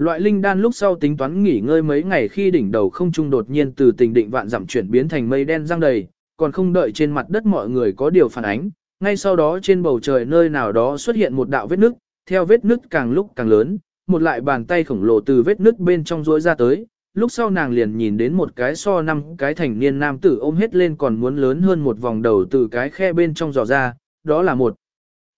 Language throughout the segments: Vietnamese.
Loại linh đan lúc sau tính toán nghỉ ngơi mấy ngày khi đỉnh đầu không trung đột nhiên từ tình định vạn giảm chuyển biến thành mây đen răng đầy, còn không đợi trên mặt đất mọi người có điều phản ánh, ngay sau đó trên bầu trời nơi nào đó xuất hiện một đạo vết nứt, theo vết nứt càng lúc càng lớn, một lại bàn tay khổng lồ từ vết nứt bên trong rũa ra tới, lúc sau nàng liền nhìn đến một cái so năm cái thành niên nam tử ôm hết lên còn muốn lớn hơn một vòng đầu từ cái khe bên trong dò ra, đó là một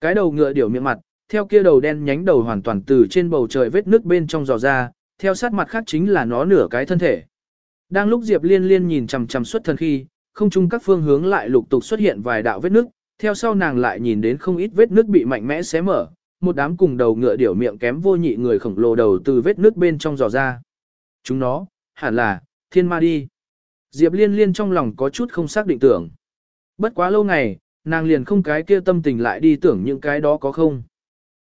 cái đầu ngựa điểu miệng mặt, theo kia đầu đen nhánh đầu hoàn toàn từ trên bầu trời vết nước bên trong dò ra, theo sát mặt khác chính là nó nửa cái thân thể. Đang lúc Diệp Liên Liên nhìn chằm chằm xuất thân khi, không chung các phương hướng lại lục tục xuất hiện vài đạo vết nước. theo sau nàng lại nhìn đến không ít vết nước bị mạnh mẽ xé mở, một đám cùng đầu ngựa điểu miệng kém vô nhị người khổng lồ đầu từ vết nước bên trong dò ra. Chúng nó, hẳn là, thiên ma đi. Diệp liên liên trong lòng có chút không xác định tưởng. Bất quá lâu ngày, nàng liền không cái kia tâm tình lại đi tưởng những cái đó có không.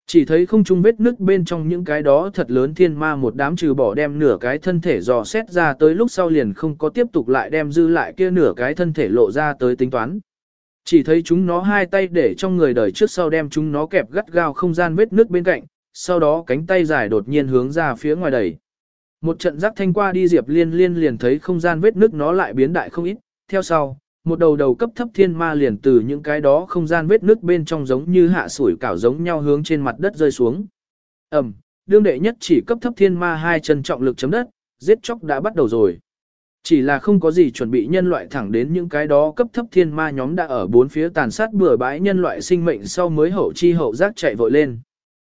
Chỉ thấy không trung vết nứt bên trong những cái đó thật lớn thiên ma một đám trừ bỏ đem nửa cái thân thể dò xét ra tới lúc sau liền không có tiếp tục lại đem dư lại kia nửa cái thân thể lộ ra tới tính toán. Chỉ thấy chúng nó hai tay để trong người đời trước sau đem chúng nó kẹp gắt gao không gian vết nứt bên cạnh, sau đó cánh tay dài đột nhiên hướng ra phía ngoài đẩy. Một trận giác thanh qua đi Diệp Liên Liên liền thấy không gian vết nứt nó lại biến đại không ít, theo sau, một đầu đầu cấp thấp thiên ma liền từ những cái đó không gian vết nước bên trong giống như hạ sủi cảo giống nhau hướng trên mặt đất rơi xuống. Ẩm, đương đệ nhất chỉ cấp thấp thiên ma hai chân trọng lực chấm đất, giết chóc đã bắt đầu rồi. Chỉ là không có gì chuẩn bị nhân loại thẳng đến những cái đó cấp thấp thiên ma nhóm đã ở bốn phía tàn sát bừa bãi nhân loại sinh mệnh sau mới hậu chi hậu giác chạy vội lên.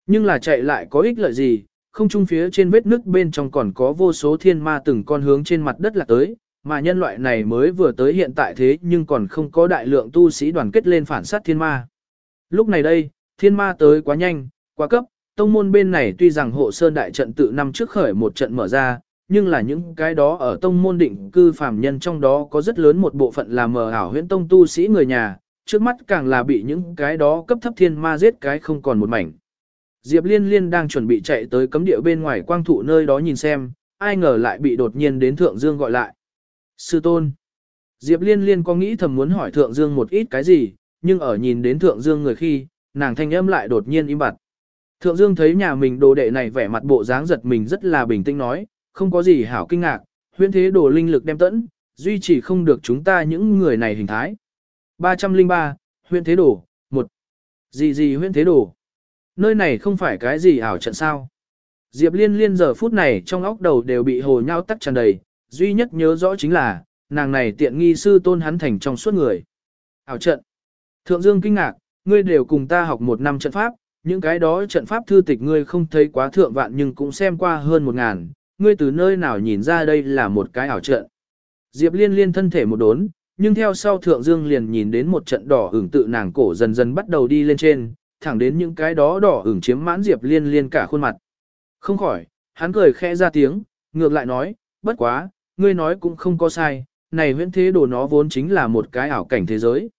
Nhưng là chạy lại có ích lợi gì, không chung phía trên vết nước bên trong còn có vô số thiên ma từng con hướng trên mặt đất là tới, mà nhân loại này mới vừa tới hiện tại thế nhưng còn không có đại lượng tu sĩ đoàn kết lên phản sát thiên ma. Lúc này đây, thiên ma tới quá nhanh, quá cấp, tông môn bên này tuy rằng hộ sơn đại trận tự năm trước khởi một trận mở ra, nhưng là những cái đó ở tông môn định cư phàm nhân trong đó có rất lớn một bộ phận là mờ ảo huyễn tông tu sĩ người nhà, trước mắt càng là bị những cái đó cấp thấp thiên ma giết cái không còn một mảnh. Diệp Liên Liên đang chuẩn bị chạy tới cấm địa bên ngoài quang thụ nơi đó nhìn xem, ai ngờ lại bị đột nhiên đến Thượng Dương gọi lại. Sư tôn. Diệp Liên Liên có nghĩ thầm muốn hỏi Thượng Dương một ít cái gì, nhưng ở nhìn đến Thượng Dương người khi, nàng thanh âm lại đột nhiên im bặt. Thượng Dương thấy nhà mình đồ đệ này vẻ mặt bộ dáng giật mình rất là bình tĩnh nói, không có gì hảo kinh ngạc, huyễn thế đồ linh lực đem tẫn, duy trì không được chúng ta những người này hình thái. 303, huyễn thế đồ, một Gì gì huyễn thế đồ? Nơi này không phải cái gì ảo trận sao? Diệp liên liên giờ phút này trong óc đầu đều bị hồ nhau tắc tràn đầy, duy nhất nhớ rõ chính là, nàng này tiện nghi sư tôn hắn thành trong suốt người. Ảo trận. Thượng Dương kinh ngạc, ngươi đều cùng ta học một năm trận pháp, những cái đó trận pháp thư tịch ngươi không thấy quá thượng vạn nhưng cũng xem qua hơn một ngàn, ngươi từ nơi nào nhìn ra đây là một cái ảo trận. Diệp liên liên thân thể một đốn, nhưng theo sau thượng dương liền nhìn đến một trận đỏ ửng tự nàng cổ dần dần bắt đầu đi lên trên, thẳng đến những cái đó đỏ ửng chiếm mãn Diệp liên liên cả khuôn mặt. Không khỏi, hắn cười khẽ ra tiếng, ngược lại nói, bất quá, ngươi nói cũng không có sai, này huyễn thế đồ nó vốn chính là một cái ảo cảnh thế giới.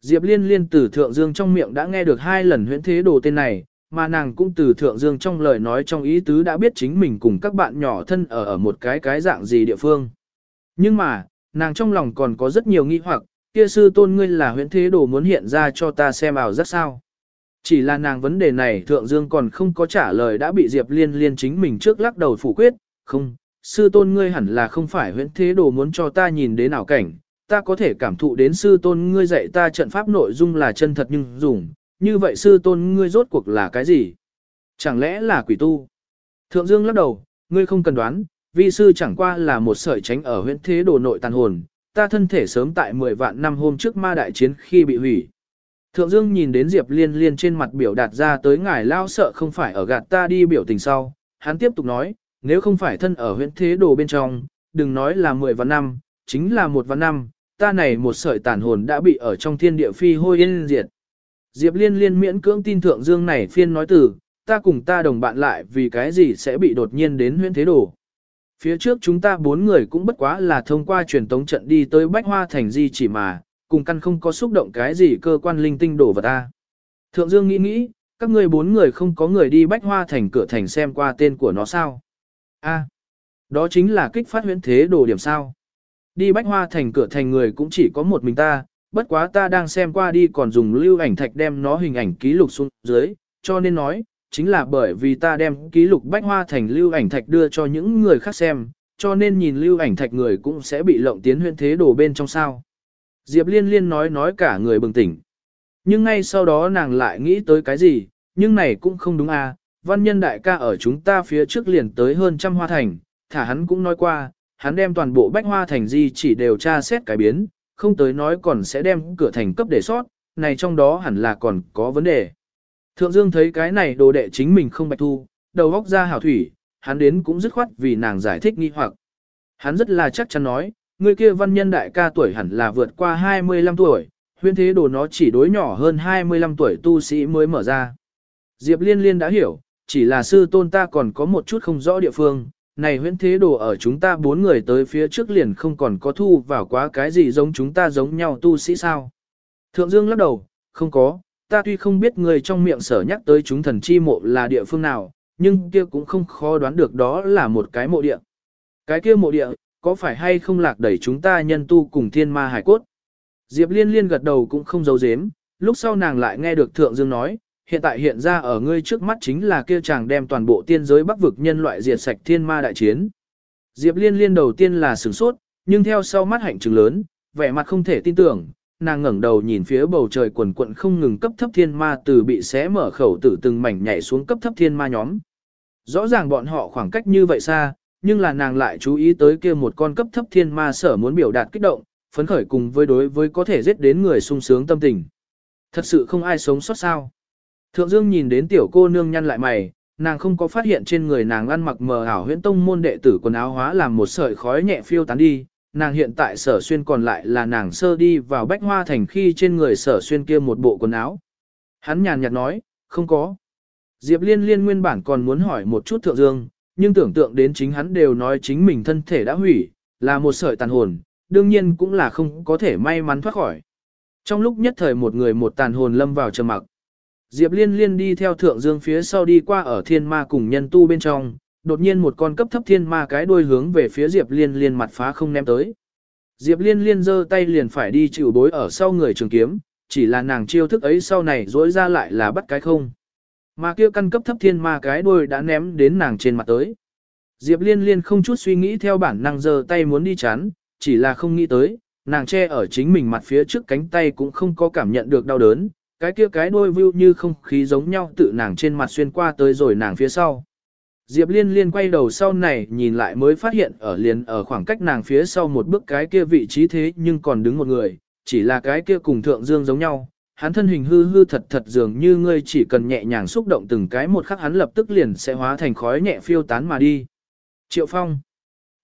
Diệp liên liên từ thượng dương trong miệng đã nghe được hai lần huyễn thế đồ tên này, mà nàng cũng từ thượng dương trong lời nói trong ý tứ đã biết chính mình cùng các bạn nhỏ thân ở ở một cái cái dạng gì địa phương. Nhưng mà, nàng trong lòng còn có rất nhiều nghi hoặc, kia sư tôn ngươi là huyễn thế đồ muốn hiện ra cho ta xem ảo rất sao. Chỉ là nàng vấn đề này thượng dương còn không có trả lời đã bị Diệp liên liên chính mình trước lắc đầu phủ quyết, không, sư tôn ngươi hẳn là không phải huyễn thế đồ muốn cho ta nhìn đến ảo cảnh, ta có thể cảm thụ đến sư tôn ngươi dạy ta trận pháp nội dung là chân thật nhưng dùng, như vậy sư tôn ngươi rốt cuộc là cái gì? Chẳng lẽ là quỷ tu? Thượng Dương lắc đầu, ngươi không cần đoán, vi sư chẳng qua là một sợi tránh ở huyễn thế đồ nội tàn hồn, ta thân thể sớm tại 10 vạn năm hôm trước ma đại chiến khi bị hủy. Thượng Dương nhìn đến Diệp Liên Liên trên mặt biểu đạt ra tới ngài lao sợ không phải ở gạt ta đi biểu tình sau, hắn tiếp tục nói, nếu không phải thân ở huyện thế đồ bên trong, đừng nói là 10 vạn năm, chính là một vạn năm, ta này một sợi tàn hồn đã bị ở trong thiên địa phi hôi yên diệt. Diệp Liên Liên miễn cưỡng tin Thượng Dương này phiên nói từ, ta cùng ta đồng bạn lại vì cái gì sẽ bị đột nhiên đến huyện thế đồ. Phía trước chúng ta bốn người cũng bất quá là thông qua truyền tống trận đi tới Bách Hoa Thành di chỉ mà, cùng căn không có xúc động cái gì cơ quan linh tinh đổ vào ta. Thượng Dương nghĩ nghĩ, các ngươi bốn người không có người đi Bách Hoa Thành cửa thành xem qua tên của nó sao. A, đó chính là kích phát huyễn thế đồ điểm sao. Đi Bách Hoa Thành cửa thành người cũng chỉ có một mình ta, bất quá ta đang xem qua đi còn dùng lưu ảnh thạch đem nó hình ảnh ký lục xuống dưới, cho nên nói, chính là bởi vì ta đem ký lục bách hoa thành lưu ảnh thạch đưa cho những người khác xem, cho nên nhìn lưu ảnh thạch người cũng sẽ bị lộng tiến huyễn thế đồ bên trong sao. Diệp liên liên nói nói cả người bừng tỉnh. Nhưng ngay sau đó nàng lại nghĩ tới cái gì, nhưng này cũng không đúng à, văn nhân đại ca ở chúng ta phía trước liền tới hơn trăm hoa thành, thả hắn cũng nói qua, hắn đem toàn bộ bách hoa thành di chỉ đều tra xét cải biến, không tới nói còn sẽ đem cửa thành cấp để sót, này trong đó hẳn là còn có vấn đề. Thượng Dương thấy cái này đồ đệ chính mình không bạch thu, đầu góc ra hảo thủy, hắn đến cũng dứt khoát vì nàng giải thích nghi hoặc. Hắn rất là chắc chắn nói, người kia văn nhân đại ca tuổi hẳn là vượt qua 25 tuổi, huyên thế đồ nó chỉ đối nhỏ hơn 25 tuổi tu sĩ mới mở ra. Diệp liên liên đã hiểu, chỉ là sư tôn ta còn có một chút không rõ địa phương, này huyễn thế đồ ở chúng ta bốn người tới phía trước liền không còn có thu vào quá cái gì giống chúng ta giống nhau tu sĩ sao. Thượng Dương lắc đầu, không có, ta tuy không biết người trong miệng sở nhắc tới chúng thần chi mộ là địa phương nào, nhưng kia cũng không khó đoán được đó là một cái mộ địa. Cái kia mộ địa, có phải hay không lạc đẩy chúng ta nhân tu cùng thiên ma hải cốt? Diệp liên liên gật đầu cũng không giấu giếm, lúc sau nàng lại nghe được Thượng Dương nói, hiện tại hiện ra ở ngươi trước mắt chính là kia chàng đem toàn bộ tiên giới bắc vực nhân loại diệt sạch thiên ma đại chiến. Diệp liên liên đầu tiên là sửng sốt, nhưng theo sau mắt hạnh trừng lớn, vẻ mặt không thể tin tưởng, nàng ngẩng đầu nhìn phía bầu trời quần quận không ngừng cấp thấp thiên ma từ bị xé mở khẩu tử từng mảnh nhảy xuống cấp thấp thiên ma nhóm. Rõ ràng bọn họ khoảng cách như vậy xa, nhưng là nàng lại chú ý tới kia một con cấp thấp thiên ma sở muốn biểu đạt kích động, phấn khởi cùng với đối với có thể giết đến người sung sướng tâm tình. Thật sự không ai sống sót sao. Thượng Dương nhìn đến tiểu cô nương nhăn lại mày, nàng không có phát hiện trên người nàng ăn mặc mờ ảo huyễn tông môn đệ tử quần áo hóa làm một sợi khói nhẹ phiêu tán đi, nàng hiện tại sở xuyên còn lại là nàng sơ đi vào bách hoa thành khi trên người sở xuyên kia một bộ quần áo. Hắn nhàn nhạt nói, không có. Diệp liên liên nguyên bản còn muốn hỏi một chút thượng dương, nhưng tưởng tượng đến chính hắn đều nói chính mình thân thể đã hủy, là một sợi tàn hồn, đương nhiên cũng là không có thể may mắn thoát khỏi. Trong lúc nhất thời một người một tàn hồn lâm vào trầm mặc. Diệp liên liên đi theo thượng dương phía sau đi qua ở thiên ma cùng nhân tu bên trong, đột nhiên một con cấp thấp thiên ma cái đuôi hướng về phía Diệp Liên Liên mặt phá không ném tới. Diệp Liên Liên giơ tay liền phải đi chịu bối ở sau người trường kiếm, chỉ là nàng chiêu thức ấy sau này dối ra lại là bắt cái không. Mà kia căn cấp thấp thiên ma cái đuôi đã ném đến nàng trên mặt tới. Diệp Liên Liên không chút suy nghĩ theo bản năng giơ tay muốn đi chắn, chỉ là không nghĩ tới, nàng che ở chính mình mặt phía trước cánh tay cũng không có cảm nhận được đau đớn, cái kia cái đuôi view như không khí giống nhau tự nàng trên mặt xuyên qua tới rồi nàng phía sau. Diệp Liên Liên quay đầu sau này nhìn lại mới phát hiện ở liền ở khoảng cách nàng phía sau một bước cái kia vị trí thế nhưng còn đứng một người, chỉ là cái kia cùng thượng dương giống nhau. Hắn thân hình hư hư thật thật dường như ngươi chỉ cần nhẹ nhàng xúc động từng cái một khắc hắn lập tức liền sẽ hóa thành khói nhẹ phiêu tán mà đi. Triệu Phong.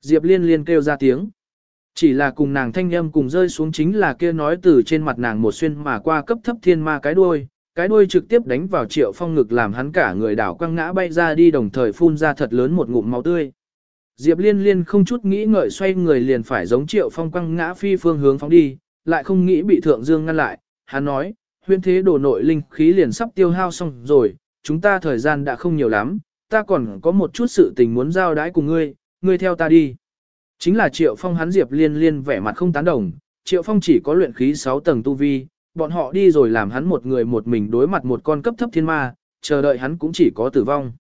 Diệp Liên Liên kêu ra tiếng. Chỉ là cùng nàng thanh âm cùng rơi xuống chính là kia nói từ trên mặt nàng một xuyên mà qua cấp thấp thiên ma cái đuôi, cái đuôi trực tiếp đánh vào triệu phong ngực làm hắn cả người đảo quăng ngã bay ra đi đồng thời phun ra thật lớn một ngụm máu tươi. Diệp liên liên không chút nghĩ ngợi xoay người liền phải giống triệu phong quăng ngã phi phương hướng phóng đi, lại không nghĩ bị thượng dương ngăn lại, hắn nói, huyên thế đồ nội linh khí liền sắp tiêu hao xong rồi, chúng ta thời gian đã không nhiều lắm, ta còn có một chút sự tình muốn giao đái cùng ngươi, ngươi theo ta đi. Chính là triệu phong hắn diệp liên liên vẻ mặt không tán đồng, triệu phong chỉ có luyện khí 6 tầng tu vi, bọn họ đi rồi làm hắn một người một mình đối mặt một con cấp thấp thiên ma, chờ đợi hắn cũng chỉ có tử vong.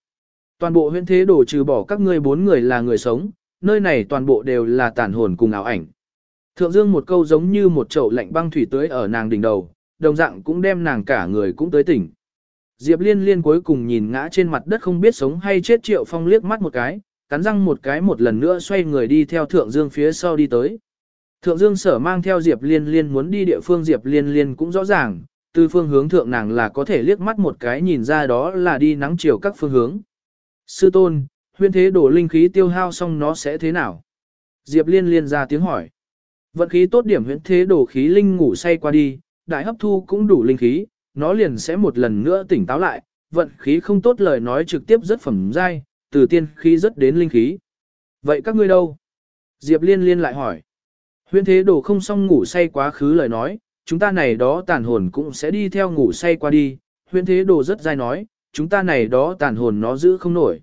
Toàn bộ huyện thế đồ trừ bỏ các ngươi bốn người là người sống, nơi này toàn bộ đều là tàn hồn cùng ảo ảnh. Thượng Dương một câu giống như một chậu lạnh băng thủy tưới ở nàng đỉnh đầu, đồng dạng cũng đem nàng cả người cũng tới tỉnh. Diệp Liên Liên cuối cùng nhìn ngã trên mặt đất không biết sống hay chết Triệu Phong liếc mắt một cái, cắn răng một cái một lần nữa xoay người đi theo Thượng Dương phía sau đi tới. Thượng Dương sở mang theo Diệp Liên Liên muốn đi địa phương Diệp Liên Liên cũng rõ ràng, từ phương hướng thượng nàng là có thể liếc mắt một cái nhìn ra đó là đi nắng chiều các phương hướng. Sư tôn, huyên thế đổ linh khí tiêu hao xong nó sẽ thế nào? Diệp Liên Liên ra tiếng hỏi. Vận khí tốt điểm huyễn thế đổ khí linh ngủ say qua đi, đại hấp thu cũng đủ linh khí, nó liền sẽ một lần nữa tỉnh táo lại, vận khí không tốt lời nói trực tiếp rất phẩm dai, từ tiên khí rất đến linh khí. Vậy các ngươi đâu? Diệp Liên Liên lại hỏi. Huyên thế đồ không xong ngủ say quá khứ lời nói, chúng ta này đó tàn hồn cũng sẽ đi theo ngủ say qua đi. Huyên thế đồ rất dai nói, chúng ta này đó tàn hồn nó giữ không nổi.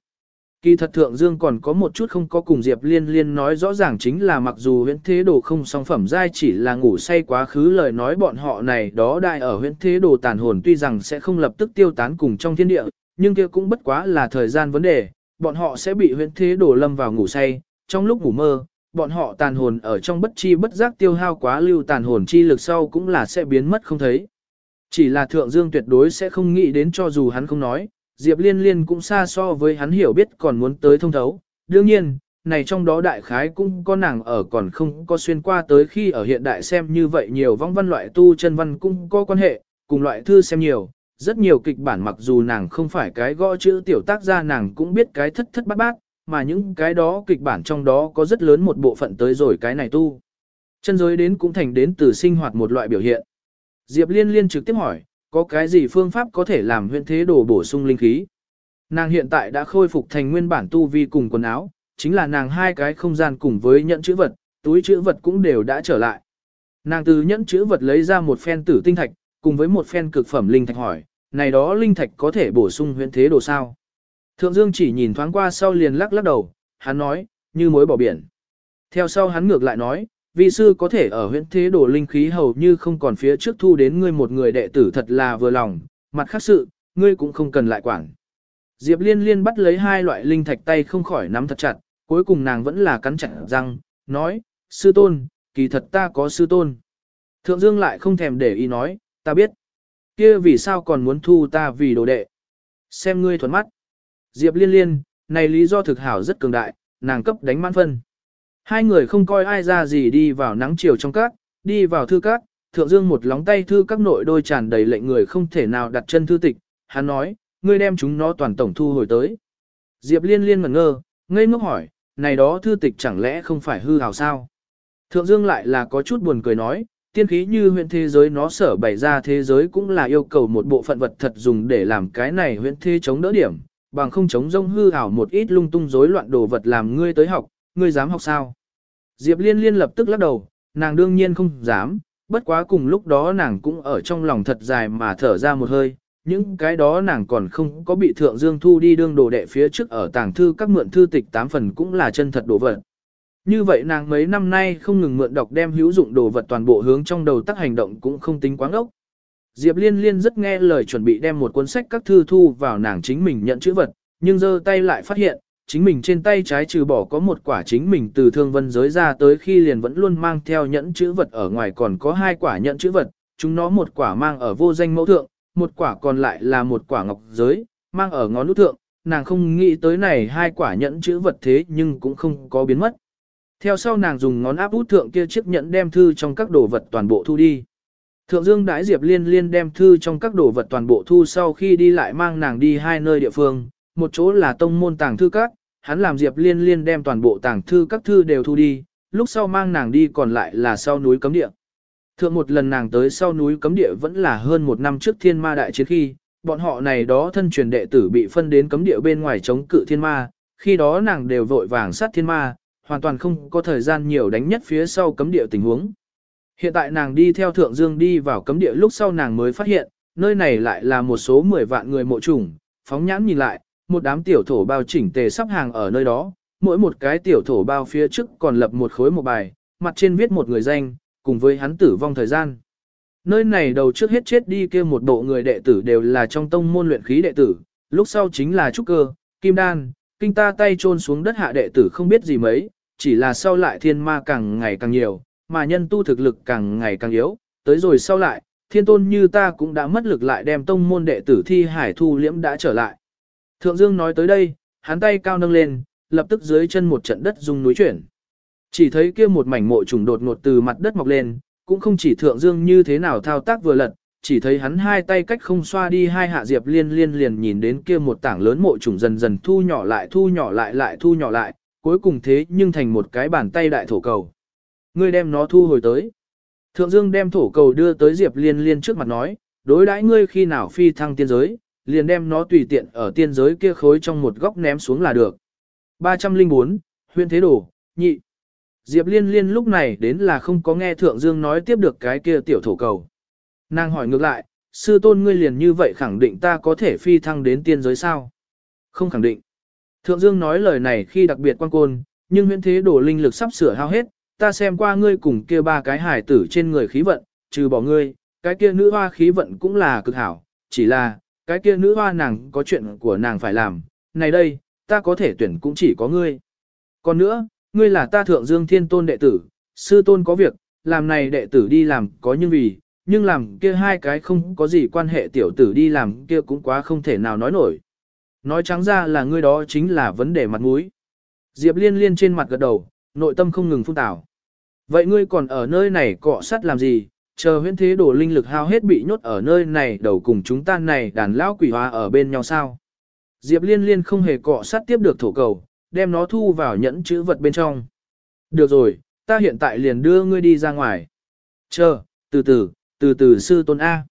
Kỳ thật thượng dương còn có một chút không có cùng Diệp Liên Liên nói rõ ràng chính là mặc dù huyễn thế đồ không song phẩm giai chỉ là ngủ say quá khứ lời nói bọn họ này đó đại ở huyễn thế đồ tàn hồn tuy rằng sẽ không lập tức tiêu tán cùng trong thiên địa, nhưng kia cũng bất quá là thời gian vấn đề, bọn họ sẽ bị huyễn thế đổ lâm vào ngủ say, trong lúc ngủ mơ, bọn họ tàn hồn ở trong bất chi bất giác tiêu hao quá lưu tàn hồn chi lực sau cũng là sẽ biến mất không thấy. Chỉ là thượng dương tuyệt đối sẽ không nghĩ đến cho dù hắn không nói, Diệp Liên Liên cũng xa so với hắn hiểu biết còn muốn tới thông thấu. Đương nhiên, này trong đó đại khái cũng có nàng ở còn không có xuyên qua tới khi ở hiện đại xem như vậy nhiều vong văn loại tu chân văn cũng có quan hệ, cùng loại thư xem nhiều, rất nhiều kịch bản mặc dù nàng không phải cái gõ chữ tiểu tác gia nàng cũng biết cái thất thất bát bát, mà những cái đó kịch bản trong đó có rất lớn một bộ phận tới rồi cái này tu. Chân giới đến cũng thành đến từ sinh hoạt một loại biểu hiện. Diệp Liên Liên trực tiếp hỏi, có cái gì phương pháp có thể làm huyện thế đồ bổ sung linh khí? Nàng hiện tại đã khôi phục thành nguyên bản tu vi cùng quần áo, chính là nàng hai cái không gian cùng với nhận chữ vật, túi chữ vật cũng đều đã trở lại. Nàng từ nhẫn chữ vật lấy ra một phen tử tinh thạch, cùng với một phen cực phẩm linh thạch hỏi, này đó linh thạch có thể bổ sung huyễn thế đồ sao? Thượng Dương chỉ nhìn thoáng qua sau liền lắc lắc đầu, hắn nói, như mối bỏ biển. Theo sau hắn ngược lại nói, vị sư có thể ở huyễn thế đồ linh khí hầu như không còn phía trước thu đến ngươi một người đệ tử thật là vừa lòng, mặt khác sự, ngươi cũng không cần lại quản. Diệp liên liên bắt lấy hai loại linh thạch tay không khỏi nắm thật chặt, cuối cùng nàng vẫn là cắn chặt răng, nói, sư tôn, kỳ thật ta có sư tôn. Thượng Dương lại không thèm để ý nói, ta biết. kia vì sao còn muốn thu ta vì đồ đệ. Xem ngươi thuận mắt. Diệp liên liên, này lý do thực hảo rất cường đại, nàng cấp đánh mãn phân. Hai người không coi ai ra gì đi vào nắng chiều trong các, đi vào thư các, thượng dương một lóng tay thư các nội đôi tràn đầy lệnh người không thể nào đặt chân thư tịch, hắn nói, ngươi đem chúng nó toàn tổng thu hồi tới. Diệp liên liên ngẩn ngơ, ngây ngốc hỏi, này đó thư tịch chẳng lẽ không phải hư hào sao? Thượng dương lại là có chút buồn cười nói, tiên khí như huyện thế giới nó sở bày ra thế giới cũng là yêu cầu một bộ phận vật thật dùng để làm cái này huyện thế chống đỡ điểm, bằng không chống rông hư ảo một ít lung tung rối loạn đồ vật làm ngươi tới học, ngươi dám học sao? Diệp Liên Liên lập tức lắc đầu, nàng đương nhiên không dám, bất quá cùng lúc đó nàng cũng ở trong lòng thật dài mà thở ra một hơi, những cái đó nàng còn không có bị Thượng Dương Thu đi đương đồ đệ phía trước ở tàng thư các mượn thư tịch tám phần cũng là chân thật đồ vật. Như vậy nàng mấy năm nay không ngừng mượn đọc đem hữu dụng đồ vật toàn bộ hướng trong đầu tác hành động cũng không tính quá ngốc Diệp Liên Liên rất nghe lời chuẩn bị đem một cuốn sách các thư thu vào nàng chính mình nhận chữ vật, nhưng giơ tay lại phát hiện, chính mình trên tay trái trừ bỏ có một quả chính mình từ thương vân giới ra tới khi liền vẫn luôn mang theo nhẫn chữ vật ở ngoài còn có hai quả nhẫn chữ vật, chúng nó một quả mang ở vô danh mẫu thượng, một quả còn lại là một quả ngọc giới, mang ở ngón nút thượng, nàng không nghĩ tới này hai quả nhẫn chữ vật thế nhưng cũng không có biến mất. Theo sau nàng dùng ngón áp út thượng kia chiếc nhẫn đem thư trong các đồ vật toàn bộ thu đi. Thượng Dương đãi Diệp Liên Liên đem thư trong các đồ vật toàn bộ thu sau khi đi lại mang nàng đi hai nơi địa phương, một chỗ là tông môn tàng thư các, hắn làm Diệp Liên Liên đem toàn bộ tàng thư các thư đều thu đi, lúc sau mang nàng đi còn lại là sau núi cấm địa. Thượng một lần nàng tới sau núi cấm địa vẫn là hơn một năm trước thiên ma đại chiến khi, bọn họ này đó thân truyền đệ tử bị phân đến cấm địa bên ngoài chống cự thiên ma, khi đó nàng đều vội vàng sát thiên ma, hoàn toàn không có thời gian nhiều đánh nhất phía sau cấm địa tình huống. Hiện tại nàng đi theo Thượng Dương đi vào cấm địa lúc sau nàng mới phát hiện, nơi này lại là một số 10 vạn người mộ chủng, phóng nhãn nhìn lại, một đám tiểu thổ bao chỉnh tề sắp hàng ở nơi đó, mỗi một cái tiểu thổ bao phía trước còn lập một khối một bài, mặt trên viết một người danh, cùng với hắn tử vong thời gian. Nơi này đầu trước hết chết đi kia một bộ người đệ tử đều là trong tông môn luyện khí đệ tử, lúc sau chính là trúc cơ, kim đan, kinh ta tay trôn xuống đất hạ đệ tử không biết gì mấy, chỉ là sau lại thiên ma càng ngày càng nhiều, mà nhân tu thực lực càng ngày càng yếu, tới rồi sau lại, thiên tôn như ta cũng đã mất lực lại đem tông môn đệ tử thi hải thu liễm đã trở lại. Thượng Dương nói tới đây, hắn tay cao nâng lên, lập tức dưới chân một trận đất rung núi chuyển. Chỉ thấy kia một mảnh mộ trùng đột ngột từ mặt đất mọc lên, cũng không chỉ Thượng Dương như thế nào thao tác vừa lật, chỉ thấy hắn hai tay cách không xoa đi hai hạ diệp liên liên liền nhìn đến kia một tảng lớn mộ trùng dần dần thu nhỏ lại thu nhỏ lại lại thu nhỏ lại, cuối cùng thế nhưng thành một cái bàn tay đại thổ cầu. Ngươi đem nó thu hồi tới. Thượng Dương đem thổ cầu đưa tới Diệp Liên Liên trước mặt nói, đối đãi ngươi khi nào phi thăng tiên giới, liền đem nó tùy tiện ở tiên giới kia khối trong một góc ném xuống là được. 304, Huyên thế đồ, nhị. Diệp Liên Liên lúc này đến là không có nghe Thượng Dương nói tiếp được cái kia tiểu thổ cầu. Nàng hỏi ngược lại, sư tôn ngươi liền như vậy khẳng định ta có thể phi thăng đến tiên giới sao? Không khẳng định. Thượng Dương nói lời này khi đặc biệt quan côn, nhưng huyện thế đồ linh lực sắp sửa hao hết, ta xem qua ngươi cùng kia ba cái hải tử trên người khí vận, trừ bỏ ngươi, cái kia nữ hoa khí vận cũng là cực hảo, chỉ là, cái kia nữ hoa nàng có chuyện của nàng phải làm, này đây, ta có thể tuyển cũng chỉ có ngươi. Còn nữa, ngươi là ta thượng dương thiên tôn đệ tử, sư tôn có việc, làm này đệ tử đi làm có nhưng vì, nhưng làm kia hai cái không có gì quan hệ tiểu tử đi làm kia cũng quá không thể nào nói nổi. Nói trắng ra là ngươi đó chính là vấn đề mặt mũi. Diệp liên liên trên mặt gật đầu, nội tâm không ngừng phun tảo. Vậy ngươi còn ở nơi này cọ sắt làm gì, chờ huyễn thế đổ linh lực hao hết bị nhốt ở nơi này đầu cùng chúng ta này đàn lão quỷ hóa ở bên nhau sao? Diệp liên liên không hề cọ sắt tiếp được thổ cầu, đem nó thu vào nhẫn chữ vật bên trong. Được rồi, ta hiện tại liền đưa ngươi đi ra ngoài. Chờ, từ từ, từ từ sư tôn A.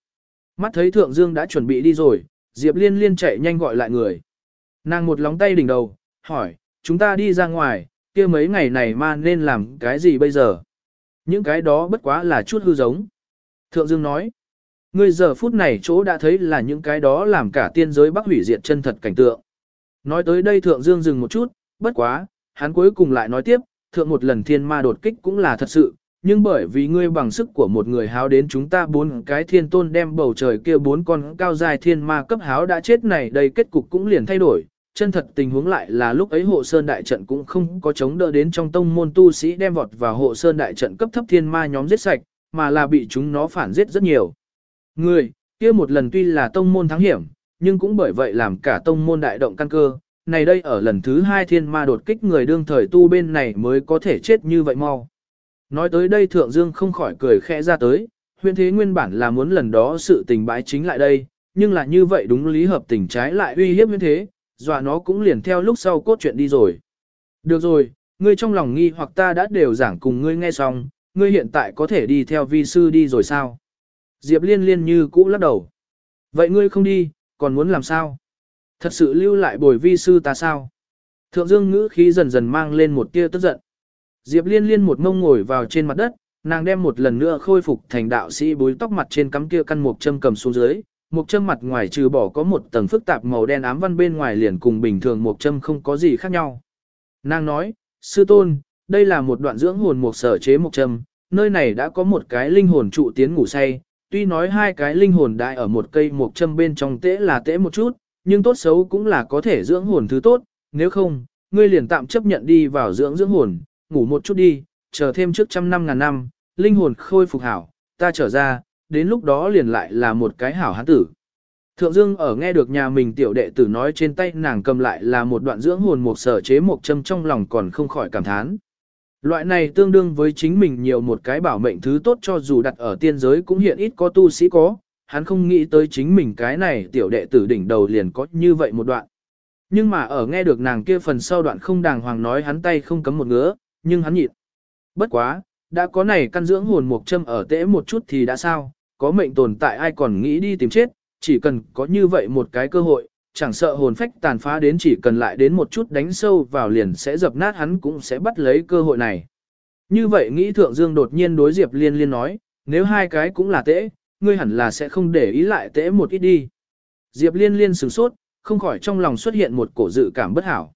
Mắt thấy thượng dương đã chuẩn bị đi rồi, Diệp liên liên chạy nhanh gọi lại người. Nàng một lóng tay đỉnh đầu, hỏi, chúng ta đi ra ngoài, kia mấy ngày này ma nên làm cái gì bây giờ? Những cái đó bất quá là chút hư giống. Thượng Dương nói, ngươi giờ phút này chỗ đã thấy là những cái đó làm cả tiên giới bắc hủy diệt chân thật cảnh tượng. Nói tới đây Thượng Dương dừng một chút, bất quá, hắn cuối cùng lại nói tiếp, thượng một lần thiên ma đột kích cũng là thật sự, nhưng bởi vì ngươi bằng sức của một người háo đến chúng ta bốn cái thiên tôn đem bầu trời kia bốn con cao dài thiên ma cấp háo đã chết này đây kết cục cũng liền thay đổi. Chân thật tình huống lại là lúc ấy hộ sơn đại trận cũng không có chống đỡ đến trong tông môn tu sĩ đem vọt vào hộ sơn đại trận cấp thấp thiên ma nhóm giết sạch, mà là bị chúng nó phản giết rất nhiều. Người, kia một lần tuy là tông môn thắng hiểm, nhưng cũng bởi vậy làm cả tông môn đại động căn cơ, này đây ở lần thứ hai thiên ma đột kích người đương thời tu bên này mới có thể chết như vậy mau. Nói tới đây Thượng Dương không khỏi cười khẽ ra tới, huyện thế nguyên bản là muốn lần đó sự tình bãi chính lại đây, nhưng là như vậy đúng lý hợp tình trái lại uy hiếp huyện thế, dọa nó cũng liền theo lúc sau cốt chuyện đi rồi. Được rồi, ngươi trong lòng nghi hoặc ta đã đều giảng cùng ngươi nghe xong, ngươi hiện tại có thể đi theo vi sư đi rồi sao? Diệp liên liên như cũ lắc đầu. Vậy ngươi không đi, còn muốn làm sao? Thật sự lưu lại bồi vi sư ta sao? Thượng dương ngữ khí dần dần mang lên một tia tức giận. Diệp liên liên một mông ngồi vào trên mặt đất, nàng đem một lần nữa khôi phục thành đạo sĩ búi tóc mặt trên cắm kia căn một châm cầm xuống dưới. Một châm mặt ngoài trừ bỏ có một tầng phức tạp màu đen ám văn bên ngoài liền cùng bình thường một châm không có gì khác nhau. Nàng nói, sư tôn, đây là một đoạn dưỡng hồn một sở chế một châm, nơi này đã có một cái linh hồn trụ tiến ngủ say, tuy nói hai cái linh hồn đại ở một cây một châm bên trong tễ là tễ một chút, nhưng tốt xấu cũng là có thể dưỡng hồn thứ tốt, nếu không, ngươi liền tạm chấp nhận đi vào dưỡng dưỡng hồn, ngủ một chút đi, chờ thêm trước trăm năm ngàn năm, linh hồn khôi phục hảo, ta trở ra, đến lúc đó liền lại là một cái hảo hán tử. Thượng Dương ở nghe được nhà mình tiểu đệ tử nói trên tay nàng cầm lại là một đoạn dưỡng hồn một sở chế một châm trong lòng còn không khỏi cảm thán. Loại này tương đương với chính mình nhiều một cái bảo mệnh thứ tốt cho dù đặt ở tiên giới cũng hiện ít có tu sĩ có, hắn không nghĩ tới chính mình cái này tiểu đệ tử đỉnh đầu liền có như vậy một đoạn. Nhưng mà ở nghe được nàng kia phần sau đoạn không đàng hoàng nói hắn tay không cấm một ngứa, nhưng hắn nhịn. Bất quá, đã có này căn dưỡng hồn mục châm ở tễ một chút thì đã sao, có mệnh tồn tại ai còn nghĩ đi tìm chết, chỉ cần có như vậy một cái cơ hội, chẳng sợ hồn phách tàn phá đến chỉ cần lại đến một chút đánh sâu vào liền sẽ dập nát hắn cũng sẽ bắt lấy cơ hội này. Như vậy nghĩ thượng dương đột nhiên đối Diệp Liên Liên nói, nếu hai cái cũng là tễ, ngươi hẳn là sẽ không để ý lại tễ một ít đi. Diệp Liên Liên sửng sốt, không khỏi trong lòng xuất hiện một cổ dự cảm bất hảo.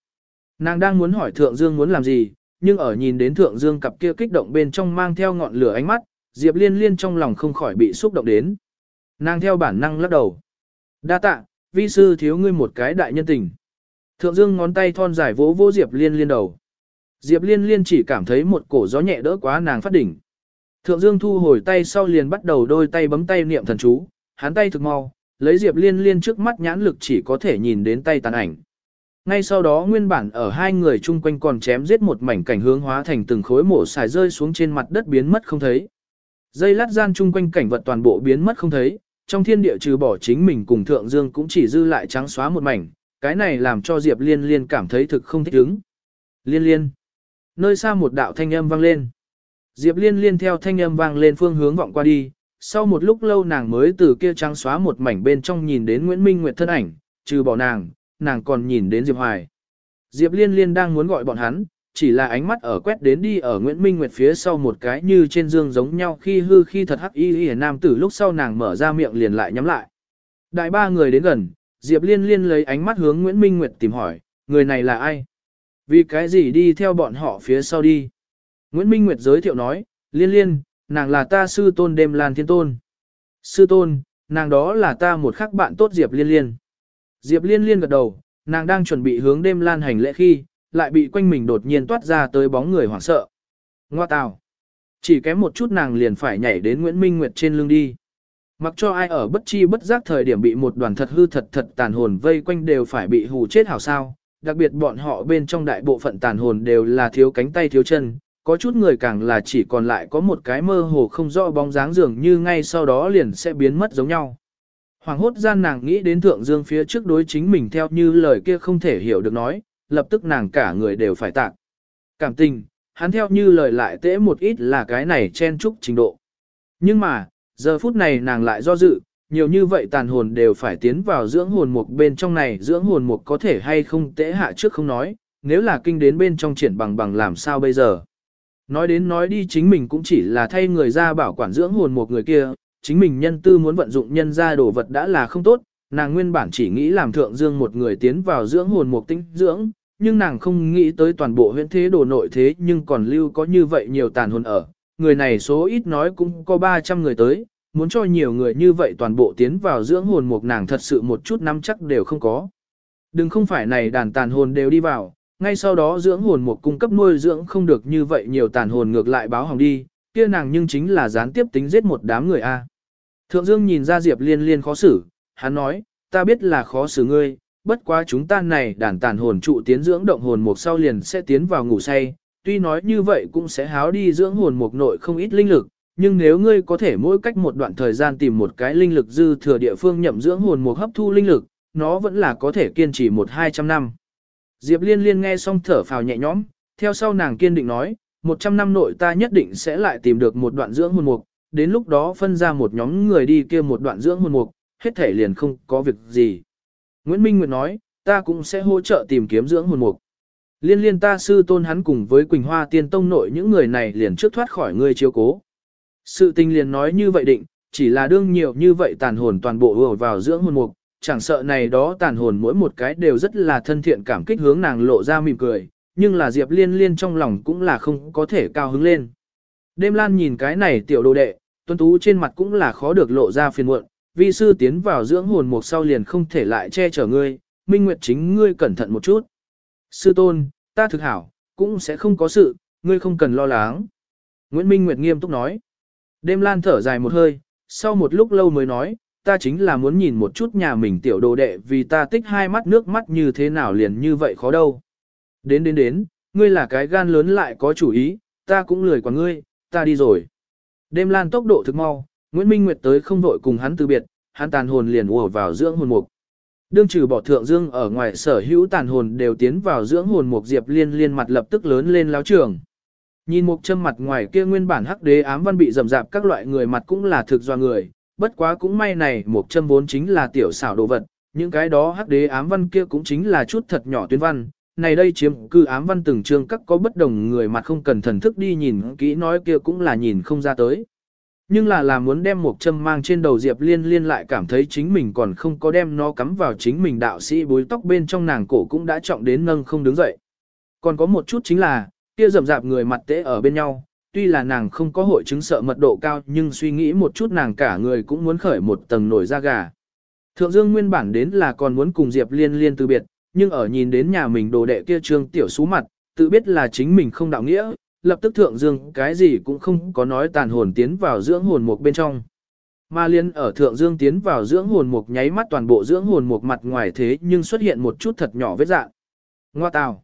Nàng đang muốn hỏi thượng dương muốn làm gì, nhưng ở nhìn đến thượng dương cặp kia kích động bên trong mang theo ngọn lửa ánh mắt, Diệp Liên Liên trong lòng không khỏi bị xúc động đến. Nàng theo bản năng lắc đầu. Đa tạ, vi sư thiếu ngươi một cái đại nhân tình. Thượng Dương ngón tay thon dài vỗ vỗ Diệp Liên liên đầu. Diệp Liên liên chỉ cảm thấy một cổ gió nhẹ đỡ quá nàng phát đỉnh. Thượng Dương thu hồi tay sau liền bắt đầu đôi tay bấm tay niệm thần chú, hắn tay thực mau, lấy Diệp Liên liên trước mắt nhãn lực chỉ có thể nhìn đến tay tàn ảnh. Ngay sau đó nguyên bản ở hai người chung quanh còn chém giết một mảnh cảnh hướng hóa thành từng khối mổ xài rơi xuống trên mặt đất biến mất không thấy. Dây lát gian chung quanh cảnh vật toàn bộ biến mất không thấy, trong thiên địa trừ bỏ chính mình cùng Thượng Dương cũng chỉ dư lại trắng xóa một mảnh, cái này làm cho Diệp Liên Liên cảm thấy thực không thích ứng. Liên Liên. Nơi xa một đạo thanh âm vang lên. Diệp Liên Liên theo thanh âm vang lên phương hướng vọng qua đi, sau một lúc lâu nàng mới từ kia trắng xóa một mảnh bên trong nhìn đến Nguyễn Minh Nguyệt thân ảnh, trừ bỏ nàng, nàng còn nhìn đến Diệp Hoài. Diệp Liên Liên đang muốn gọi bọn hắn, chỉ là ánh mắt ở quét đến đi ở Nguyễn Minh Nguyệt phía sau một cái như trên dương giống nhau khi hư khi thật hắc y y nam tử lúc sau nàng mở ra miệng liền lại nhắm lại. Đại ba người đến gần, Diệp Liên Liên lấy ánh mắt hướng Nguyễn Minh Nguyệt tìm hỏi, người này là ai? Vì cái gì đi theo bọn họ phía sau đi? Nguyễn Minh Nguyệt giới thiệu nói, Liên Liên, nàng là ta sư tôn đêm lan thiên tôn. Sư tôn, nàng đó là ta một khắc bạn tốt Diệp Liên Liên. Diệp Liên Liên gật đầu, nàng đang chuẩn bị hướng đêm lan hành lễ khi, lại bị quanh mình đột nhiên toát ra tới bóng người hoảng sợ. Ngoa tào. Chỉ kém một chút nàng liền phải nhảy đến Nguyễn Minh Nguyệt trên lưng đi. Mặc cho ai ở bất chi bất giác thời điểm bị một đoàn thật hư thật thật tàn hồn vây quanh đều phải bị hù chết hảo sao. Đặc biệt bọn họ bên trong đại bộ phận tàn hồn đều là thiếu cánh tay thiếu chân, có chút người càng là chỉ còn lại có một cái mơ hồ không rõ bóng dáng dường như ngay sau đó liền sẽ biến mất giống nhau. Hoàng hốt gian nàng nghĩ đến thượng dương phía trước đối chính mình theo như lời kia không thể hiểu được nói, lập tức nàng cả người đều phải tạc. Cảm tình, hắn theo như lời lại tễ một ít là cái này chen chúc trình độ. Nhưng mà, giờ phút này nàng lại do dự, nhiều như vậy tàn hồn đều phải tiến vào dưỡng hồn mục bên trong này dưỡng hồn mục có thể hay không tễ hạ trước không nói, nếu là kinh đến bên trong triển bằng bằng làm sao bây giờ. Nói đến nói đi chính mình cũng chỉ là thay người ra bảo quản dưỡng hồn một người kia, chính mình nhân tư muốn vận dụng nhân ra đồ vật đã là không tốt, nàng nguyên bản chỉ nghĩ làm thượng dương một người tiến vào dưỡng hồn mục tinh dưỡng, nhưng nàng không nghĩ tới toàn bộ huyện thế đồ nội thế nhưng còn lưu có như vậy nhiều tàn hồn ở. Người này số ít nói cũng có 300 người tới, muốn cho nhiều người như vậy toàn bộ tiến vào dưỡng hồn mục nàng thật sự một chút nắm chắc đều không có. Đừng không phải này đàn tàn hồn đều đi vào, ngay sau đó dưỡng hồn mục cung cấp nuôi dưỡng không được như vậy nhiều tàn hồn ngược lại báo hỏng đi, kia nàng nhưng chính là gián tiếp tính giết một đám người a. Thượng Dương nhìn ra Diệp Liên Liên khó xử, hắn nói, ta biết là khó xử ngươi, bất quá chúng ta này đàn tàn hồn trụ tiến dưỡng động hồn mục sau liền sẽ tiến vào ngủ say, tuy nói như vậy cũng sẽ háo đi dưỡng hồn mục nội không ít linh lực, nhưng nếu ngươi có thể mỗi cách một đoạn thời gian tìm một cái linh lực dư thừa địa phương nhậm dưỡng hồn mục hấp thu linh lực, nó vẫn là có thể kiên trì một hai trăm năm. Diệp Liên Liên nghe xong thở phào nhẹ nhõm, theo sau nàng kiên định nói, 100 năm nội ta nhất định sẽ lại tìm được một đoạn dưỡng hồn mục, đến lúc đó phân ra một nhóm người đi kia một đoạn dưỡng hồn mục, hết thể liền không có việc gì. Nguyễn Minh Nguyệt nói, ta cũng sẽ hỗ trợ tìm kiếm dưỡng hồn mục. Liên liên ta sư tôn hắn cùng với Quỳnh Hoa tiên tông nội những người này liền trước thoát khỏi ngươi chiếu cố. Sự tình liền nói như vậy định, chỉ là đương nhiều như vậy tàn hồn toàn bộ vừa vào dưỡng hồn mục, chẳng sợ này đó tàn hồn mỗi một cái đều rất là thân thiện cảm kích hướng nàng lộ ra mỉm cười, nhưng là Diệp Liên Liên trong lòng cũng là không có thể cao hứng lên. Đêm Lan nhìn cái này tiểu đồ đệ, tuân tú trên mặt cũng là khó được lộ ra phiền muộn, vi sư tiến vào dưỡng hồn một sau liền không thể lại che chở ngươi, minh nguyệt chính ngươi cẩn thận một chút. Sư tôn, ta thực hảo, cũng sẽ không có sự, ngươi không cần lo lắng. Nguyễn Minh Nguyệt nghiêm túc nói. Đêm Lan thở dài một hơi, sau một lúc lâu mới nói, ta chính là muốn nhìn một chút nhà mình tiểu đồ đệ vì ta tích hai mắt nước mắt như thế nào liền như vậy khó đâu. Đến đến đến, ngươi là cái gan lớn lại có chủ ý, ta cũng lười quả ngươi, ta đi rồi. Đêm lan tốc độ thực mau, Nguyễn Minh Nguyệt tới không vội cùng hắn từ biệt, hắn tàn hồn liền ùa vào dưỡng hồn mục. Đương trừ bỏ thượng dương ở ngoài sở hữu tàn hồn đều tiến vào dưỡng hồn mục diệp liên liên mặt lập tức lớn lên láo trường. Nhìn mục châm mặt ngoài kia nguyên bản hắc đế ám văn bị rầm rạp các loại người mặt cũng là thực do người, bất quá cũng may này Mục châm vốn chính là tiểu xảo đồ vật, những cái đó hắc đế ám văn kia cũng chính là chút thật nhỏ tuyến văn, này đây chiếm cư ám văn từng chương các có bất đồng người mặt không cần thần thức đi nhìn kỹ nói kia cũng là nhìn không ra tới. Nhưng là là muốn đem một châm mang trên đầu Diệp Liên Liên lại cảm thấy chính mình còn không có đem nó cắm vào chính mình đạo sĩ bối tóc bên trong nàng cổ cũng đã trọng đến nâng không đứng dậy. Còn có một chút chính là, kia rậm rạp người mặt tế ở bên nhau, tuy là nàng không có hội chứng sợ mật độ cao nhưng suy nghĩ một chút nàng cả người cũng muốn khởi một tầng nổi da gà. Thượng Dương nguyên bản đến là còn muốn cùng Diệp Liên Liên từ biệt, nhưng ở nhìn đến nhà mình đồ đệ kia trương tiểu xú mặt, tự biết là chính mình không đạo nghĩa, lập tức Thượng Dương cái gì cũng không có nói tàn hồn tiến vào dưỡng hồn mục bên trong. Mà liên ở Thượng Dương tiến vào dưỡng hồn mục nháy mắt toàn bộ dưỡng hồn mục mặt ngoài thế nhưng xuất hiện một chút thật nhỏ vết dạng. Ngoa tào.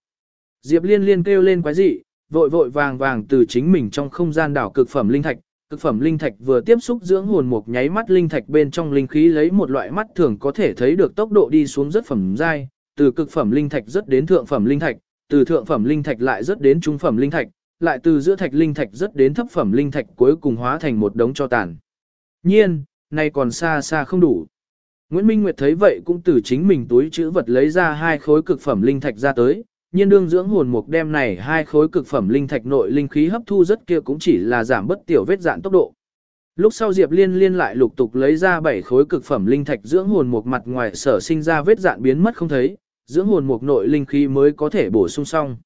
Diệp Liên Liên kêu lên quái dị, vội vội vàng vàng từ chính mình trong không gian đảo cực phẩm linh thạch. Cực phẩm linh thạch vừa tiếp xúc dưỡng hồn mục nháy mắt linh thạch bên trong linh khí lấy một loại mắt thường có thể thấy được tốc độ đi xuống rất phẩm dai từ cực phẩm linh thạch rất đến thượng phẩm linh thạch, từ thượng phẩm linh thạch lại rất đến trung phẩm linh thạch, lại từ giữa thạch linh thạch rất đến thấp phẩm linh thạch cuối cùng hóa thành một đống cho tàn. Nhiên, này còn xa xa không đủ. Nguyễn Minh Nguyệt thấy vậy cũng từ chính mình túi chữ vật lấy ra hai khối cực phẩm linh thạch ra tới, nhiên đương dưỡng hồn mục đem này hai khối cực phẩm linh thạch nội linh khí hấp thu rất kia cũng chỉ là giảm bất tiểu vết dạn tốc độ. Lúc sau Diệp Liên liên lại lục tục lấy ra bảy khối cực phẩm linh thạch dưỡng hồn mục mặt ngoài sở sinh ra vết dạn biến mất không thấy, dưỡng hồn mục nội linh khí mới có thể bổ sung xong.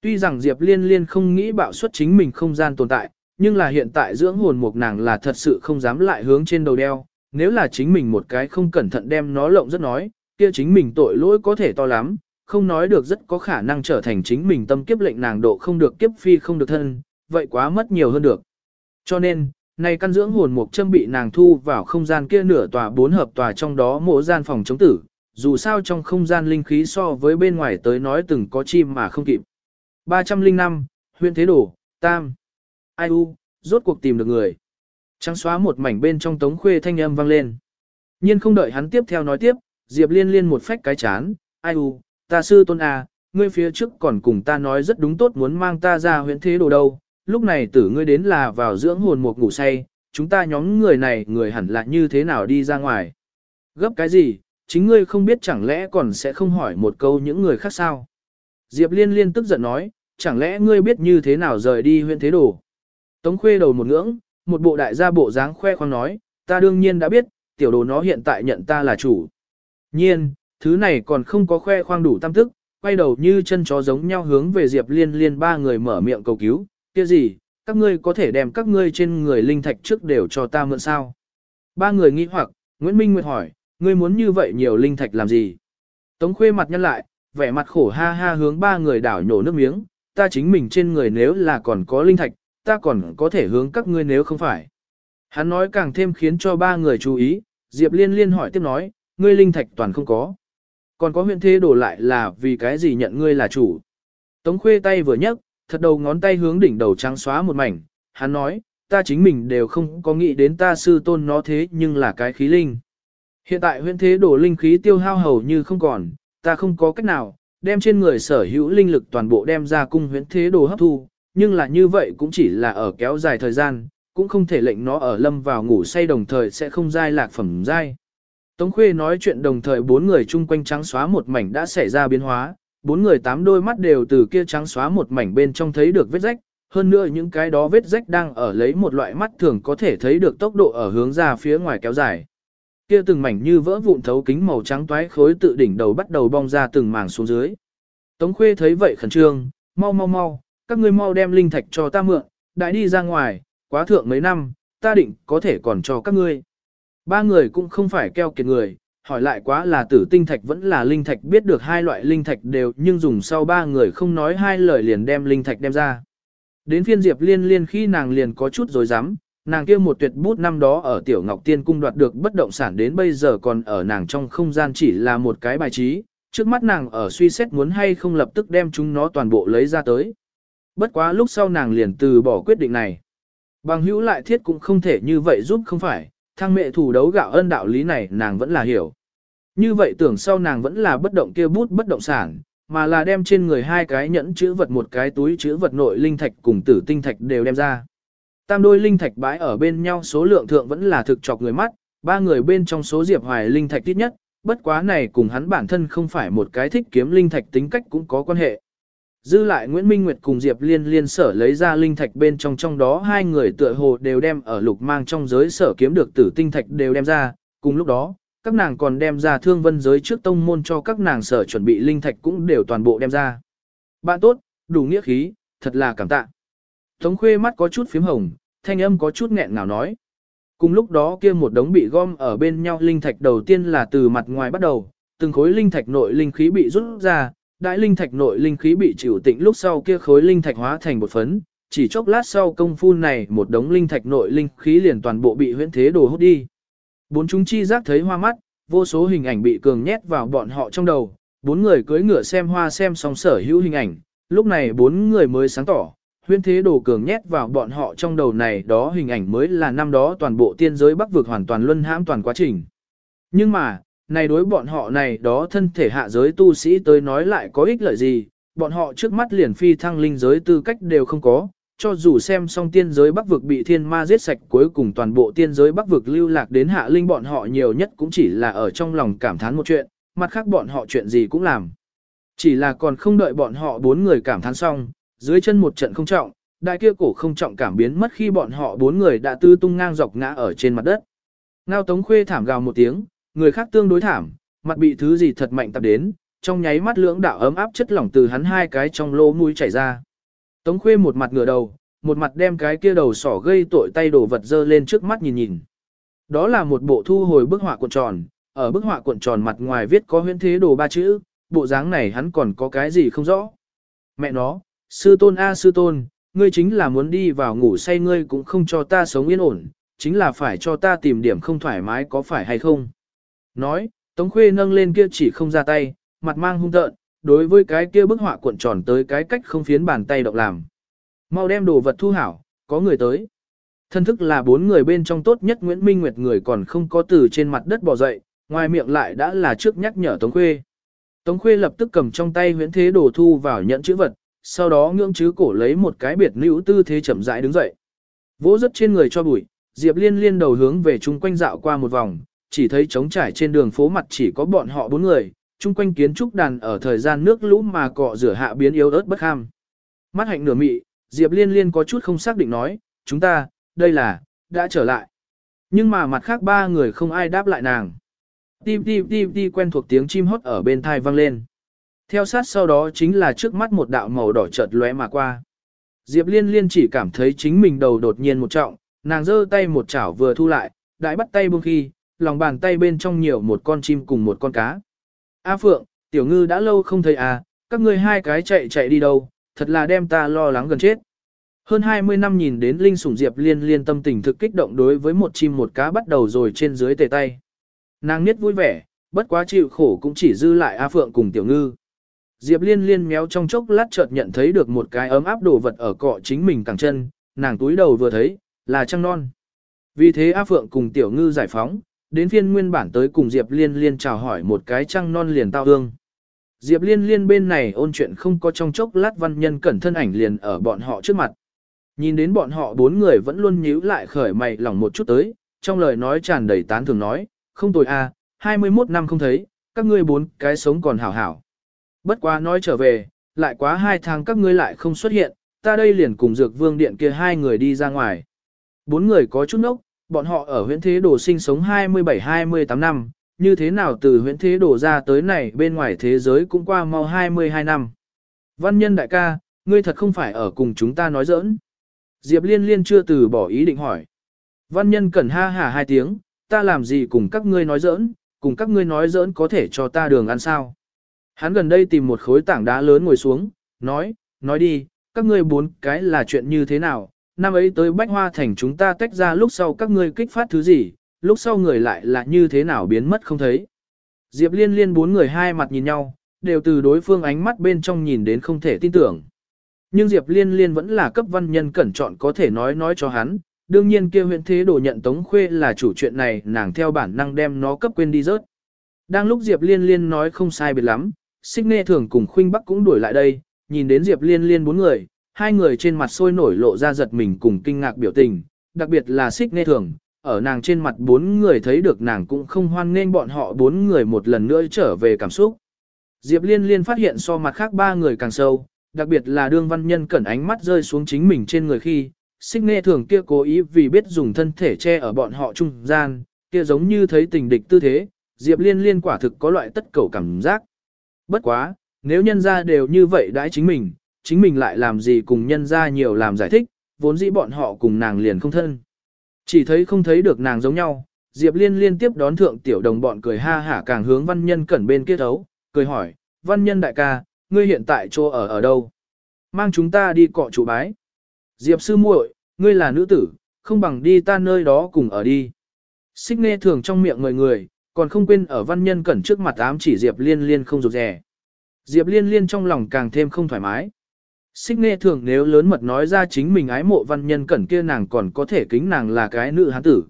Tuy rằng Diệp Liên liên không nghĩ bạo suất chính mình không gian tồn tại, nhưng là hiện tại dưỡng hồn mục nàng là thật sự không dám lại hướng trên đầu đeo, nếu là chính mình một cái không cẩn thận đem nó lộng rất nói, kia chính mình tội lỗi có thể to lắm, không nói được rất có khả năng trở thành chính mình tâm kiếp lệnh nàng độ không được kiếp phi không được thân, vậy quá mất nhiều hơn được. Cho nên, này căn dưỡng hồn mục châm bị nàng thu vào không gian kia nửa tòa bốn hợp tòa trong đó mỗi gian phòng chống tử, dù sao trong không gian linh khí so với bên ngoài tới nói từng có chim mà không kịp. 305, huyện thế đổ, tam. Ai u, rốt cuộc tìm được người. Trắng xóa một mảnh bên trong tống khuê thanh âm vang lên. nhiên không đợi hắn tiếp theo nói tiếp, Diệp liên liên một phách cái chán, ai u, ta sư tôn à, ngươi phía trước còn cùng ta nói rất đúng tốt muốn mang ta ra huyện thế đồ đâu, lúc này tử ngươi đến là vào dưỡng hồn một ngủ say, chúng ta nhóm người này người hẳn là như thế nào đi ra ngoài. Gấp cái gì, chính ngươi không biết chẳng lẽ còn sẽ không hỏi một câu những người khác sao. Diệp liên liên tức giận nói, chẳng lẽ ngươi biết như thế nào rời đi huyện thế đồ. Tống khuê đầu một ngưỡng, một bộ đại gia bộ dáng khoe khoang nói, ta đương nhiên đã biết, tiểu đồ nó hiện tại nhận ta là chủ. Nhiên, thứ này còn không có khoe khoang đủ tam tức, quay đầu như chân chó giống nhau hướng về Diệp Liên Liên ba người mở miệng cầu cứu, kia gì, các ngươi có thể đem các ngươi trên người linh thạch trước đều cho ta mượn sao. Ba người nghi hoặc, Nguyễn Minh Nguyệt hỏi, ngươi muốn như vậy nhiều linh thạch làm gì? Tống khuê mặt nhăn lại, vẻ mặt khổ ha ha hướng ba người đảo nhổ nước miếng, ta chính mình trên người nếu là còn có linh thạch, ta còn có thể hướng các ngươi nếu không phải. Hắn nói càng thêm khiến cho ba người chú ý, Diệp Liên Liên hỏi tiếp nói, ngươi linh thạch toàn không có. Còn có huyện thế đổ lại là vì cái gì nhận ngươi là chủ. Tống khuê tay vừa nhấc, thật đầu ngón tay hướng đỉnh đầu trắng xóa một mảnh, hắn nói, ta chính mình đều không có nghĩ đến ta sư tôn nó thế nhưng là cái khí linh. Hiện tại huyện thế đổ linh khí tiêu hao hầu như không còn, ta không có cách nào, đem trên người sở hữu linh lực toàn bộ đem ra cung huyện thế đồ hấp thu, nhưng là như vậy cũng chỉ là ở kéo dài thời gian, cũng không thể lệnh nó ở lâm vào ngủ say đồng thời sẽ không dai lạc phẩm dai. Tống Khuê nói chuyện đồng thời bốn người chung quanh trắng xóa một mảnh đã xảy ra biến hóa, bốn người tám đôi mắt đều từ kia trắng xóa một mảnh bên trong thấy được vết rách, hơn nữa những cái đó vết rách đang ở lấy một loại mắt thường có thể thấy được tốc độ ở hướng ra phía ngoài kéo dài. Kia từng mảnh như vỡ vụn thấu kính màu trắng toái khối tự đỉnh đầu bắt đầu bong ra từng mảng xuống dưới. Tống Khuê thấy vậy khẩn trương, mau mau mau, các ngươi mau đem linh thạch cho ta mượn, đại đi ra ngoài, quá thượng mấy năm, ta định có thể còn cho các ngươi. Ba người cũng không phải keo kiệt người, hỏi lại quá là tử tinh thạch vẫn là linh thạch biết được hai loại linh thạch đều nhưng dùng sau ba người không nói hai lời liền đem linh thạch đem ra. Đến phiên Diệp liên liên khi nàng liền có chút rồi dám, nàng kia một tuyệt bút năm đó ở Tiểu Ngọc Tiên Cung đoạt được bất động sản đến bây giờ còn ở nàng trong không gian chỉ là một cái bài trí, trước mắt nàng ở suy xét muốn hay không lập tức đem chúng nó toàn bộ lấy ra tới. Bất quá lúc sau nàng liền từ bỏ quyết định này. Bằng hữu lại thiết cũng không thể như vậy giúp không phải, Thang mẹ thủ đấu gạo ân đạo lý này nàng vẫn là hiểu. Như vậy tưởng sau nàng vẫn là bất động kia bút bất động sản, mà là đem trên người hai cái nhẫn chữ vật một cái túi chữ vật nội linh thạch cùng tử tinh thạch đều đem ra. Tam đôi linh thạch bãi ở bên nhau số lượng thượng vẫn là thực chọc người mắt, ba người bên trong số diệp hoài linh thạch ít nhất, bất quá này cùng hắn bản thân không phải một cái thích kiếm linh thạch tính cách cũng có quan hệ. Dư lại Nguyễn Minh Nguyệt cùng Diệp Liên liên sở lấy ra linh thạch bên trong trong đó hai người tựa hồ đều đem ở lục mang trong giới sở kiếm được tử tinh thạch đều đem ra, cùng lúc đó, các nàng còn đem ra thương vân giới trước tông môn cho các nàng sở chuẩn bị linh thạch cũng đều toàn bộ đem ra. Bạn tốt, đủ nghĩa khí, thật là cảm tạ. Tống khuê mắt có chút phím hồng, thanh âm có chút nghẹn ngào nói. Cùng lúc đó kia một đống bị gom ở bên nhau linh thạch đầu tiên là từ mặt ngoài bắt đầu, từng khối linh thạch nội linh khí bị rút ra, đại linh thạch nội linh khí bị chịu tịnh lúc sau kia khối linh thạch hóa thành một phấn, chỉ chốc lát sau công phu này một đống linh thạch nội linh khí liền toàn bộ bị huyễn thế đồ hút đi. Bốn chúng chi giác thấy hoa mắt, vô số hình ảnh bị cường nhét vào bọn họ trong đầu, bốn người cưỡi ngựa xem hoa xem xong sở hữu hình ảnh, lúc này bốn người mới sáng tỏ, Huyên thế đồ cường nhét vào bọn họ trong đầu này đó hình ảnh mới là năm đó toàn bộ tiên giới bắc vực hoàn toàn luân hãm toàn quá trình. Nhưng mà, này đối bọn họ này đó thân thể hạ giới tu sĩ tới nói lại có ích lợi gì, bọn họ trước mắt liền phi thăng linh giới tư cách đều không có, cho dù xem xong tiên giới bắc vực bị thiên ma giết sạch cuối cùng toàn bộ tiên giới bắc vực lưu lạc đến hạ linh bọn họ nhiều nhất cũng chỉ là ở trong lòng cảm thán một chuyện, mặt khác bọn họ chuyện gì cũng làm. Chỉ là còn không đợi bọn họ bốn người cảm thán xong, dưới chân một trận không trọng, đại kia cổ không trọng cảm biến mất khi bọn họ bốn người đã tư tung ngang dọc ngã ở trên mặt đất. Ngao Tống Khuê thảm gào một tiếng, người khác tương đối thảm, mặt bị thứ gì thật mạnh tập đến, trong nháy mắt lưỡng đạo ấm áp chất lỏng từ hắn hai cái trong lỗ mũi chảy ra. Tống Khuê một mặt ngửa đầu, một mặt đem cái kia đầu sỏ gây tội tay đổ vật dơ lên trước mắt nhìn nhìn. đó là một bộ thu hồi bức họa cuộn tròn, ở bức họa cuộn tròn mặt ngoài viết có huyễn thế đồ ba chữ, bộ dáng này hắn còn có cái gì không rõ. Mẹ nó, sư tôn a sư tôn, ngươi chính là muốn đi vào ngủ say ngươi cũng không cho ta sống yên ổn, chính là phải cho ta tìm điểm không thoải mái có phải hay không. Nói, Tống Khuê nâng lên kia chỉ không ra tay, mặt mang hung tợn, đối với cái kia bức họa cuộn tròn tới cái cách không phiến bàn tay động làm. Mau đem đồ vật thu hảo, có người tới. Thân thức là bốn người bên trong tốt nhất Nguyễn Minh Nguyệt người còn không có từ trên mặt đất bò dậy, ngoài miệng lại đã là trước nhắc nhở Tống Khuê. Tống Khuê lập tức cầm trong tay huyễn thế đồ thu vào nhận chữ vật, sau đó ngưỡng chứ cổ lấy một cái biệt nữ tư thế chậm rãi đứng dậy. Vỗ rất trên người cho bụi, Diệp Liên liên đầu hướng về chung quanh dạo qua một vòng, chỉ thấy trống trải trên đường phố mặt chỉ có bọn họ bốn người, chung quanh kiến trúc đàn ở thời gian nước lũ mà cọ rửa hạ biến yếu ớt bất ham. Mắt hạnh nửa mị, Diệp Liên liên có chút không xác định nói, chúng ta, đây là, đã trở lại. Nhưng mà mặt khác ba người không ai đáp lại nàng. Tim tim tim tim quen thuộc tiếng chim hót ở bên thai vang lên. Theo sát sau đó chính là trước mắt một đạo màu đỏ chợt lóe mà qua. Diệp Liên Liên chỉ cảm thấy chính mình đầu đột nhiên một trọng, nàng giơ tay một chảo vừa thu lại, đại bắt tay buông khi, lòng bàn tay bên trong nhiều một con chim cùng một con cá. A Phượng, Tiểu Ngư đã lâu không thấy à, các ngươi hai cái chạy chạy đi đâu, thật là đem ta lo lắng gần chết. Hơn 20 năm nhìn đến Linh Sủng Diệp Liên Liên tâm tình thực kích động đối với một chim một cá bắt đầu rồi trên dưới tề tay. Nàng niết vui vẻ, bất quá chịu khổ cũng chỉ dư lại A Phượng cùng Tiểu Ngư. Diệp Liên Liên méo trong chốc lát chợt nhận thấy được một cái ấm áp đồ vật ở cọ chính mình cẳng chân, nàng túi đầu vừa thấy, là trăng non. Vì thế A Phượng cùng Tiểu Ngư giải phóng, đến phiên nguyên bản tới cùng Diệp Liên Liên chào hỏi một cái trăng non liền tao hương. Diệp Liên Liên bên này ôn chuyện không có trong chốc lát văn nhân cẩn thân ảnh liền ở bọn họ trước mặt. Nhìn đến bọn họ bốn người vẫn luôn nhíu lại khởi mày lỏng một chút tới, trong lời nói tràn đầy tán thường nói, không tồi a, à, 21 năm không thấy, các ngươi bốn cái sống còn hảo hảo. Bất quá nói trở về, lại quá hai tháng các ngươi lại không xuất hiện, ta đây liền cùng dược vương điện kia hai người đi ra ngoài. Bốn người có chút nốc, bọn họ ở huyện thế đồ sinh sống 27-28 năm, như thế nào từ huyện thế đồ ra tới này bên ngoài thế giới cũng qua mau 22 năm. Văn nhân đại ca, ngươi thật không phải ở cùng chúng ta nói giỡn. Diệp liên liên chưa từ bỏ ý định hỏi. Văn nhân cần ha hả hai tiếng, ta làm gì cùng các ngươi nói giỡn, cùng các ngươi nói giỡn có thể cho ta đường ăn sao. Hắn gần đây tìm một khối tảng đá lớn ngồi xuống, nói, nói đi, các ngươi bốn cái là chuyện như thế nào, năm ấy tới Bách Hoa Thành chúng ta tách ra lúc sau các ngươi kích phát thứ gì, lúc sau người lại là như thế nào biến mất không thấy. Diệp liên liên bốn người hai mặt nhìn nhau, đều từ đối phương ánh mắt bên trong nhìn đến không thể tin tưởng. Nhưng Diệp liên liên vẫn là cấp văn nhân cẩn chọn có thể nói nói cho hắn, đương nhiên kia huyện thế đồ nhận Tống Khuê là chủ chuyện này nàng theo bản năng đem nó cấp quên đi rớt. Đang lúc Diệp liên liên nói không sai biệt lắm, xích nghe thường cùng khuynh bắc cũng đuổi lại đây, nhìn đến Diệp liên liên bốn người, hai người trên mặt sôi nổi lộ ra giật mình cùng kinh ngạc biểu tình, đặc biệt là xích nghe thường, ở nàng trên mặt bốn người thấy được nàng cũng không hoan nghênh bọn họ bốn người một lần nữa trở về cảm xúc. Diệp liên liên phát hiện so mặt khác ba người càng sâu, đặc biệt là đương văn nhân cẩn ánh mắt rơi xuống chính mình trên người khi, xích nghe thường kia cố ý vì biết dùng thân thể che ở bọn họ trung gian, kia giống như thấy tình địch tư thế, Diệp liên liên quả thực có loại tất cầu cảm giác. Bất quá, nếu nhân ra đều như vậy đãi chính mình, chính mình lại làm gì cùng nhân ra nhiều làm giải thích, vốn dĩ bọn họ cùng nàng liền không thân. Chỉ thấy không thấy được nàng giống nhau, Diệp Liên liên tiếp đón thượng tiểu đồng bọn cười ha hả càng hướng văn nhân cẩn bên kia thấu, cười hỏi, văn nhân đại ca, ngươi hiện tại chỗ ở ở đâu? Mang chúng ta đi cọ chủ bái. Diệp sư muội, ngươi là nữ tử, không bằng đi ta nơi đó cùng ở đi. Xích nghe thường trong miệng người người, còn không quên ở văn nhân cẩn trước mặt ám chỉ Diệp liên liên không rụt rè. Diệp liên liên trong lòng càng thêm không thoải mái. Xích nghe thường nếu lớn mật nói ra chính mình ái mộ văn nhân cẩn kia nàng còn có thể kính nàng là cái nữ hán tử.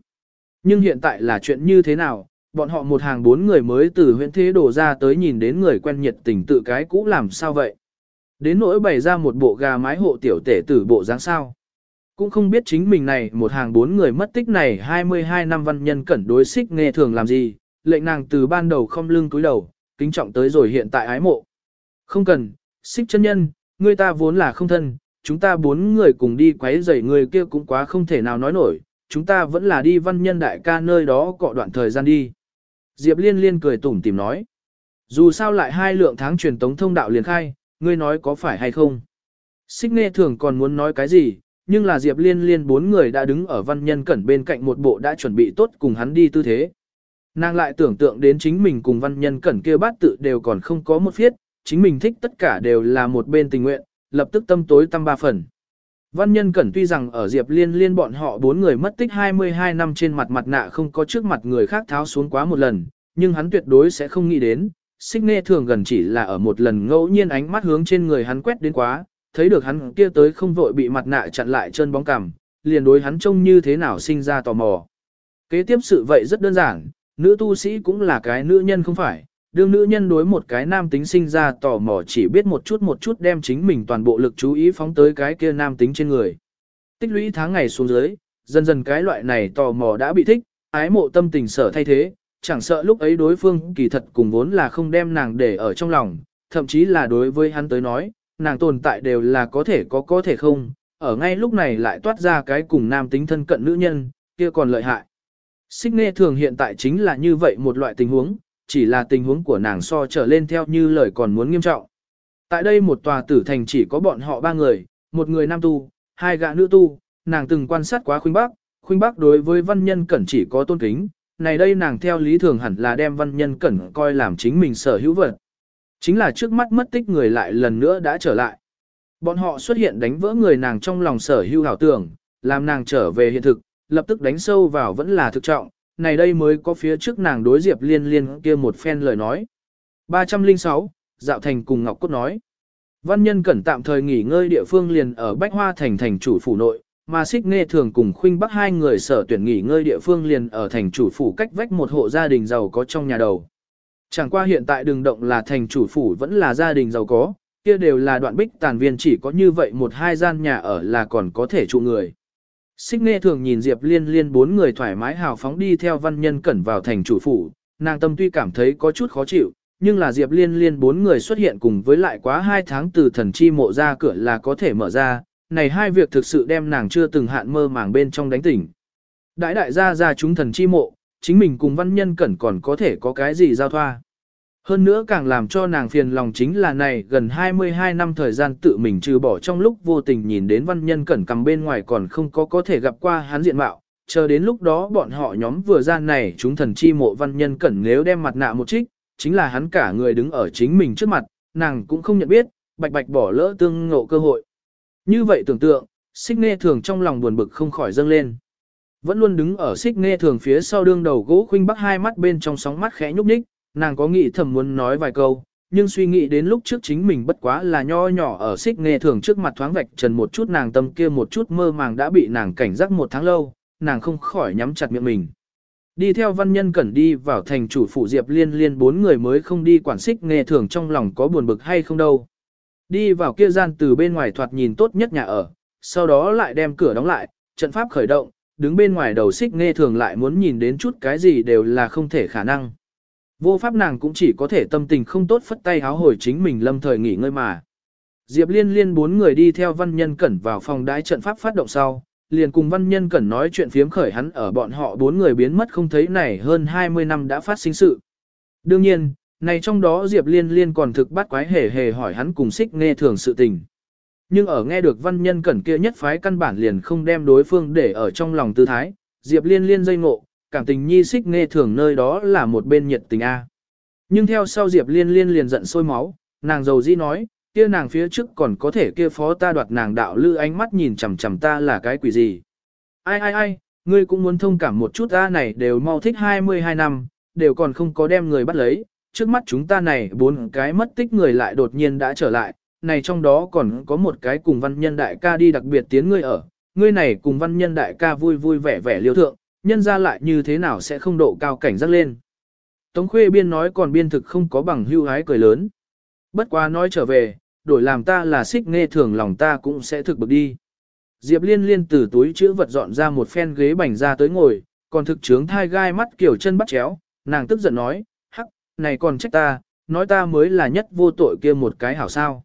Nhưng hiện tại là chuyện như thế nào, bọn họ một hàng bốn người mới từ huyện thế đổ ra tới nhìn đến người quen nhiệt tình tự cái cũ làm sao vậy. Đến nỗi bày ra một bộ gà mái hộ tiểu tể tử bộ dáng sao. Cũng không biết chính mình này một hàng bốn người mất tích này 22 năm văn nhân cẩn đối xích nghe thường làm gì, lệnh nàng từ ban đầu không lưng túi đầu, kính trọng tới rồi hiện tại ái mộ. Không cần, xích chân nhân, người ta vốn là không thân, chúng ta bốn người cùng đi quấy rầy người kia cũng quá không thể nào nói nổi, chúng ta vẫn là đi văn nhân đại ca nơi đó cọ đoạn thời gian đi. Diệp liên liên cười tủm tìm nói. Dù sao lại hai lượng tháng truyền tống thông đạo liền khai, ngươi nói có phải hay không? Xích nghe thường còn muốn nói cái gì, nhưng là Diệp Liên Liên bốn người đã đứng ở văn nhân cẩn bên cạnh một bộ đã chuẩn bị tốt cùng hắn đi tư thế. Nàng lại tưởng tượng đến chính mình cùng văn nhân cẩn kia bát tự đều còn không có một phiết, chính mình thích tất cả đều là một bên tình nguyện, lập tức tâm tối tâm ba phần. Văn nhân cẩn tuy rằng ở Diệp Liên Liên bọn họ bốn người mất tích 22 năm trên mặt mặt nạ không có trước mặt người khác tháo xuống quá một lần, nhưng hắn tuyệt đối sẽ không nghĩ đến, xích nghe thường gần chỉ là ở một lần ngẫu nhiên ánh mắt hướng trên người hắn quét đến quá, thấy được hắn kia tới không vội bị mặt nạ chặn lại chân bóng cằm, liền đối hắn trông như thế nào sinh ra tò mò. Kế tiếp sự vậy rất đơn giản, nữ tu sĩ cũng là cái nữ nhân không phải, đương nữ nhân đối một cái nam tính sinh ra tò mò chỉ biết một chút một chút đem chính mình toàn bộ lực chú ý phóng tới cái kia nam tính trên người. Tích lũy tháng ngày xuống dưới, dần dần cái loại này tò mò đã bị thích, ái mộ tâm tình sở thay thế, chẳng sợ lúc ấy đối phương kỳ thật cùng vốn là không đem nàng để ở trong lòng, thậm chí là đối với hắn tới nói, nàng tồn tại đều là có thể có có thể không, ở ngay lúc này lại toát ra cái cùng nam tính thân cận nữ nhân, kia còn lợi hại. Xích nghe thường hiện tại chính là như vậy một loại tình huống, chỉ là tình huống của nàng so trở lên theo như lời còn muốn nghiêm trọng. Tại đây một tòa tử thành chỉ có bọn họ ba người, một người nam tu, hai gã nữ tu, nàng từng quan sát quá khuynh bác, khuynh bác đối với văn nhân cẩn chỉ có tôn kính, này đây nàng theo lý thường hẳn là đem văn nhân cẩn coi làm chính mình sở hữu vật. Chính là trước mắt mất tích người lại lần nữa đã trở lại. Bọn họ xuất hiện đánh vỡ người nàng trong lòng sở hữu hảo tưởng, làm nàng trở về hiện thực, lập tức đánh sâu vào vẫn là thực trọng, này đây mới có phía trước nàng đối Diệp Liên Liên kia một phen lời nói. 306, Dạo Thành cùng Ngọc Cốt nói. Văn nhân cẩn tạm thời nghỉ ngơi địa phương liền ở Bách Hoa Thành thành chủ phủ nội, mà xích nghe thường cùng khuynh bắc hai người sở tuyển nghỉ ngơi địa phương liền ở thành chủ phủ cách vách một hộ gia đình giàu có trong nhà đầu. Chẳng qua hiện tại đường động là thành chủ phủ vẫn là gia đình giàu có, kia đều là đoạn bích tàn viên chỉ có như vậy một hai gian nhà ở là còn có thể trụ người. Xích nghe thường nhìn Diệp liên liên bốn người thoải mái hào phóng đi theo văn nhân cẩn vào thành chủ phủ, nàng tâm tuy cảm thấy có chút khó chịu, nhưng là Diệp liên liên bốn người xuất hiện cùng với lại quá hai tháng từ thần chi mộ ra cửa là có thể mở ra, này hai việc thực sự đem nàng chưa từng hạn mơ màng bên trong đánh tỉnh. Đại đại gia ra chúng thần chi mộ, chính mình cùng văn nhân cẩn còn có thể có cái gì giao thoa. Hơn nữa càng làm cho nàng phiền lòng chính là này gần 22 năm thời gian tự mình trừ bỏ trong lúc vô tình nhìn đến văn nhân cẩn cầm bên ngoài còn không có có thể gặp qua hắn diện mạo, chờ đến lúc đó bọn họ nhóm vừa ra này chúng thần chi mộ văn nhân cẩn nếu đem mặt nạ một trích, chính là hắn cả người đứng ở chính mình trước mặt, nàng cũng không nhận biết, bạch bạch bỏ lỡ tương ngộ cơ hội. Như vậy tưởng tượng, xích nghe thường trong lòng buồn bực không khỏi dâng lên. Vẫn luôn đứng ở xích nghe thường phía sau đương đầu gỗ khuynh bắc hai mắt bên trong sóng mắt khẽ nhúc nhích, nàng có nghĩ thầm muốn nói vài câu, nhưng suy nghĩ đến lúc trước chính mình bất quá là nho nhỏ ở xích nghe thường trước mặt thoáng vạch trần một chút nàng tâm kia một chút mơ màng đã bị nàng cảnh giác một tháng lâu, nàng không khỏi nhắm chặt miệng mình. Đi theo văn nhân cẩn đi vào thành chủ phủ Diệp Liên Liên bốn người mới không đi quản xích nghe thường trong lòng có buồn bực hay không đâu. Đi vào kia gian từ bên ngoài thoạt nhìn tốt nhất nhà ở, sau đó lại đem cửa đóng lại, trận pháp khởi động, đứng bên ngoài đầu xích nghe thường lại muốn nhìn đến chút cái gì đều là không thể khả năng. Vô pháp nàng cũng chỉ có thể tâm tình không tốt phất tay háo hồi chính mình lâm thời nghỉ ngơi mà. Diệp liên liên bốn người đi theo văn nhân cẩn vào phòng đái trận pháp phát động sau, liền cùng văn nhân cẩn nói chuyện phiếm khởi hắn ở bọn họ bốn người biến mất không thấy này hơn 20 năm đã phát sinh sự. Đương nhiên, này trong đó Diệp liên liên còn thực bắt quái hề hề hỏi hắn cùng xích nghe thường sự tình. Nhưng ở nghe được văn nhân cẩn kia nhất phái căn bản liền không đem đối phương để ở trong lòng tư thái, Diệp liên liên dây ngộ, cảm tình nhi xích nghe thường nơi đó là một bên nhiệt tình A. Nhưng theo sau Diệp liên liên liền giận sôi máu, nàng dầu dĩ nói, kia nàng phía trước còn có thể kia phó ta đoạt nàng đạo lư ánh mắt nhìn chằm chằm ta là cái quỷ gì. Ai ai ai, ngươi cũng muốn thông cảm một chút ta này đều mau thích 22 năm, đều còn không có đem người bắt lấy, trước mắt chúng ta này bốn cái mất tích người lại đột nhiên đã trở lại, này trong đó còn có một cái cùng văn nhân đại ca đi đặc biệt tiến ngươi ở, ngươi này cùng văn nhân đại ca vui vui vẻ vẻ liêu thượng, nhân ra lại như thế nào sẽ không độ cao cảnh giác lên. Tống khuê biên nói còn biên thực không có bằng hưu hái cười lớn. Bất quá nói trở về, đổi làm ta là xích nghe thường lòng ta cũng sẽ thực bực đi. Diệp liên liên từ túi chữ vật dọn ra một phen ghế bành ra tới ngồi, còn thực trướng thai gai mắt kiểu chân bắt chéo, nàng tức giận nói, hắc, này còn trách ta, nói ta mới là nhất vô tội kia một cái hảo sao.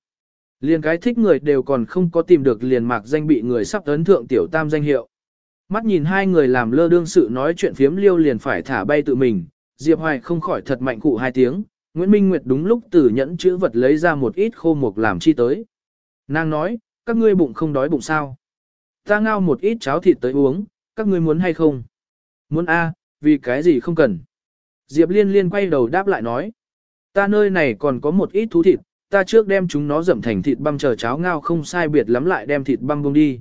Liền cái thích người đều còn không có tìm được liền mạc danh bị người sắp ấn thượng tiểu tam danh hiệu. Mắt nhìn hai người làm lơ đương sự nói chuyện phiếm liêu liền phải thả bay tự mình, Diệp Hoài không khỏi thật mạnh cụ hai tiếng, Nguyễn Minh Nguyệt đúng lúc từ nhẫn chữ vật lấy ra một ít khô mục làm chi tới. Nàng nói, các ngươi bụng không đói bụng sao. ta ngao một ít cháo thịt tới uống, các ngươi muốn hay không? Muốn a, vì cái gì không cần. Diệp liên liên quay đầu đáp lại nói. Ta nơi này còn có một ít thú thịt, ta trước đem chúng nó dẩm thành thịt băm chờ cháo ngao không sai biệt lắm lại đem thịt băm bông đi.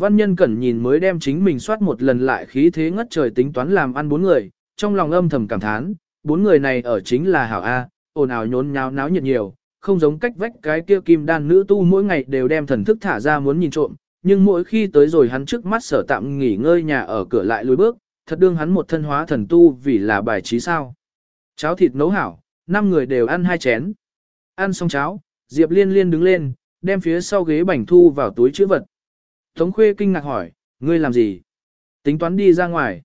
Văn nhân cẩn nhìn mới đem chính mình soát một lần lại khí thế ngất trời tính toán làm ăn bốn người, trong lòng âm thầm cảm thán, bốn người này ở chính là hảo A, ồn ào nhốn nháo náo nhiệt nhiều, không giống cách vách cái kia kim đan nữ tu mỗi ngày đều đem thần thức thả ra muốn nhìn trộm, nhưng mỗi khi tới rồi hắn trước mắt sở tạm nghỉ ngơi nhà ở cửa lại lùi bước, thật đương hắn một thân hóa thần tu vì là bài trí sao. Cháo thịt nấu hảo, năm người đều ăn hai chén. Ăn xong cháo, Diệp Liên Liên đứng lên, đem phía sau ghế bảnh thu vào túi chữ vật. Tống Khuê kinh ngạc hỏi, ngươi làm gì? Tính toán đi ra ngoài.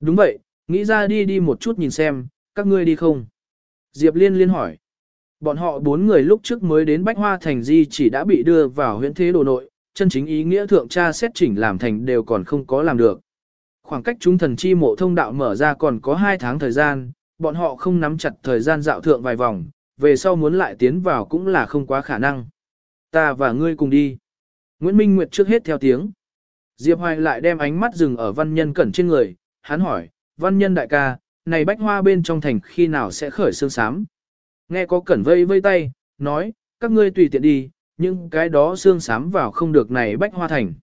Đúng vậy, nghĩ ra đi đi một chút nhìn xem, các ngươi đi không? Diệp Liên Liên hỏi. Bọn họ bốn người lúc trước mới đến Bách Hoa Thành Di chỉ đã bị đưa vào huyện thế đồ nội, chân chính ý nghĩa thượng tra xét chỉnh làm thành đều còn không có làm được. Khoảng cách chúng thần chi mộ thông đạo mở ra còn có hai tháng thời gian, bọn họ không nắm chặt thời gian dạo thượng vài vòng, về sau muốn lại tiến vào cũng là không quá khả năng. Ta và ngươi cùng đi. Nguyễn Minh Nguyệt trước hết theo tiếng. Diệp Hoài lại đem ánh mắt dừng ở văn nhân cẩn trên người, hắn hỏi, văn nhân đại ca, này bách hoa bên trong thành khi nào sẽ khởi sương sám? Nghe có cẩn vây vây tay, nói, các ngươi tùy tiện đi, nhưng cái đó xương sám vào không được này bách hoa thành.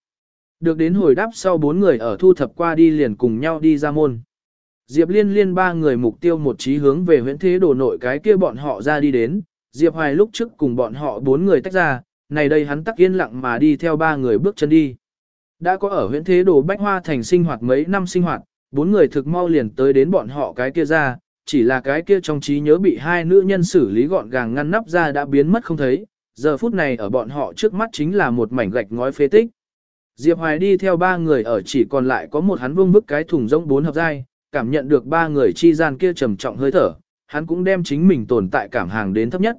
Được đến hồi đáp sau bốn người ở thu thập qua đi liền cùng nhau đi ra môn. Diệp liên liên ba người mục tiêu một trí hướng về huyện thế đồ nội cái kia bọn họ ra đi đến. Diệp hoài lúc trước cùng bọn họ bốn người tách ra, này đây hắn tắc yên lặng mà đi theo ba người bước chân đi. Đã có ở huyện thế đồ bách hoa thành sinh hoạt mấy năm sinh hoạt, bốn người thực mau liền tới đến bọn họ cái kia ra, chỉ là cái kia trong trí nhớ bị hai nữ nhân xử lý gọn gàng ngăn nắp ra đã biến mất không thấy, giờ phút này ở bọn họ trước mắt chính là một mảnh gạch ngói phế tích. Diệp Hoài đi theo ba người ở chỉ còn lại có một hắn vương bức cái thùng rỗng bốn hợp dai, cảm nhận được ba người chi gian kia trầm trọng hơi thở, hắn cũng đem chính mình tồn tại cảm hàng đến thấp nhất.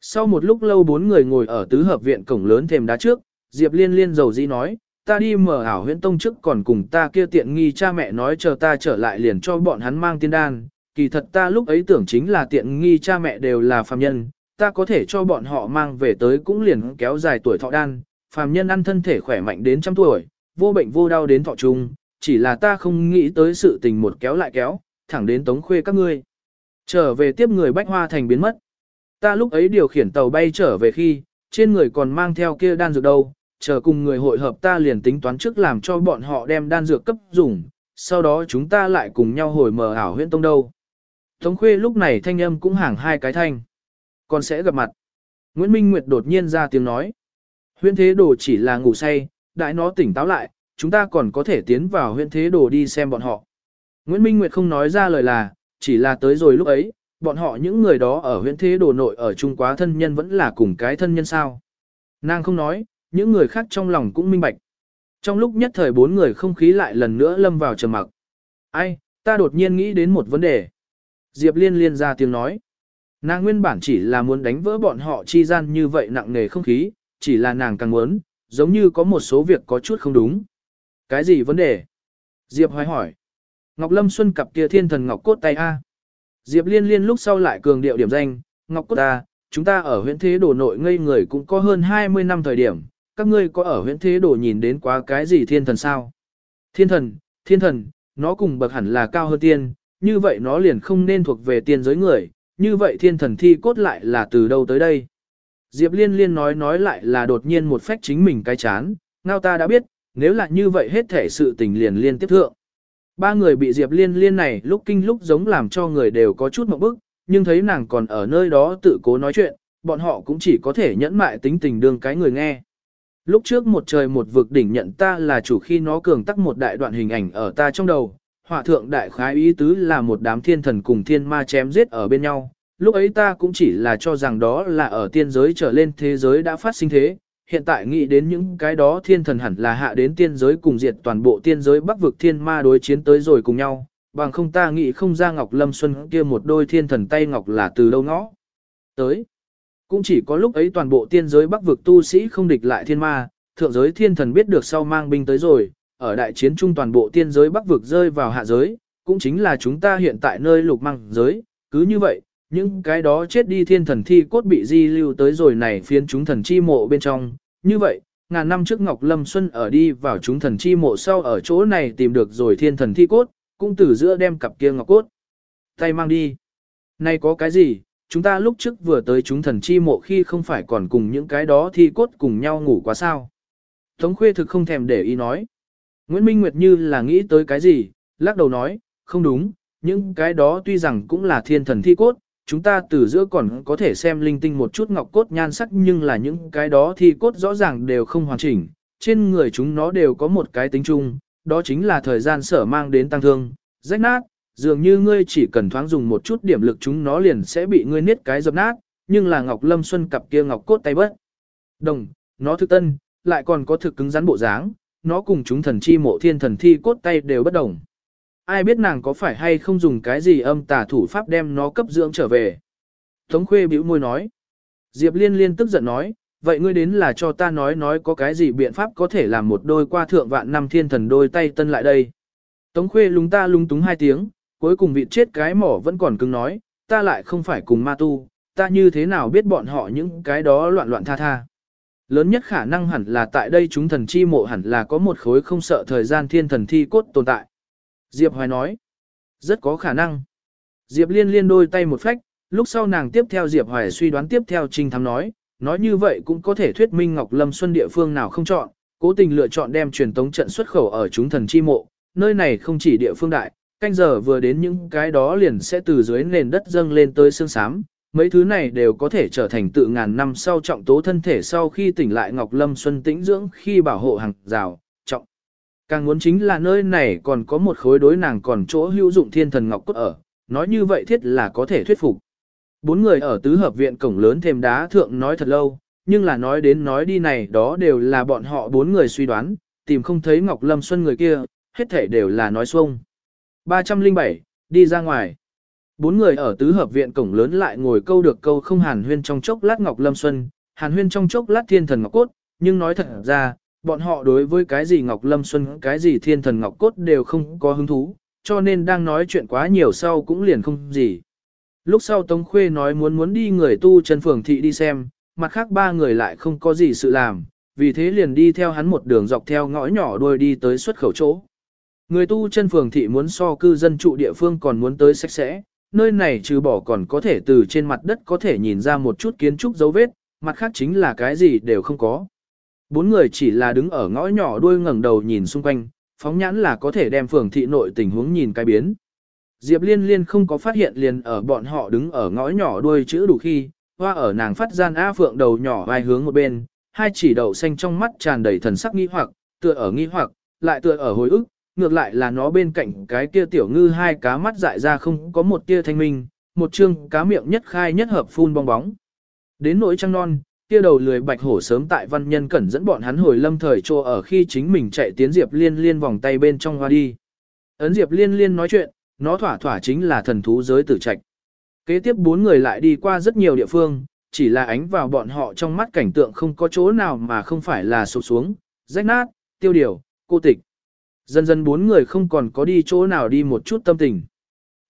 Sau một lúc lâu bốn người ngồi ở tứ hợp viện cổng lớn thềm đá trước, Diệp Liên liên dầu dĩ nói, ta đi mở ảo huyễn tông trước còn cùng ta kia tiện nghi cha mẹ nói chờ ta trở lại liền cho bọn hắn mang tiên đan, kỳ thật ta lúc ấy tưởng chính là tiện nghi cha mẹ đều là phàm nhân, ta có thể cho bọn họ mang về tới cũng liền kéo dài tuổi thọ đan, phàm nhân ăn thân thể khỏe mạnh đến trăm tuổi, vô bệnh vô đau đến thọ trung, chỉ là ta không nghĩ tới sự tình một kéo lại kéo, thẳng đến tống khuê các ngươi. Trở về tiếp người bách hoa thành biến mất. Ta lúc ấy điều khiển tàu bay trở về khi, trên người còn mang theo kia đan dược đâu, chờ cùng người hội hợp ta liền tính toán trước làm cho bọn họ đem đan dược cấp dùng, sau đó chúng ta lại cùng nhau hồi mở ảo huyện tông đâu. Tống khuê lúc này thanh âm cũng hàng hai cái thanh. Còn sẽ gặp mặt. Nguyễn Minh Nguyệt đột nhiên ra tiếng nói. Huyện thế đồ chỉ là ngủ say, đại nó tỉnh táo lại, chúng ta còn có thể tiến vào huyện thế đồ đi xem bọn họ. Nguyễn Minh Nguyệt không nói ra lời là, chỉ là tới rồi lúc ấy, bọn họ những người đó ở huyện thế đồ nội ở Trung quá thân nhân vẫn là cùng cái thân nhân sao. Nàng không nói, những người khác trong lòng cũng minh bạch. Trong lúc nhất thời bốn người không khí lại lần nữa lâm vào trầm mặc. Ai, ta đột nhiên nghĩ đến một vấn đề. Diệp liên liên ra tiếng nói. Nàng nguyên bản chỉ là muốn đánh vỡ bọn họ chi gian như vậy nặng nề không khí, chỉ là nàng càng muốn, giống như có một số việc có chút không đúng. Cái gì vấn đề? Diệp hoài hỏi. Ngọc Lâm Xuân cặp kia thiên thần Ngọc Cốt tay A. Diệp liên liên lúc sau lại cường điệu điểm danh, Ngọc Cốt ta, chúng ta ở huyện thế đồ nội ngây người cũng có hơn 20 năm thời điểm, các ngươi có ở huyện thế đồ nhìn đến quá cái gì thiên thần sao? Thiên thần, thiên thần, nó cùng bậc hẳn là cao hơn tiên, như vậy nó liền không nên thuộc về tiên giới người, như vậy thiên thần thi cốt lại là từ đâu tới đây. Diệp liên liên nói nói lại là đột nhiên một phách chính mình cái chán, ngao ta đã biết, nếu là như vậy hết thể sự tình liền liên tiếp thượng. Ba người bị Diệp liên liên này lúc kinh lúc giống làm cho người đều có chút mộng bức, nhưng thấy nàng còn ở nơi đó tự cố nói chuyện, bọn họ cũng chỉ có thể nhẫn mại tính tình đương cái người nghe. Lúc trước một trời một vực đỉnh nhận ta là chủ khi nó cường tắc một đại đoạn hình ảnh ở ta trong đầu, họa thượng đại khái ý tứ là một đám thiên thần cùng thiên ma chém giết ở bên nhau. Lúc ấy ta cũng chỉ là cho rằng đó là ở tiên giới trở lên thế giới đã phát sinh thế, hiện tại nghĩ đến những cái đó thiên thần hẳn là hạ đến tiên giới cùng diệt toàn bộ tiên giới bắc vực thiên ma đối chiến tới rồi cùng nhau, bằng không ta nghĩ không ra Ngọc Lâm Xuân kia một đôi thiên thần tay Ngọc là từ đâu ngõ. Tới, cũng chỉ có lúc ấy toàn bộ tiên giới bắc vực tu sĩ không địch lại thiên ma, thượng giới thiên thần biết được sau mang binh tới rồi, ở đại chiến trung toàn bộ tiên giới bắc vực rơi vào hạ giới, cũng chính là chúng ta hiện tại nơi lục măng giới, cứ như vậy, những cái đó chết đi thiên thần thi cốt bị di lưu tới rồi này phiến chúng thần chi mộ bên trong, như vậy, ngàn năm trước Ngọc Lâm Xuân ở đi vào chúng thần chi mộ sau ở chỗ này tìm được rồi thiên thần thi cốt, cũng từ giữa đem cặp kia ngọc cốt. Tay mang đi. Này có cái gì, chúng ta lúc trước vừa tới chúng thần chi mộ khi không phải còn cùng những cái đó thi cốt cùng nhau ngủ quá sao. Tống khuê thực không thèm để ý nói. Nguyễn Minh Nguyệt như là nghĩ tới cái gì, lắc đầu nói, không đúng, những cái đó tuy rằng cũng là thiên thần thi cốt, chúng ta từ giữa còn có thể xem linh tinh một chút ngọc cốt nhan sắc nhưng là những cái đó thì cốt rõ ràng đều không hoàn chỉnh, trên người chúng nó đều có một cái tính chung, đó chính là thời gian sở mang đến tăng thương, rách nát, dường như ngươi chỉ cần thoáng dùng một chút điểm lực chúng nó liền sẽ bị ngươi niết cái dập nát, nhưng là Ngọc Lâm Xuân cặp kia ngọc cốt tay bất. Đồng, nó thực tân, lại còn có thực cứng rắn bộ dáng, nó cùng chúng thần chi mộ thiên thần thi cốt tay đều bất đồng. Ai biết nàng có phải hay không dùng cái gì âm tà thủ pháp đem nó cấp dưỡng trở về. Tống khuê bĩu môi nói. Diệp liên liên tức giận nói, vậy ngươi đến là cho ta nói nói có cái gì biện pháp có thể làm một đôi qua thượng vạn năm thiên thần đôi tay tân lại đây. Tống khuê lúng ta lung túng hai tiếng, cuối cùng vị chết cái mỏ vẫn còn cứng nói, ta lại không phải cùng ma tu, ta như thế nào biết bọn họ những cái đó loạn loạn tha tha. Lớn nhất khả năng hẳn là tại đây chúng thần chi mộ hẳn là có một khối không sợ thời gian thiên thần thi cốt tồn tại. Diệp Hoài nói, rất có khả năng. Diệp liên liên đôi tay một phách, lúc sau nàng tiếp theo Diệp Hoài suy đoán tiếp theo Trinh Thám nói, nói như vậy cũng có thể thuyết minh Ngọc Lâm Xuân địa phương nào không chọn, cố tình lựa chọn đem truyền tống trận xuất khẩu ở chúng thần chi mộ, nơi này không chỉ địa phương đại, canh giờ vừa đến những cái đó liền sẽ từ dưới nền đất dâng lên tới xương xám, mấy thứ này đều có thể trở thành tự ngàn năm sau trọng tố thân thể sau khi tỉnh lại Ngọc Lâm Xuân tĩnh dưỡng khi bảo hộ hàng rào. Càng muốn chính là nơi này còn có một khối đối nàng còn chỗ hữu dụng thiên thần Ngọc Cốt ở, nói như vậy thiết là có thể thuyết phục. Bốn người ở tứ hợp viện cổng lớn thêm đá thượng nói thật lâu, nhưng là nói đến nói đi này đó đều là bọn họ bốn người suy đoán, tìm không thấy Ngọc Lâm Xuân người kia, hết thể đều là nói xuông. 307, đi ra ngoài. Bốn người ở tứ hợp viện cổng lớn lại ngồi câu được câu không hàn huyên trong chốc lát Ngọc Lâm Xuân, hàn huyên trong chốc lát thiên thần Ngọc Cốt, nhưng nói thật ra, bọn họ đối với cái gì Ngọc Lâm Xuân cái gì thiên thần Ngọc Cốt đều không có hứng thú, cho nên đang nói chuyện quá nhiều sau cũng liền không gì. Lúc sau Tống Khuê nói muốn muốn đi người tu chân phường thị đi xem, mặt khác ba người lại không có gì sự làm, vì thế liền đi theo hắn một đường dọc theo ngõ nhỏ đuôi đi tới xuất khẩu chỗ. Người tu chân phường thị muốn so cư dân trụ địa phương còn muốn tới sạch sẽ, nơi này trừ bỏ còn có thể từ trên mặt đất có thể nhìn ra một chút kiến trúc dấu vết, mặt khác chính là cái gì đều không có. Bốn người chỉ là đứng ở ngõ nhỏ đuôi ngẩng đầu nhìn xung quanh, phóng nhãn là có thể đem phường thị nội tình huống nhìn cái biến. Diệp Liên Liên không có phát hiện liền ở bọn họ đứng ở ngõ nhỏ đuôi chữ đủ khi, hoa ở nàng phát gian A Phượng đầu nhỏ vai hướng một bên, hai chỉ đậu xanh trong mắt tràn đầy thần sắc nghi hoặc, tựa ở nghi hoặc, lại tựa ở hồi ức, ngược lại là nó bên cạnh cái kia tiểu ngư hai cá mắt dại ra không có một tia thanh minh, một chương cá miệng nhất khai nhất hợp phun bong bóng. Đến nỗi trăng non, kia đầu lười bạch hổ sớm tại văn nhân cẩn dẫn bọn hắn hồi lâm thời trô ở khi chính mình chạy tiến Diệp Liên Liên vòng tay bên trong hoa đi. Ấn Diệp Liên Liên nói chuyện, nó thỏa thỏa chính là thần thú giới tử trạch. Kế tiếp bốn người lại đi qua rất nhiều địa phương, chỉ là ánh vào bọn họ trong mắt cảnh tượng không có chỗ nào mà không phải là sụp xuống, rách nát, tiêu điều, cô tịch. Dần dần bốn người không còn có đi chỗ nào đi một chút tâm tình.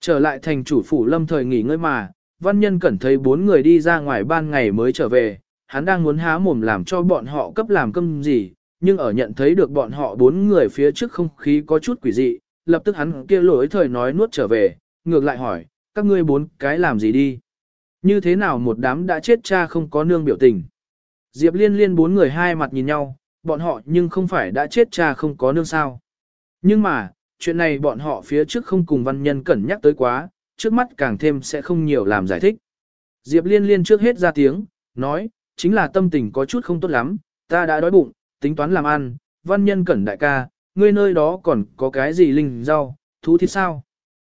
Trở lại thành chủ phủ lâm thời nghỉ ngơi mà, văn nhân cẩn thấy bốn người đi ra ngoài ban ngày mới trở về, hắn đang muốn há mồm làm cho bọn họ cấp làm cơm gì, nhưng ở nhận thấy được bọn họ bốn người phía trước không khí có chút quỷ dị, lập tức hắn kia lỗi thời nói nuốt trở về, ngược lại hỏi, các ngươi bốn cái làm gì đi? Như thế nào một đám đã chết cha không có nương biểu tình? Diệp liên liên bốn người hai mặt nhìn nhau, bọn họ nhưng không phải đã chết cha không có nương sao? Nhưng mà, chuyện này bọn họ phía trước không cùng văn nhân cẩn nhắc tới quá, trước mắt càng thêm sẽ không nhiều làm giải thích. Diệp liên liên trước hết ra tiếng, nói, chính là tâm tình có chút không tốt lắm, ta đã đói bụng, tính toán làm ăn, văn nhân cẩn đại ca, ngươi nơi đó còn có cái gì linh rau, thú thịt sao?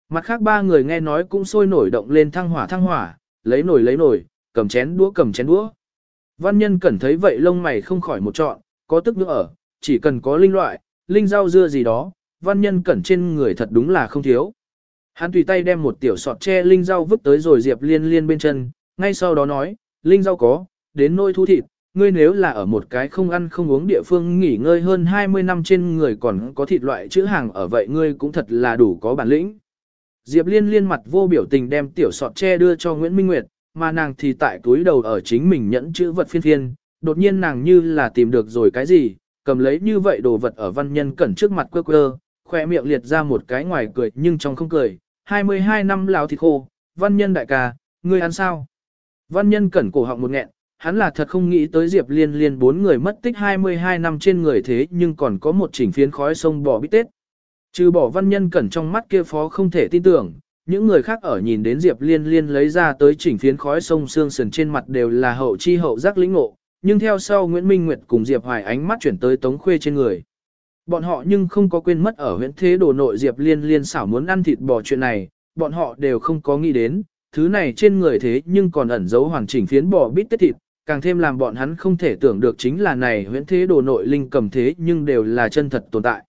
Mặt khác ba người nghe nói cũng sôi nổi động lên thăng hỏa thăng hỏa, lấy nổi lấy nổi, cầm chén đũa cầm chén đũa. Văn nhân cẩn thấy vậy lông mày không khỏi một trọn, có tức nữa ở, chỉ cần có linh loại, linh rau dưa gì đó, văn nhân cẩn trên người thật đúng là không thiếu. Hắn tùy tay đem một tiểu sọt tre linh rau vứt tới rồi Diệp Liên Liên bên chân, ngay sau đó nói, linh rau có, đến nôi thu thịt, ngươi nếu là ở một cái không ăn không uống địa phương nghỉ ngơi hơn 20 năm trên người còn có thịt loại chữ hàng ở vậy ngươi cũng thật là đủ có bản lĩnh. Diệp Liên liên mặt vô biểu tình đem tiểu sọt tre đưa cho Nguyễn Minh Nguyệt, mà nàng thì tại túi đầu ở chính mình nhẫn chữ vật phiên phiên, đột nhiên nàng như là tìm được rồi cái gì, cầm lấy như vậy đồ vật ở văn nhân cẩn trước mặt quơ quơ, khoe miệng liệt ra một cái ngoài cười nhưng trong không cười, 22 năm lão thịt khô, văn nhân đại ca, ngươi ăn sao? Văn nhân cẩn cổ họng một nghẹn, hắn là thật không nghĩ tới Diệp Liên Liên bốn người mất tích 22 năm trên người thế nhưng còn có một chỉnh phiến khói sông bò bít tết. Trừ bỏ văn nhân cẩn trong mắt kia phó không thể tin tưởng, những người khác ở nhìn đến Diệp Liên Liên lấy ra tới chỉnh phiến khói sông xương sườn trên mặt đều là hậu chi hậu giác lĩnh ngộ, nhưng theo sau Nguyễn Minh Nguyệt cùng Diệp Hoài ánh mắt chuyển tới Tống Khuê trên người. Bọn họ nhưng không có quên mất ở huyện thế đồ nội Diệp Liên Liên xảo muốn ăn thịt bò chuyện này, bọn họ đều không có nghĩ đến, thứ này trên người thế nhưng còn ẩn giấu hoàn chỉnh phiến bò bít tết thịt, càng thêm làm bọn hắn không thể tưởng được chính là này huyễn thế đồ nội linh cầm thế nhưng đều là chân thật tồn tại.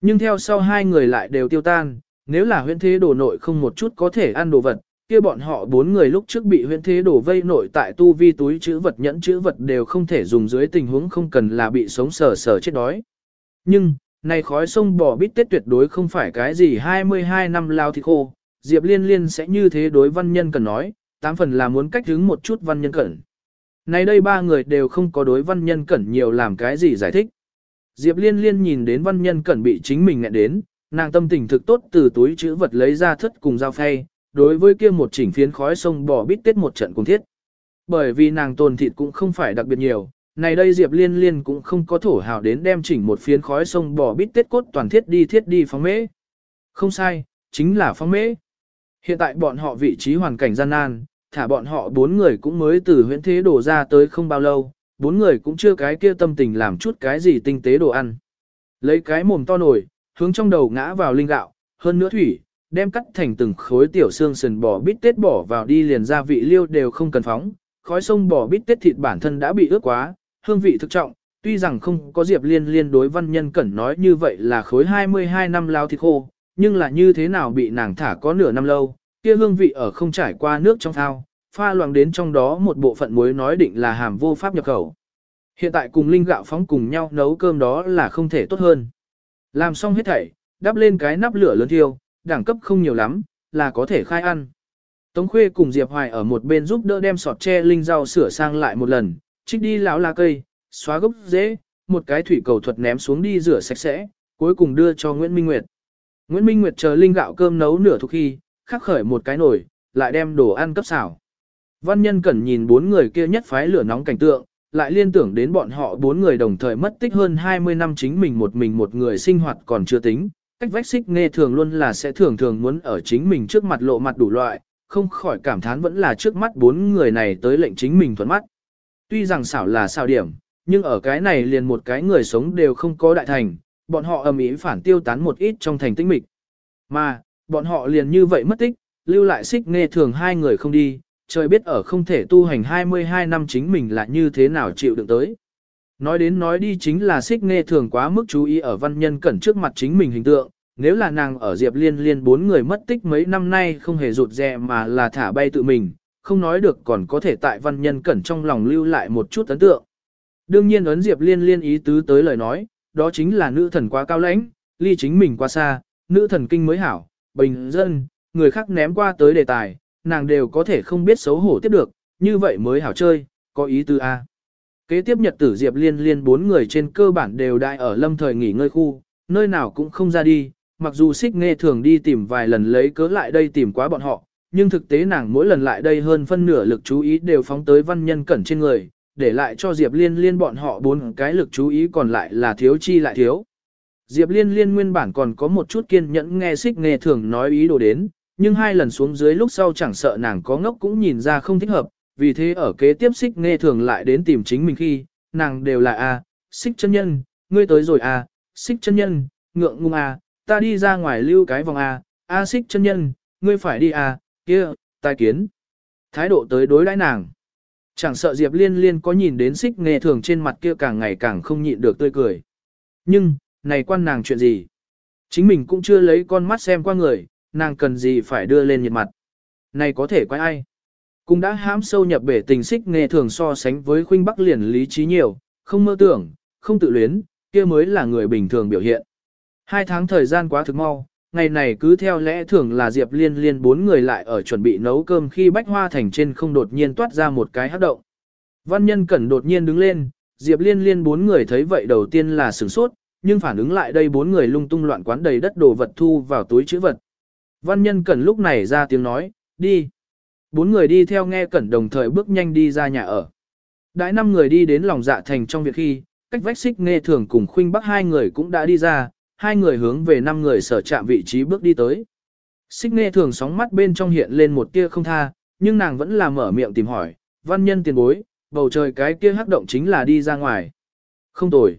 Nhưng theo sau hai người lại đều tiêu tan, nếu là huyễn thế đồ nội không một chút có thể ăn đồ vật, kia bọn họ bốn người lúc trước bị huyễn thế đồ vây nội tại tu vi túi chữ vật nhẫn chữ vật đều không thể dùng dưới tình huống không cần là bị sống sờ sờ chết đói. Nhưng, này khói sông bò bít tết tuyệt đối không phải cái gì 22 năm lao thịt khô, Diệp Liên Liên sẽ như thế đối văn nhân cần nói, tám phần là muốn cách hướng một chút văn nhân cẩn. Này đây ba người đều không có đối văn nhân cẩn nhiều làm cái gì giải thích. Diệp Liên Liên nhìn đến văn nhân cẩn bị chính mình ngẹn đến, nàng tâm tình thực tốt từ túi chữ vật lấy ra thất cùng dao phay, đối với kia một chỉnh phiến khói sông bò bít tết một trận cùng thiết. Bởi vì nàng tồn thịt cũng không phải đặc biệt nhiều, này đây Diệp Liên Liên cũng không có thổ hào đến đem chỉnh một phiến khói sông bò bít tết cốt toàn thiết đi thiết đi phóng mễ. Không sai, chính là phóng mễ. Hiện tại bọn họ vị trí hoàn cảnh gian nan, thả bọn họ bốn người cũng mới từ huyễn thế đổ ra tới không bao lâu, bốn người cũng chưa cái kia tâm tình làm chút cái gì tinh tế đồ ăn. Lấy cái mồm to nổi, hướng trong đầu ngã vào linh gạo, hơn nữa thủy, đem cắt thành từng khối tiểu xương sườn bò bít tết bỏ vào đi liền gia vị liêu đều không cần phóng, khói sông bò bít tết thịt bản thân đã bị ướt quá, hương vị thực trọng, tuy rằng không có Diệp Liên liên đối văn nhân cẩn nói như vậy là khối 22 năm lao thịt khô, nhưng là như thế nào bị nàng thả có nửa năm lâu, kia hương vị ở không trải qua nước trong thao, pha loãng đến trong đó một bộ phận muối nói định là hàm vô pháp nhập khẩu. Hiện tại cùng linh gạo phóng cùng nhau nấu cơm đó là không thể tốt hơn. Làm xong hết thảy, đắp lên cái nắp lửa lớn thiêu, đẳng cấp không nhiều lắm, là có thể khai ăn. Tống Khuê cùng Diệp Hoài ở một bên giúp đỡ đem sọt tre linh rau sửa sang lại một lần, trích đi lão la cây, xóa gốc dễ, một cái thủy cầu thuật ném xuống đi rửa sạch sẽ, cuối cùng đưa cho Nguyễn Minh Nguyệt. Nguyễn Minh Nguyệt chờ linh gạo cơm nấu nửa thuộc khi, khắc khởi một cái nồi, lại đem đồ ăn cấp xảo. Văn nhân cẩn nhìn bốn người kia nhất phái lửa nóng cảnh tượng, lại liên tưởng đến bọn họ bốn người đồng thời mất tích hơn 20 năm chính mình một mình một người sinh hoạt còn chưa tính. Cách vách xích nghe thường luôn là sẽ thường thường muốn ở chính mình trước mặt lộ mặt đủ loại, không khỏi cảm thán vẫn là trước mắt bốn người này tới lệnh chính mình thuận mắt. Tuy rằng xảo là xảo điểm, nhưng ở cái này liền một cái người sống đều không có đại thành, bọn họ ầm ĩ phản tiêu tán một ít trong thành tĩnh mịch. Mà, bọn họ liền như vậy mất tích, lưu lại xích nghe thường hai người không đi, trời biết ở không thể tu hành 22 năm chính mình là như thế nào chịu đựng tới. Nói đến nói đi chính là xích nghe thường quá mức chú ý ở văn nhân cẩn trước mặt chính mình hình tượng, nếu là nàng ở Diệp Liên Liên bốn người mất tích mấy năm nay không hề rụt rè mà là thả bay tự mình, không nói được còn có thể tại văn nhân cẩn trong lòng lưu lại một chút ấn tượng. Đương nhiên ấn Diệp Liên Liên ý tứ tới lời nói, đó chính là nữ thần quá cao lãnh, ly chính mình quá xa, nữ thần kinh mới hảo, bình dân, người khác ném qua tới đề tài, nàng đều có thể không biết xấu hổ tiếp được, như vậy mới hảo chơi, có ý tư A. Kế tiếp nhật tử Diệp Liên Liên bốn người trên cơ bản đều đại ở lâm thời nghỉ ngơi khu, nơi nào cũng không ra đi, mặc dù xích nghe thường đi tìm vài lần lấy cớ lại đây tìm quá bọn họ, nhưng thực tế nàng mỗi lần lại đây hơn phân nửa lực chú ý đều phóng tới văn nhân cẩn trên người, để lại cho Diệp Liên Liên bọn họ bốn cái lực chú ý còn lại là thiếu chi lại thiếu. Diệp Liên Liên nguyên bản còn có một chút kiên nhẫn nghe xích nghe thường nói ý đồ đến, nhưng hai lần xuống dưới lúc sau chẳng sợ nàng có ngốc cũng nhìn ra không thích hợp, vì thế ở kế tiếp xích nghe thường lại đến tìm chính mình khi, nàng đều là à, a, xích chân nhân, ngươi tới rồi à, a, xích chân nhân, ngượng ngung a, à, ta đi ra ngoài lưu cái vòng a, a xích chân nhân, ngươi phải đi a, kia, tai kiến. Thái độ tới đối đãi nàng. Chẳng sợ Diệp Liên Liên có nhìn đến xích nghe thường trên mặt kia càng ngày càng không nhịn được tươi cười. Nhưng, này quan nàng chuyện gì? Chính mình cũng chưa lấy con mắt xem qua người, nàng cần gì phải đưa lên nhiệt mặt. Này có thể quay ai? Cũng đã hãm sâu nhập bể tình xích nghe thường so sánh với khuynh bắc liền lý trí nhiều, không mơ tưởng, không tự luyến, kia mới là người bình thường biểu hiện. Hai tháng thời gian quá thực mau, ngày này cứ theo lẽ thường là Diệp Liên Liên bốn người lại ở chuẩn bị nấu cơm khi Bách Hoa Thành trên không đột nhiên toát ra một cái hấp động. Văn nhân cẩn đột nhiên đứng lên, Diệp liên liên bốn người thấy vậy đầu tiên là sửng sốt, nhưng phản ứng lại đây bốn người lung tung loạn quán đầy đất đồ vật thu vào túi chữ vật. Văn nhân cẩn lúc này ra tiếng nói, đi. Bốn người đi theo nghe cẩn đồng thời bước nhanh đi ra nhà ở. Đãi năm người đi đến lòng dạ thành trong việc khi, cách vách xích nghe thường cùng khuynh bắc hai người cũng đã đi ra, hai người hướng về năm người sở chạm vị trí bước đi tới. Xích nghe thường sóng mắt bên trong hiện lên một tia không tha, nhưng nàng vẫn là mở miệng tìm hỏi, văn nhân tiền bối, bầu trời cái kia hắc động chính là đi ra ngoài. Không tồi.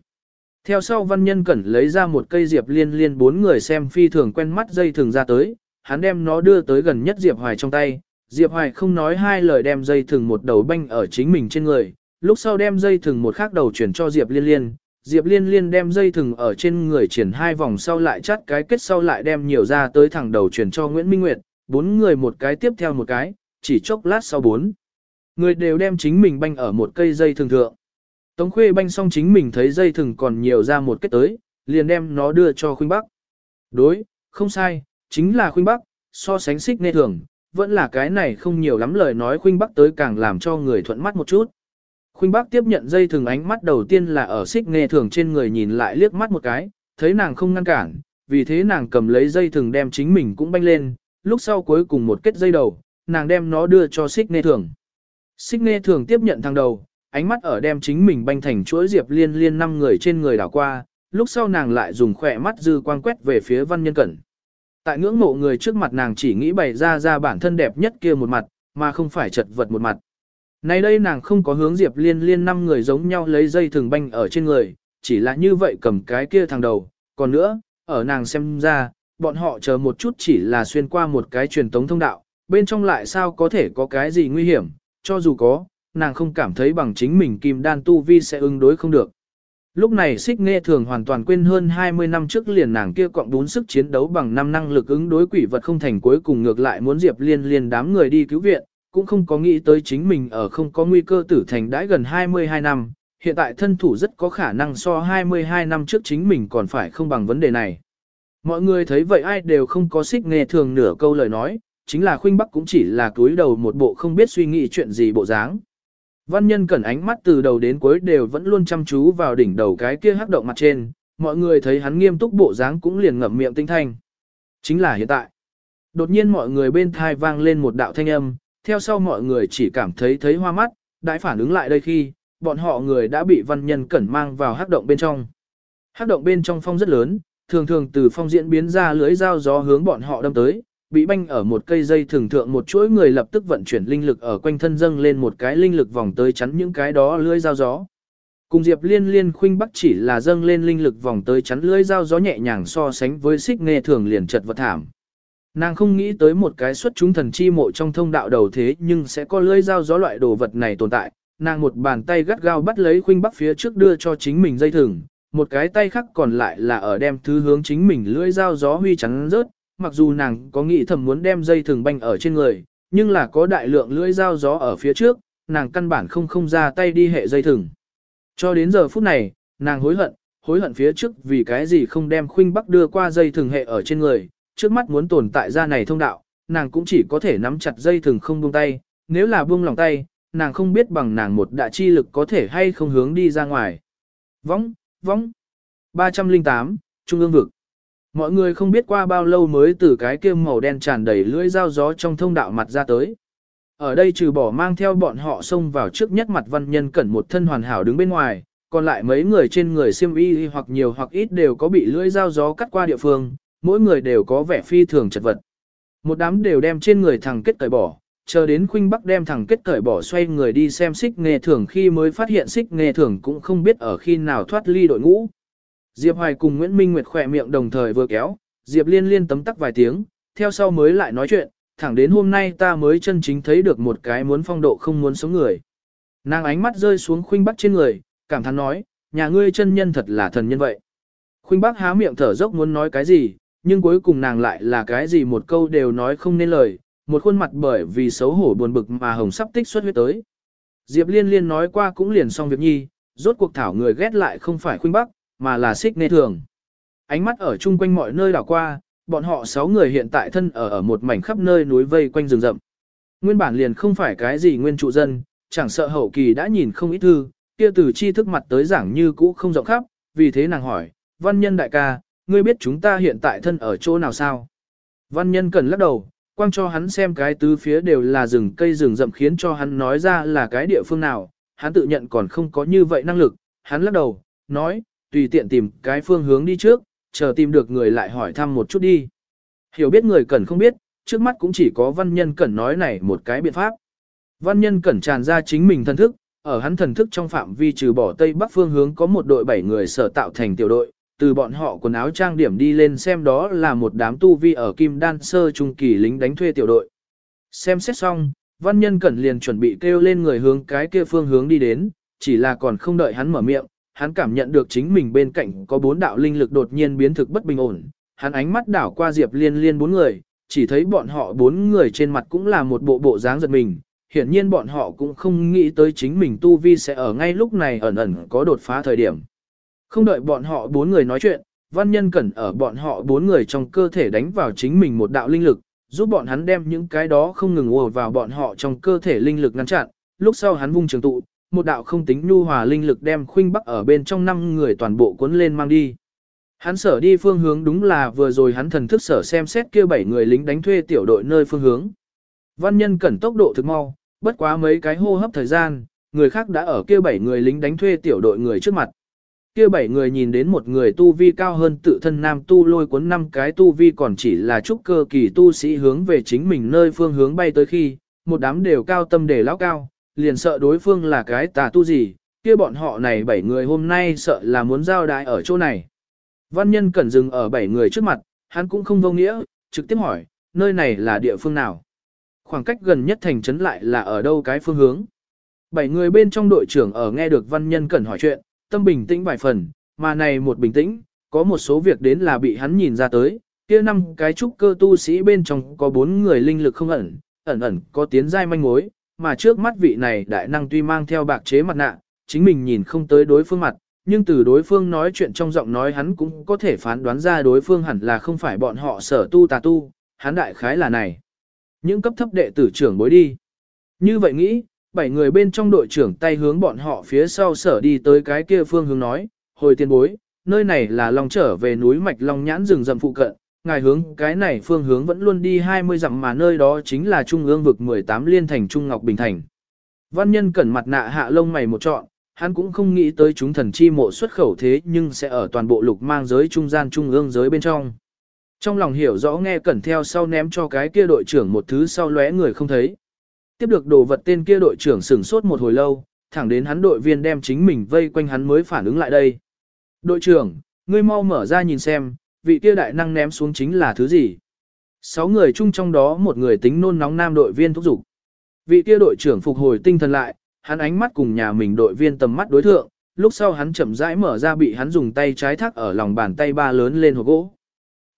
Theo sau văn nhân cẩn lấy ra một cây diệp liên liên bốn người xem phi thường quen mắt dây thường ra tới, hắn đem nó đưa tới gần nhất diệp hoài trong tay. Diệp hoài không nói hai lời đem dây thường một đầu banh ở chính mình trên người, lúc sau đem dây thừng một khác đầu chuyển cho diệp liên liên. Diệp liên liên đem dây thừng ở trên người chuyển hai vòng sau lại chắt cái kết sau lại đem nhiều ra tới thẳng đầu chuyển cho Nguyễn Minh Nguyệt, bốn người một cái tiếp theo một cái, chỉ chốc lát sau bốn. Người đều đem chính mình banh ở một cây dây thường thượng. Tống khuê banh xong chính mình thấy dây thừng còn nhiều ra một kết tới, liền đem nó đưa cho khuynh bắc. Đối, không sai, chính là khuynh bắc, so sánh xích nê thường, vẫn là cái này không nhiều lắm lời nói khuynh bắc tới càng làm cho người thuận mắt một chút. Khuynh bắc tiếp nhận dây thừng ánh mắt đầu tiên là ở xích nê thường trên người nhìn lại liếc mắt một cái, thấy nàng không ngăn cản, vì thế nàng cầm lấy dây thừng đem chính mình cũng banh lên, lúc sau cuối cùng một kết dây đầu, nàng đem nó đưa cho xích nê thường. Xích nê thường tiếp nhận thằng đầu, ánh mắt ở đem chính mình banh thành chuỗi diệp liên liên năm người trên người đảo qua, lúc sau nàng lại dùng khỏe mắt dư quang quét về phía văn nhân cẩn. Tại ngưỡng mộ người trước mặt nàng chỉ nghĩ bày ra ra bản thân đẹp nhất kia một mặt, mà không phải chật vật một mặt. Nay đây nàng không có hướng diệp liên liên năm người giống nhau lấy dây thường banh ở trên người, chỉ là như vậy cầm cái kia thằng đầu, còn nữa, ở nàng xem ra, bọn họ chờ một chút chỉ là xuyên qua một cái truyền tống thông đạo, bên trong lại sao có thể có cái gì nguy hiểm, cho dù có, nàng không cảm thấy bằng chính mình kim đan tu vi sẽ ứng đối không được. Lúc này xích nghe thường hoàn toàn quên hơn 20 năm trước liền nàng kia cộng bốn sức chiến đấu bằng năm năng lực ứng đối quỷ vật không thành cuối cùng ngược lại muốn diệp liên liên đám người đi cứu viện, cũng không có nghĩ tới chính mình ở không có nguy cơ tử thành đãi gần 22 năm, hiện tại thân thủ rất có khả năng so 22 năm trước chính mình còn phải không bằng vấn đề này. Mọi người thấy vậy ai đều không có xích nghe thường nửa câu lời nói, chính là khuynh bắc cũng chỉ là túi đầu một bộ không biết suy nghĩ chuyện gì bộ dáng. Văn nhân cẩn ánh mắt từ đầu đến cuối đều vẫn luôn chăm chú vào đỉnh đầu cái kia hắc động mặt trên, mọi người thấy hắn nghiêm túc bộ dáng cũng liền ngậm miệng tinh thanh. Chính là hiện tại. Đột nhiên mọi người bên thai vang lên một đạo thanh âm, theo sau mọi người chỉ cảm thấy thấy hoa mắt, đãi phản ứng lại đây khi, bọn họ người đã bị văn nhân cẩn mang vào hắc động bên trong. Hắc động bên trong phong rất lớn, thường thường từ phong diễn biến ra lưới dao gió hướng bọn họ đâm tới, bị banh ở một cây dây thường thượng một chuỗi người lập tức vận chuyển linh lực ở quanh thân dâng lên một cái linh lực vòng tới chắn những cái đó lưới dao gió. Cùng Diệp Liên Liên khuynh bắc chỉ là dâng lên linh lực vòng tới chắn lưới dao gió nhẹ nhàng so sánh với xích nghe thường liền chật vật thảm. Nàng không nghĩ tới một cái xuất chúng thần chi mộ trong thông đạo đầu thế nhưng sẽ có lưới dao gió loại đồ vật này tồn tại. Nàng một bàn tay gắt gao bắt lấy khuynh bắc phía trước đưa cho chính mình dây thừng, một cái tay khác còn lại là ở đem thứ hướng chính mình lưỡi dao gió huy chắn rớt, mặc dù nàng có nghĩ thầm muốn đem dây thừng banh ở trên người, nhưng là có đại lượng lưỡi dao gió ở phía trước, nàng căn bản không không ra tay đi hệ dây thừng. Cho đến giờ phút này, nàng hối hận, hối hận phía trước vì cái gì không đem khuynh bắc đưa qua dây thừng hệ ở trên người, trước mắt muốn tồn tại ra này thông đạo, nàng cũng chỉ có thể nắm chặt dây thừng không buông tay, nếu là buông lòng tay, nàng không biết bằng nàng một đại chi lực có thể hay không hướng đi ra ngoài. Võng, võng. 308, Trung ương vực. Mọi người không biết qua bao lâu mới từ cái kia màu đen tràn đầy lưỡi dao gió trong thông đạo mặt ra tới. Ở đây trừ bỏ mang theo bọn họ xông vào trước nhất mặt văn nhân cẩn một thân hoàn hảo đứng bên ngoài, còn lại mấy người trên người xiêm y hoặc nhiều hoặc ít đều có bị lưỡi dao gió cắt qua địa phương, mỗi người đều có vẻ phi thường chật vật. Một đám đều đem trên người thằng kết cởi bỏ, chờ đến khuynh bắc đem thằng kết cởi bỏ xoay người đi xem xích nghề thường khi mới phát hiện xích nghề thường cũng không biết ở khi nào thoát ly đội ngũ. Diệp Hoài cùng Nguyễn Minh Nguyệt khỏe miệng đồng thời vừa kéo, Diệp Liên liên tấm tắc vài tiếng, theo sau mới lại nói chuyện, thẳng đến hôm nay ta mới chân chính thấy được một cái muốn phong độ không muốn sống người. Nàng ánh mắt rơi xuống khuynh bắc trên người, cảm thán nói, nhà ngươi chân nhân thật là thần nhân vậy. Khuynh bắc há miệng thở dốc muốn nói cái gì, nhưng cuối cùng nàng lại là cái gì một câu đều nói không nên lời, một khuôn mặt bởi vì xấu hổ buồn bực mà hồng sắp tích xuất huyết tới. Diệp liên liên nói qua cũng liền xong việc nhi, rốt cuộc thảo người ghét lại không phải khuynh bắc, mà là xích nê thường. Ánh mắt ở chung quanh mọi nơi đảo qua, bọn họ sáu người hiện tại thân ở ở một mảnh khắp nơi núi vây quanh rừng rậm. Nguyên bản liền không phải cái gì nguyên trụ dân, Chẳng sợ hậu kỳ đã nhìn không ít thư, kia từ chi thức mặt tới giảng như cũ không rộng khắp, vì thế nàng hỏi, văn nhân đại ca, ngươi biết chúng ta hiện tại thân ở chỗ nào sao? Văn nhân cần lắc đầu, quang cho hắn xem cái tứ phía đều là rừng cây rừng rậm khiến cho hắn nói ra là cái địa phương nào, hắn tự nhận còn không có như vậy năng lực, hắn lắc đầu, nói, tùy tiện tìm cái phương hướng đi trước, chờ tìm được người lại hỏi thăm một chút đi. Hiểu biết người cần không biết, trước mắt cũng chỉ có văn nhân cần nói này một cái biện pháp. Văn nhân cẩn tràn ra chính mình thần thức, ở hắn thần thức trong phạm vi trừ bỏ tây bắc phương hướng có một đội bảy người sở tạo thành tiểu đội, từ bọn họ quần áo trang điểm đi lên xem đó là một đám tu vi ở kim đan sơ trung kỳ lính đánh thuê tiểu đội. Xem xét xong, văn nhân cẩn liền chuẩn bị kêu lên người hướng cái kia phương hướng đi đến, chỉ là còn không đợi hắn mở miệng, hắn cảm nhận được chính mình bên cạnh có bốn đạo linh lực đột nhiên biến thực bất bình ổn, hắn ánh mắt đảo qua Diệp Liên Liên bốn người, chỉ thấy bọn họ bốn người trên mặt cũng là một bộ bộ dáng giật mình, hiển nhiên bọn họ cũng không nghĩ tới chính mình tu vi sẽ ở ngay lúc này ẩn ẩn có đột phá thời điểm. Không đợi bọn họ bốn người nói chuyện, văn nhân cẩn ở bọn họ bốn người trong cơ thể đánh vào chính mình một đạo linh lực, giúp bọn hắn đem những cái đó không ngừng ùa vào bọn họ trong cơ thể linh lực ngăn chặn, lúc sau hắn vung trường tụ, một đạo không tính nhu hòa linh lực đem khuynh bắc ở bên trong năm người toàn bộ cuốn lên mang đi. Hắn sở đi phương hướng đúng là vừa rồi hắn thần thức sở xem xét kia bảy người lính đánh thuê tiểu đội nơi phương hướng. Văn nhân cẩn tốc độ thực mau, bất quá mấy cái hô hấp thời gian, người khác đã ở kia bảy người lính đánh thuê tiểu đội người trước mặt. Kia bảy người nhìn đến một người tu vi cao hơn tự thân nam tu lôi cuốn năm cái tu vi còn chỉ là trúc cơ kỳ tu sĩ hướng về chính mình nơi phương hướng bay tới khi, một đám đều cao tâm để lão cao, liền sợ đối phương là cái tà tu gì, kia bọn họ này bảy người hôm nay sợ là muốn giao đại ở chỗ này. Văn nhân cẩn dừng ở bảy người trước mặt, hắn cũng không vô nghĩa, trực tiếp hỏi, nơi này là địa phương nào? Khoảng cách gần nhất thành trấn lại là ở đâu cái phương hướng? Bảy người bên trong đội trưởng ở nghe được văn nhân cẩn hỏi chuyện, tâm bình tĩnh vài phần, mà này một bình tĩnh, có một số việc đến là bị hắn nhìn ra tới, kia năm cái trúc cơ tu sĩ bên trong có bốn người linh lực không ẩn, ẩn ẩn có tiến giai manh mối, mà trước mắt vị này đại năng tuy mang theo bạc chế mặt nạ, chính mình nhìn không tới đối phương mặt, nhưng từ đối phương nói chuyện trong giọng nói hắn cũng có thể phán đoán ra đối phương hẳn là không phải bọn họ sở tu tà tu, hắn đại khái là này. Những cấp thấp đệ tử trưởng bối đi. Như vậy nghĩ, bảy người bên trong đội trưởng tay hướng bọn họ phía sau sở đi tới cái kia phương hướng nói, hồi tiên bối, nơi này là lòng trở về núi mạch long nhãn rừng rậm phụ cận, ngài hướng cái này phương hướng vẫn luôn đi 20 dặm mà nơi đó chính là trung ương vực 18 liên thành Trung Ngọc Bình Thành. Văn nhân cẩn mặt nạ hạ lông mày một trọn, hắn cũng không nghĩ tới chúng thần chi mộ xuất khẩu thế nhưng sẽ ở toàn bộ lục mang giới trung gian trung ương giới bên trong. Trong lòng hiểu rõ nghe cẩn theo sau ném cho cái kia đội trưởng một thứ sau lóe người không thấy. Tiếp được đồ vật tên kia đội trưởng sửng sốt một hồi lâu, thẳng đến hắn đội viên đem chính mình vây quanh hắn mới phản ứng lại đây. Đội trưởng, ngươi mau mở ra nhìn xem, vị kia đại năng ném xuống chính là thứ gì. Sáu người chung trong đó một người tính nôn nóng nam đội viên thúc giục. Vị kia đội trưởng phục hồi tinh thần lại, hắn ánh mắt cùng nhà mình đội viên tầm mắt đối thượng, lúc sau hắn chậm rãi mở ra bị hắn dùng tay trái thắt ở lòng bàn tay ba lớn lên hộp gỗ.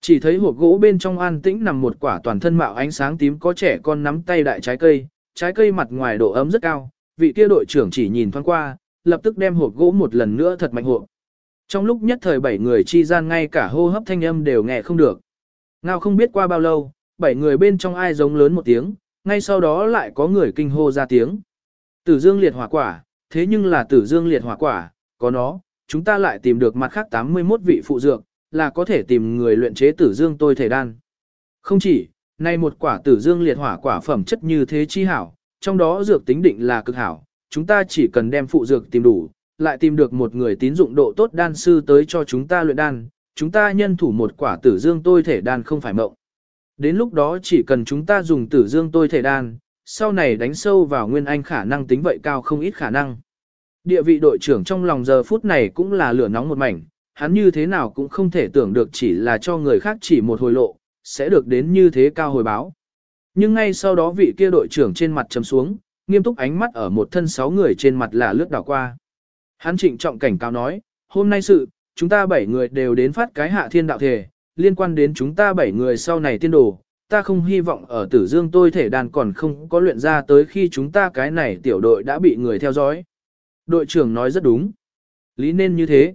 Chỉ thấy hộp gỗ bên trong an tĩnh nằm một quả toàn thân mạo ánh sáng tím có trẻ con nắm tay đại trái cây, trái cây mặt ngoài độ ấm rất cao, vị kia đội trưởng chỉ nhìn thoáng qua, lập tức đem hộp gỗ một lần nữa thật mạnh hộp. Trong lúc nhất thời bảy người chi gian ngay cả hô hấp thanh âm đều nghe không được. Ngao không biết qua bao lâu, bảy người bên trong ai giống lớn một tiếng, ngay sau đó lại có người kinh hô ra tiếng. Tử dương liệt hỏa quả, thế nhưng là tử dương liệt hỏa quả, có nó, chúng ta lại tìm được mặt khác 81 vị phụ dược, là có thể tìm người luyện chế tử dương tôi thể đan. Không chỉ, nay một quả tử dương liệt hỏa quả phẩm chất như thế chi hảo, trong đó dược tính định là cực hảo, chúng ta chỉ cần đem phụ dược tìm đủ, lại tìm được một người tín dụng độ tốt đan sư tới cho chúng ta luyện đan, chúng ta nhân thủ một quả tử dương tôi thể đan không phải mộng. Đến lúc đó chỉ cần chúng ta dùng tử dương tôi thể đan, sau này đánh sâu vào nguyên anh khả năng tính vậy cao không ít khả năng. Địa vị đội trưởng trong lòng giờ phút này cũng là lửa nóng một mảnh, hắn như thế nào cũng không thể tưởng được chỉ là cho người khác chỉ một hồi lộ, sẽ được đến như thế cao hồi báo. Nhưng ngay sau đó vị kia đội trưởng trên mặt chấm xuống, nghiêm túc ánh mắt ở một thân sáu người trên mặt là lướt đảo qua. Hắn trịnh trọng cảnh cáo nói, hôm nay sự, chúng ta bảy người đều đến phát cái hạ thiên đạo thể, liên quan đến chúng ta bảy người sau này tiên đồ, ta không hy vọng ở tử dương tôi thể đàn còn không có luyện ra tới khi chúng ta cái này tiểu đội đã bị người theo dõi. Đội trưởng nói rất đúng. Lý nên như thế.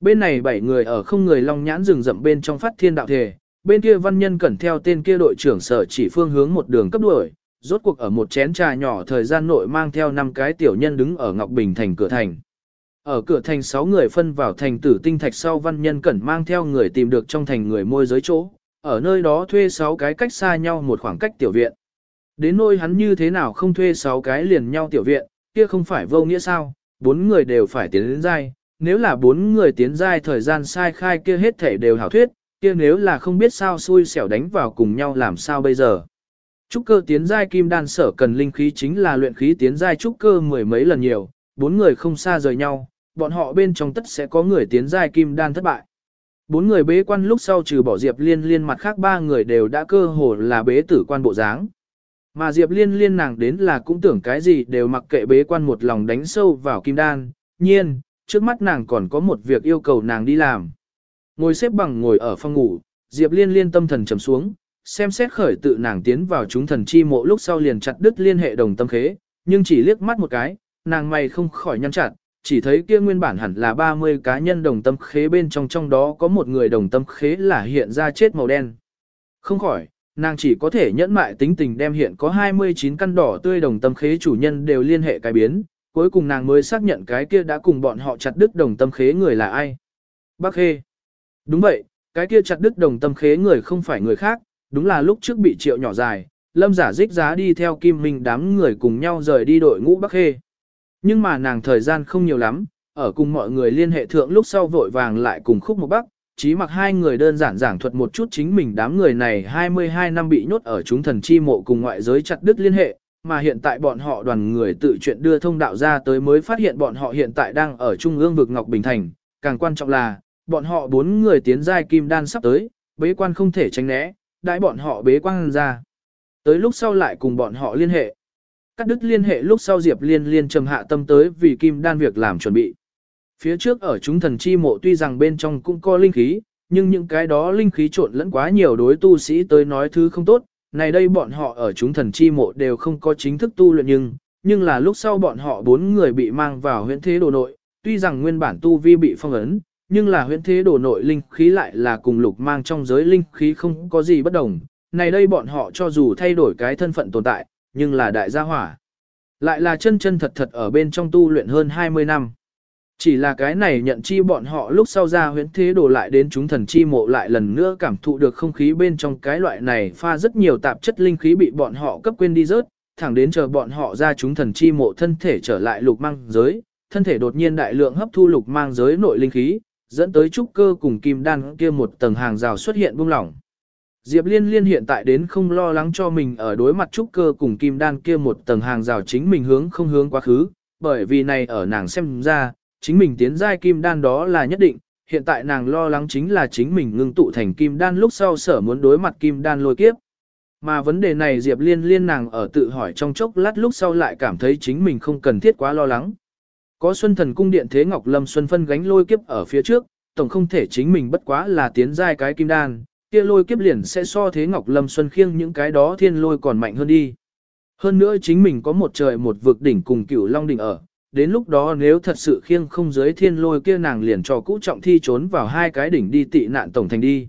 Bên này bảy người ở không người long nhãn rừng rậm bên trong phát thiên đạo thể, bên kia văn nhân cẩn theo tên kia đội trưởng sở chỉ phương hướng một đường cấp đuổi, Rốt cuộc ở một chén trà nhỏ thời gian nội mang theo năm cái tiểu nhân đứng ở Ngọc Bình thành cửa thành. Ở cửa thành 6 người phân vào thành tử tinh thạch sau văn nhân cẩn mang theo người tìm được trong thành người môi giới chỗ, ở nơi đó thuê 6 cái cách xa nhau một khoảng cách tiểu viện. Đến nôi hắn như thế nào không thuê 6 cái liền nhau tiểu viện, kia không phải vô nghĩa sao, bốn người đều phải tiến đến giai, nếu là bốn người tiến giai thời gian sai khai kia hết thể đều hảo thuyết, kia nếu là không biết sao xui xẻo đánh vào cùng nhau làm sao bây giờ. Trúc cơ tiến giai kim đan sở cần linh khí chính là luyện khí tiến giai trúc cơ mười mấy lần nhiều, bốn người không xa rời nhau, bọn họ bên trong tất sẽ có người tiến giai kim đan thất bại. Bốn người bế quan lúc sau trừ bỏ Diệp Liên liên mặt khác ba người đều đã cơ hồ là bế tử quan bộ dáng. Mà Diệp Liên liên nàng đến là cũng tưởng cái gì đều mặc kệ bế quan một lòng đánh sâu vào kim đan, nhiên, trước mắt nàng còn có một việc yêu cầu nàng đi làm. Ngồi xếp bằng ngồi ở phòng ngủ, Diệp Liên liên tâm thần trầm xuống, xem xét khởi tự nàng tiến vào chúng thần chi mộ lúc sau liền chặt đứt liên hệ đồng tâm khế, nhưng chỉ liếc mắt một cái, nàng mày không khỏi nhăn chặt, chỉ thấy kia nguyên bản hẳn là 30 cá nhân đồng tâm khế bên trong trong đó có một người đồng tâm khế là hiện ra chết màu đen. Không khỏi, nàng chỉ có thể nhẫn mại tính tình đem hiện có 29 căn đỏ tươi đồng tâm khế chủ nhân đều liên hệ cái biến, cuối cùng nàng mới xác nhận cái kia đã cùng bọn họ chặt đứt đồng tâm khế người là ai. Bác Khê. Đúng vậy, cái kia chặt đứt đồng tâm khế người không phải người khác, đúng là lúc trước bị triệu nhỏ dài, lâm giả dích giá đi theo kim minh đám người cùng nhau rời đi đội ngũ Bắc Khê. Nhưng mà nàng thời gian không nhiều lắm, ở cùng mọi người liên hệ thượng lúc sau vội vàng lại cùng khúc một bắc, chí mặc hai người đơn giản giảng thuật một chút chính mình đám người này 22 năm bị nhốt ở chúng thần chi mộ cùng ngoại giới chặt đứt liên hệ, mà hiện tại bọn họ đoàn người tự chuyện đưa thông đạo ra tới mới phát hiện bọn họ hiện tại đang ở trung ương vực Ngọc Bình Thành, càng quan trọng là, bọn họ bốn người tiến giai kim đan sắp tới, bế quan không thể tránh né, đãi bọn họ bế quan ra. Tới lúc sau lại cùng bọn họ liên hệ. Cắt đứt liên hệ lúc sau Diệp Liên liên trầm hạ tâm tới vì kim đan việc làm chuẩn bị. Phía trước ở chúng thần chi mộ tuy rằng bên trong cũng có linh khí, nhưng những cái đó linh khí trộn lẫn quá nhiều đối tu sĩ tới nói thứ không tốt. Này đây bọn họ ở chúng thần chi mộ đều không có chính thức tu luyện nhưng, nhưng là lúc sau bọn họ bốn người bị mang vào huyện thế đồ nội, tuy rằng nguyên bản tu vi bị phong ấn, nhưng là huyện thế đồ nội linh khí lại là cùng lục mang trong giới linh khí không có gì bất đồng. Này đây bọn họ cho dù thay đổi cái thân phận tồn tại, nhưng là đại gia hỏa. Lại là chân chân thật thật ở bên trong tu luyện hơn 20 năm. Chỉ là cái này nhận chi bọn họ lúc sau ra huyễn thế đổ lại đến chúng thần chi mộ lại lần nữa cảm thụ được không khí bên trong cái loại này pha rất nhiều tạp chất linh khí bị bọn họ cấp quên đi rớt, thẳng đến chờ bọn họ ra chúng thần chi mộ thân thể trở lại lục mang giới, thân thể đột nhiên đại lượng hấp thu lục mang giới nội linh khí, dẫn tới trúc cơ cùng kim đan kia một tầng hàng rào xuất hiện buông lỏng. Diệp Liên Liên hiện tại đến không lo lắng cho mình ở đối mặt trúc cơ cùng kim đan kia một tầng hàng rào chính mình hướng không hướng quá khứ, bởi vì này ở nàng xem ra, chính mình tiến giai kim đan đó là nhất định, hiện tại nàng lo lắng chính là chính mình ngưng tụ thành kim đan lúc sau sở muốn đối mặt kim đan lôi kiếp. Mà vấn đề này Diệp Liên Liên nàng ở tự hỏi trong chốc lát lúc sau lại cảm thấy chính mình không cần thiết quá lo lắng. Có Xuân Thần cung điện Thế Ngọc Lâm Xuân phân gánh lôi kiếp ở phía trước, tổng không thể chính mình bất quá là tiến giai cái kim đan, kia lôi kiếp liền sẽ so thế Ngọc Lâm Xuân khiêng những cái đó thiên lôi còn mạnh hơn đi. Hơn nữa chính mình có một trời một vực đỉnh cùng cửu long đỉnh ở, đến lúc đó nếu thật sự khiêng không giới thiên lôi kia nàng liền cho cũ trọng thi trốn vào hai cái đỉnh đi tị nạn tổng thành đi.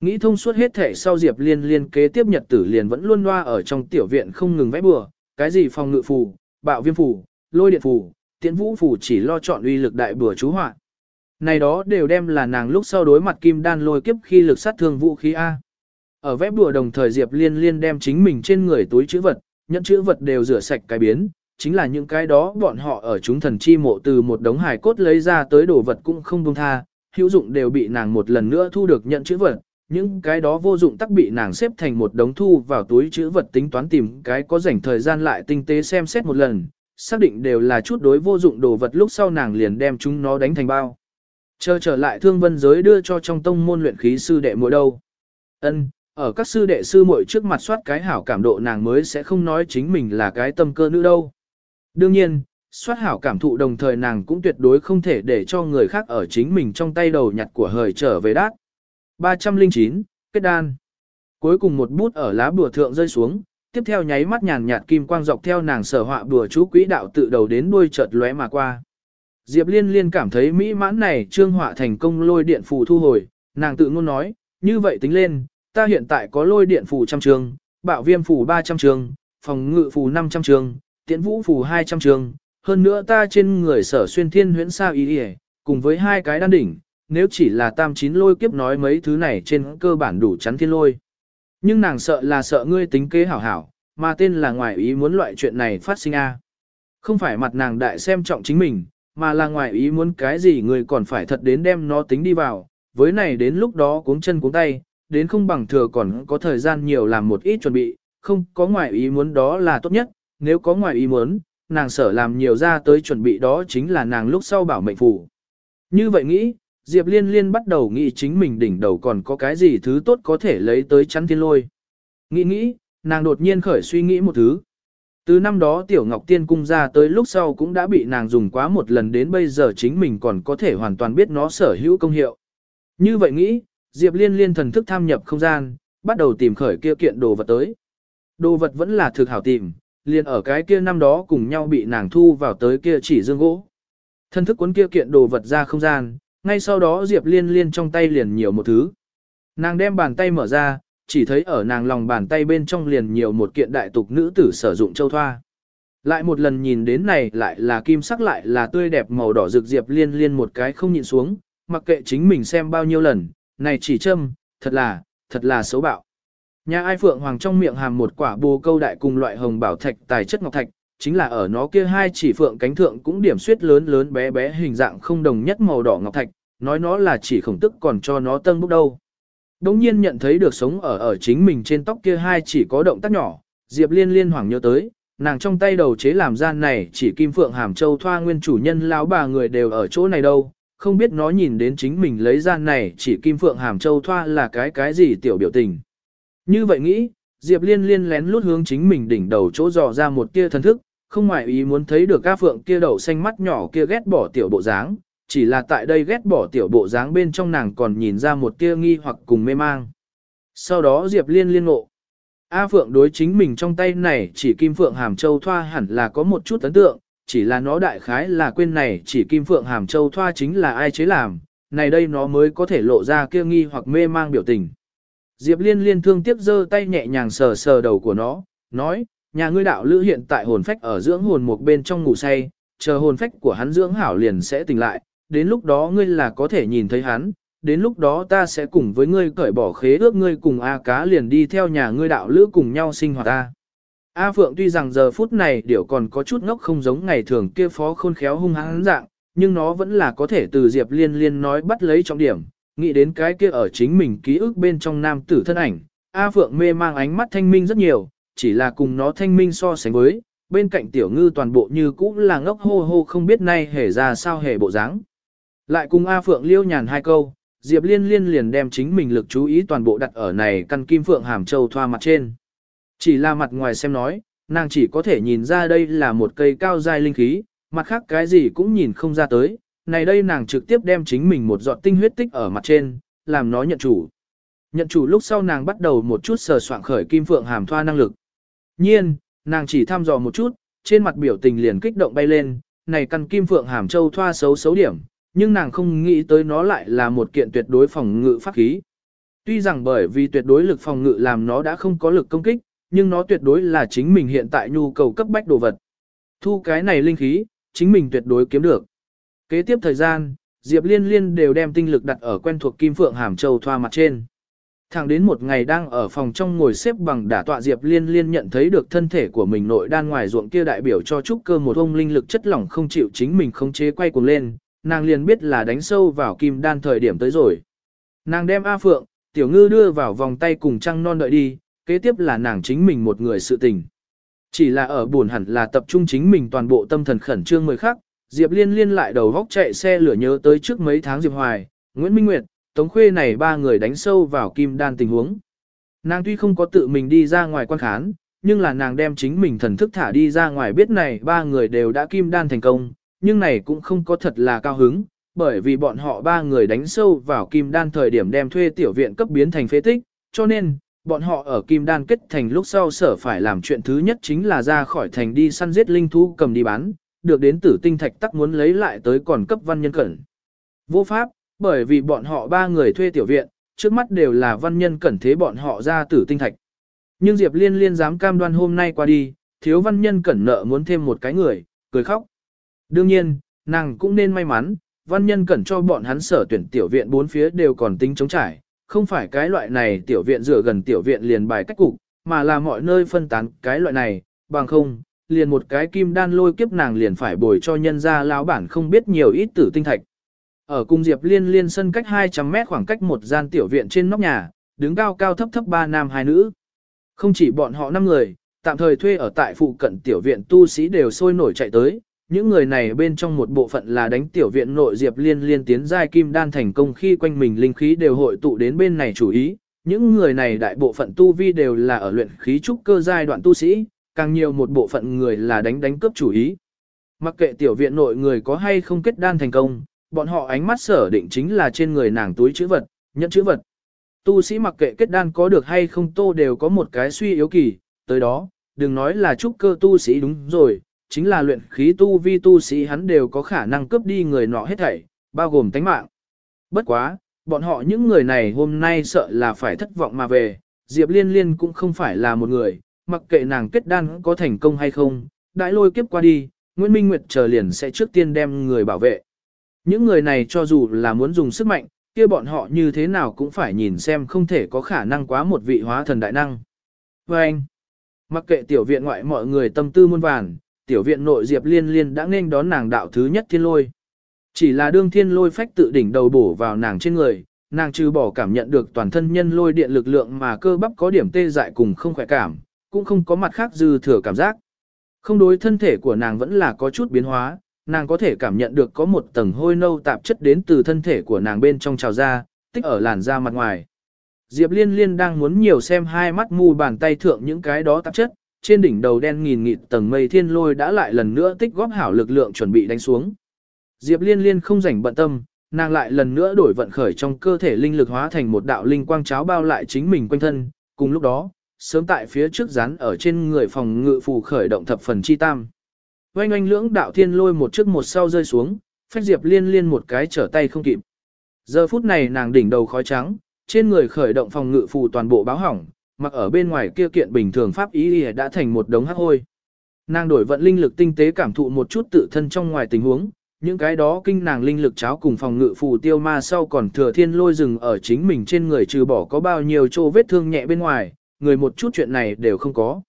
Nghĩ thông suốt hết thể sau Diệp Liên liên kế tiếp nhật tử liền vẫn luôn loa ở trong tiểu viện không ngừng vẽ bừa, cái gì phòng ngự phù, bạo viêm phù, lôi điện phù, tiễn vũ phù chỉ lo chọn uy lực đại bừa chú hoạn. Này đó đều đem là nàng lúc sau đối mặt kim đan lôi kiếp khi lực sát thương vũ khí A. Ở vẽ bùa đồng thời Diệp Liên Liên đem chính mình trên người túi chữ vật, nhận chữ vật đều rửa sạch cái biến, chính là những cái đó bọn họ ở chúng thần chi mộ từ một đống hài cốt lấy ra tới đồ vật cũng không buông tha, hữu dụng đều bị nàng một lần nữa thu được nhận chữ vật, những cái đó vô dụng tắc bị nàng xếp thành một đống thu vào túi chữ vật tính toán tìm cái có rảnh thời gian lại tinh tế xem xét một lần, xác định đều là chút đối vô dụng đồ vật lúc sau nàng liền đem chúng nó đánh thành bao. Chờ trở lại thương vân giới đưa cho trong tông môn luyện khí sư đệ muội đâu. Ân, ở các sư đệ sư muội trước mặt soát cái hảo cảm độ nàng mới sẽ không nói chính mình là cái tâm cơ nữ đâu. Đương nhiên, soát hảo cảm thụ đồng thời nàng cũng tuyệt đối không thể để cho người khác ở chính mình trong tay đầu nhặt của hời trở về đát. 309, kết đan. Cuối cùng một bút ở lá bùa thượng rơi xuống, tiếp theo nháy mắt nhàn nhạt kim quang dọc theo nàng sở họa bùa chú quỹ đạo tự đầu đến đuôi chợt lóe mà qua. Diệp Liên Liên cảm thấy mỹ mãn này trương họa thành công lôi điện phù thu hồi, nàng tự ngôn nói, như vậy tính lên, ta hiện tại có lôi điện phù trăm trường, bạo viêm phù 300 trường, phòng ngự phù 500 trường, tiễn vũ phù 200 trường, hơn nữa ta trên người sở xuyên thiên huyễn sao ý đi cùng với hai cái đan đỉnh, nếu chỉ là tam chín lôi kiếp nói mấy thứ này trên cơ bản đủ chắn thiên lôi. Nhưng nàng sợ là sợ ngươi tính kế hảo hảo, mà tên là ngoài ý muốn loại chuyện này phát sinh a. Không phải mặt nàng đại xem trọng chính mình, mà là ngoài ý muốn cái gì người còn phải thật đến đem nó tính đi vào, với này đến lúc đó cuống chân cuống tay, đến không bằng thừa còn có thời gian nhiều làm một ít chuẩn bị, không có ngoài ý muốn đó là tốt nhất, nếu có ngoài ý muốn, nàng sở làm nhiều ra tới chuẩn bị đó chính là nàng lúc sau bảo mệnh phủ. Như vậy nghĩ, Diệp Liên Liên bắt đầu nghĩ chính mình đỉnh đầu còn có cái gì thứ tốt có thể lấy tới chắn thiên lôi. Nghĩ nghĩ, nàng đột nhiên khởi suy nghĩ một thứ. Từ năm đó Tiểu Ngọc Tiên cung ra tới lúc sau cũng đã bị nàng dùng quá một lần đến bây giờ chính mình còn có thể hoàn toàn biết nó sở hữu công hiệu. Như vậy nghĩ, Diệp Liên Liên thần thức tham nhập không gian, bắt đầu tìm khởi kia kiện đồ vật tới. Đồ vật vẫn là thực hảo tìm, liền ở cái kia năm đó cùng nhau bị nàng thu vào tới kia chỉ dương gỗ. Thân thức cuốn kia kiện đồ vật ra không gian, ngay sau đó Diệp Liên Liên trong tay liền nhiều một thứ. Nàng đem bàn tay mở ra, chỉ thấy ở nàng lòng bàn tay bên trong liền nhiều một kiện đại tục nữ tử sử dụng châu thoa. Lại một lần nhìn đến này lại là kim sắc lại là tươi đẹp màu đỏ rực Diệp Liên Liên một cái không nhịn xuống, mặc kệ chính mình xem bao nhiêu lần, này chỉ châm, thật là, thật là xấu bạo. Nhà ai phượng hoàng trong miệng hàm một quả bồ câu đại cùng loại hồng bảo thạch tài chất ngọc thạch, chính là ở nó kia hai chỉ phượng cánh thượng cũng điểm suyết lớn lớn bé bé hình dạng không đồng nhất màu đỏ ngọc thạch, nói nó là chỉ khổng tức còn cho nó tân bốc đâu. Đống nhiên nhận thấy được sống ở ở chính mình trên tóc kia hai chỉ có động tác nhỏ, Diệp Liên liên hoảng nhớ tới, nàng trong tay đầu chế làm gian này chỉ kim phượng hàm châu thoa nguyên chủ nhân lão bà người đều ở chỗ này đâu, không biết nó nhìn đến chính mình lấy gian này chỉ kim phượng hàm châu thoa là cái cái gì tiểu biểu tình. Như vậy nghĩ, Diệp Liên liên lén lút hướng chính mình đỉnh đầu chỗ dò ra một tia thần thức, không ngoại ý muốn thấy được ca phượng kia đầu xanh mắt nhỏ kia ghét bỏ tiểu bộ dáng, chỉ là tại đây ghét bỏ tiểu bộ dáng bên trong nàng còn nhìn ra một tia nghi hoặc cùng mê mang. Sau đó Diệp Liên liên ngộ. A Phượng đối chính mình trong tay này chỉ kim phượng hàm châu thoa hẳn là có một chút ấn tượng, chỉ là nó đại khái là quên này chỉ kim phượng hàm châu thoa chính là ai chế làm, này đây nó mới có thể lộ ra kia nghi hoặc mê mang biểu tình. Diệp Liên liên thương tiếp giơ tay nhẹ nhàng sờ sờ đầu của nó, nói, nhà ngươi đạo lữ hiện tại hồn phách ở dưỡng hồn một bên trong ngủ say, chờ hồn phách của hắn dưỡng hảo liền sẽ tỉnh lại, đến lúc đó ngươi là có thể nhìn thấy hắn, đến lúc đó ta sẽ cùng với ngươi cởi bỏ khế ước ngươi cùng A cá liền đi theo nhà ngươi đạo lữ cùng nhau sinh hoạt ta. A Phượng tuy rằng giờ phút này điểu còn có chút ngốc không giống ngày thường kia phó khôn khéo hung hãn dạng, nhưng nó vẫn là có thể từ Diệp Liên Liên nói bắt lấy trọng điểm, nghĩ đến cái kia ở chính mình ký ức bên trong nam tử thân ảnh. A Phượng mê mang ánh mắt thanh minh rất nhiều, chỉ là cùng nó thanh minh so sánh với, bên cạnh tiểu ngư toàn bộ như cũ là ngốc hô hô không biết nay hề ra sao hề bộ dáng. Lại cùng A Phượng liêu nhàn hai câu, Diệp Liên Liên liền đem chính mình lực chú ý toàn bộ đặt ở này căn kim phượng hàm châu thoa mặt trên. Chỉ là mặt ngoài xem nói, nàng chỉ có thể nhìn ra đây là một cây cao dài linh khí, mặt khác cái gì cũng nhìn không ra tới. Này đây nàng trực tiếp đem chính mình một giọt tinh huyết tích ở mặt trên, làm nó nhận chủ. Nhận chủ lúc sau nàng bắt đầu một chút sờ soạn khởi kim phượng hàm thoa năng lực. Nhiên, nàng chỉ thăm dò một chút, trên mặt biểu tình liền kích động bay lên, này căn kim phượng hàm châu thoa xấu xấu điểm, nhưng nàng không nghĩ tới nó lại là một kiện tuyệt đối phòng ngự pháp khí. Tuy rằng bởi vì tuyệt đối lực phòng ngự làm nó đã không có lực công kích, nhưng nó tuyệt đối là chính mình hiện tại nhu cầu cấp bách đồ vật. Thu cái này linh khí, chính mình tuyệt đối kiếm được. Kế tiếp thời gian, Diệp Liên Liên đều đem tinh lực đặt ở quen thuộc Kim Phượng Hàm Châu thoa mặt trên. Thẳng đến một ngày đang ở phòng trong ngồi xếp bằng đả tọa Diệp Liên Liên nhận thấy được thân thể của mình nội đan ngoài ruộng kia đại biểu cho trúc cơ một ông linh lực chất lỏng không chịu chính mình không chế quay cuồng lên, nàng liền biết là đánh sâu vào kim đan thời điểm tới rồi. Nàng đem A Phượng, Tiểu Ngư đưa vào vòng tay cùng trăng non đợi đi, kế tiếp là nàng chính mình một người sự tình. Chỉ là ở buồn hẳn là tập trung chính mình toàn bộ tâm thần khẩn trương mười khắc, Diệp Liên liên lại đầu góc chạy xe lửa nhớ tới trước mấy tháng Diệp Hoài, Nguyễn Minh Nguyệt, Tống Khuê này ba người đánh sâu vào kim đan tình huống. Nàng tuy không có tự mình đi ra ngoài quan khán, nhưng là nàng đem chính mình thần thức thả đi ra ngoài biết này ba người đều đã kim đan thành công, nhưng này cũng không có thật là cao hứng, bởi vì bọn họ ba người đánh sâu vào kim đan thời điểm đem thuê tiểu viện cấp biến thành phế tích, cho nên, bọn họ ở kim đan kết thành lúc sau sở phải làm chuyện thứ nhất chính là ra khỏi thành đi săn giết linh thú cầm đi bán, được đến tử tinh thạch tắc muốn lấy lại tới còn cấp văn nhân cẩn. Vô pháp, bởi vì bọn họ ba người thuê tiểu viện, trước mắt đều là văn nhân cẩn thế bọn họ ra tử tinh thạch. Nhưng Diệp Liên Liên dám cam đoan hôm nay qua đi, thiếu văn nhân cẩn nợ muốn thêm một cái người, cười khóc. Đương nhiên, nàng cũng nên may mắn, văn nhân cẩn cho bọn hắn sở tuyển tiểu viện bốn phía đều còn tính chống trải, không phải cái loại này tiểu viện dựa gần tiểu viện liền bài cách cục, mà là mọi nơi phân tán cái loại này, bằng không, liền một cái kim đan lôi kiếp nàng liền phải bồi cho nhân ra lão bản không biết nhiều ít tử tinh thạch. Ở cung Diệp Liên liên sân cách 200 mét khoảng cách một gian tiểu viện trên nóc nhà, đứng cao cao thấp thấp ba nam hai nữ. Không chỉ bọn họ năm người, tạm thời thuê ở tại phụ cận tiểu viện tu sĩ đều sôi nổi chạy tới, những người này bên trong một bộ phận là đánh tiểu viện nội Diệp Liên liên tiến giai kim đan thành công khi quanh mình linh khí đều hội tụ đến bên này chủ ý, những người này đại bộ phận tu vi đều là ở luyện khí trúc cơ giai đoạn tu sĩ, càng nhiều một bộ phận người là đánh đánh cướp chủ ý. Mặc kệ tiểu viện nội người có hay không kết đan thành công, bọn họ ánh mắt sở định chính là trên người nàng túi chữ vật, nhận chữ vật. Tu sĩ mặc kệ kết đan có được hay không tô đều có một cái suy yếu kỳ, tới đó, đừng nói là trúc cơ tu sĩ đúng rồi, chính là luyện khí tu vi tu sĩ hắn đều có khả năng cướp đi người nọ hết thảy, bao gồm tánh mạng. Bất quá, bọn họ những người này hôm nay sợ là phải thất vọng mà về, Diệp Liên Liên cũng không phải là một người, mặc kệ nàng kết đan có thành công hay không, đại lôi kiếp qua đi, Nguyễn Minh Nguyệt chờ liền sẽ trước tiên đem người bảo vệ. Những người này cho dù là muốn dùng sức mạnh, kia bọn họ như thế nào cũng phải nhìn xem không thể có khả năng quá một vị hóa thần đại năng. Và anh, mặc kệ tiểu viện ngoại mọi người tâm tư muôn vàn, tiểu viện nội Diệp Liên Liên đã nên đón nàng đạo thứ nhất thiên lôi. Chỉ là đương thiên lôi phách tự đỉnh đầu bổ vào nàng trên người, nàng trừ bỏ cảm nhận được toàn thân nhân lôi điện lực lượng mà cơ bắp có điểm tê dại cùng không khỏe cảm, cũng không có mặt khác dư thừa cảm giác. Không đối thân thể của nàng vẫn là có chút biến hóa, nàng có thể cảm nhận được có một tầng hôi nâu tạp chất đến từ thân thể của nàng bên trong trào ra, tích ở làn da mặt ngoài. Diệp Liên Liên đang muốn nhiều xem hai mắt mù bàn tay thượng những cái đó tạp chất, trên đỉnh đầu đen nghìn nghịt tầng mây thiên lôi đã lại lần nữa tích góp hảo lực lượng chuẩn bị đánh xuống. Diệp Liên Liên không rảnh bận tâm, nàng lại lần nữa đổi vận khởi trong cơ thể linh lực hóa thành một đạo linh quang cháo bao lại chính mình quanh thân, cùng lúc đó, sớm tại phía trước rán ở trên người phòng ngự phù khởi động thập phần chi tam. Oanh oanh lưỡng đạo thiên lôi một trước một sau rơi xuống, phách Diệp Liên Liên một cái trở tay không kịp. Giờ phút này nàng đỉnh đầu khói trắng, trên người khởi động phòng ngự phù toàn bộ báo hỏng, mặc ở bên ngoài kia kiện bình thường pháp ý đã thành một đống hắc hôi. Nàng đổi vận linh lực tinh tế cảm thụ một chút tự thân trong ngoài tình huống, những cái đó kinh nàng linh lực cháo cùng phòng ngự phù tiêu ma sau còn thừa thiên lôi rừng ở chính mình trên người trừ bỏ có bao nhiêu chỗ vết thương nhẹ bên ngoài, người một chút chuyện này đều không có.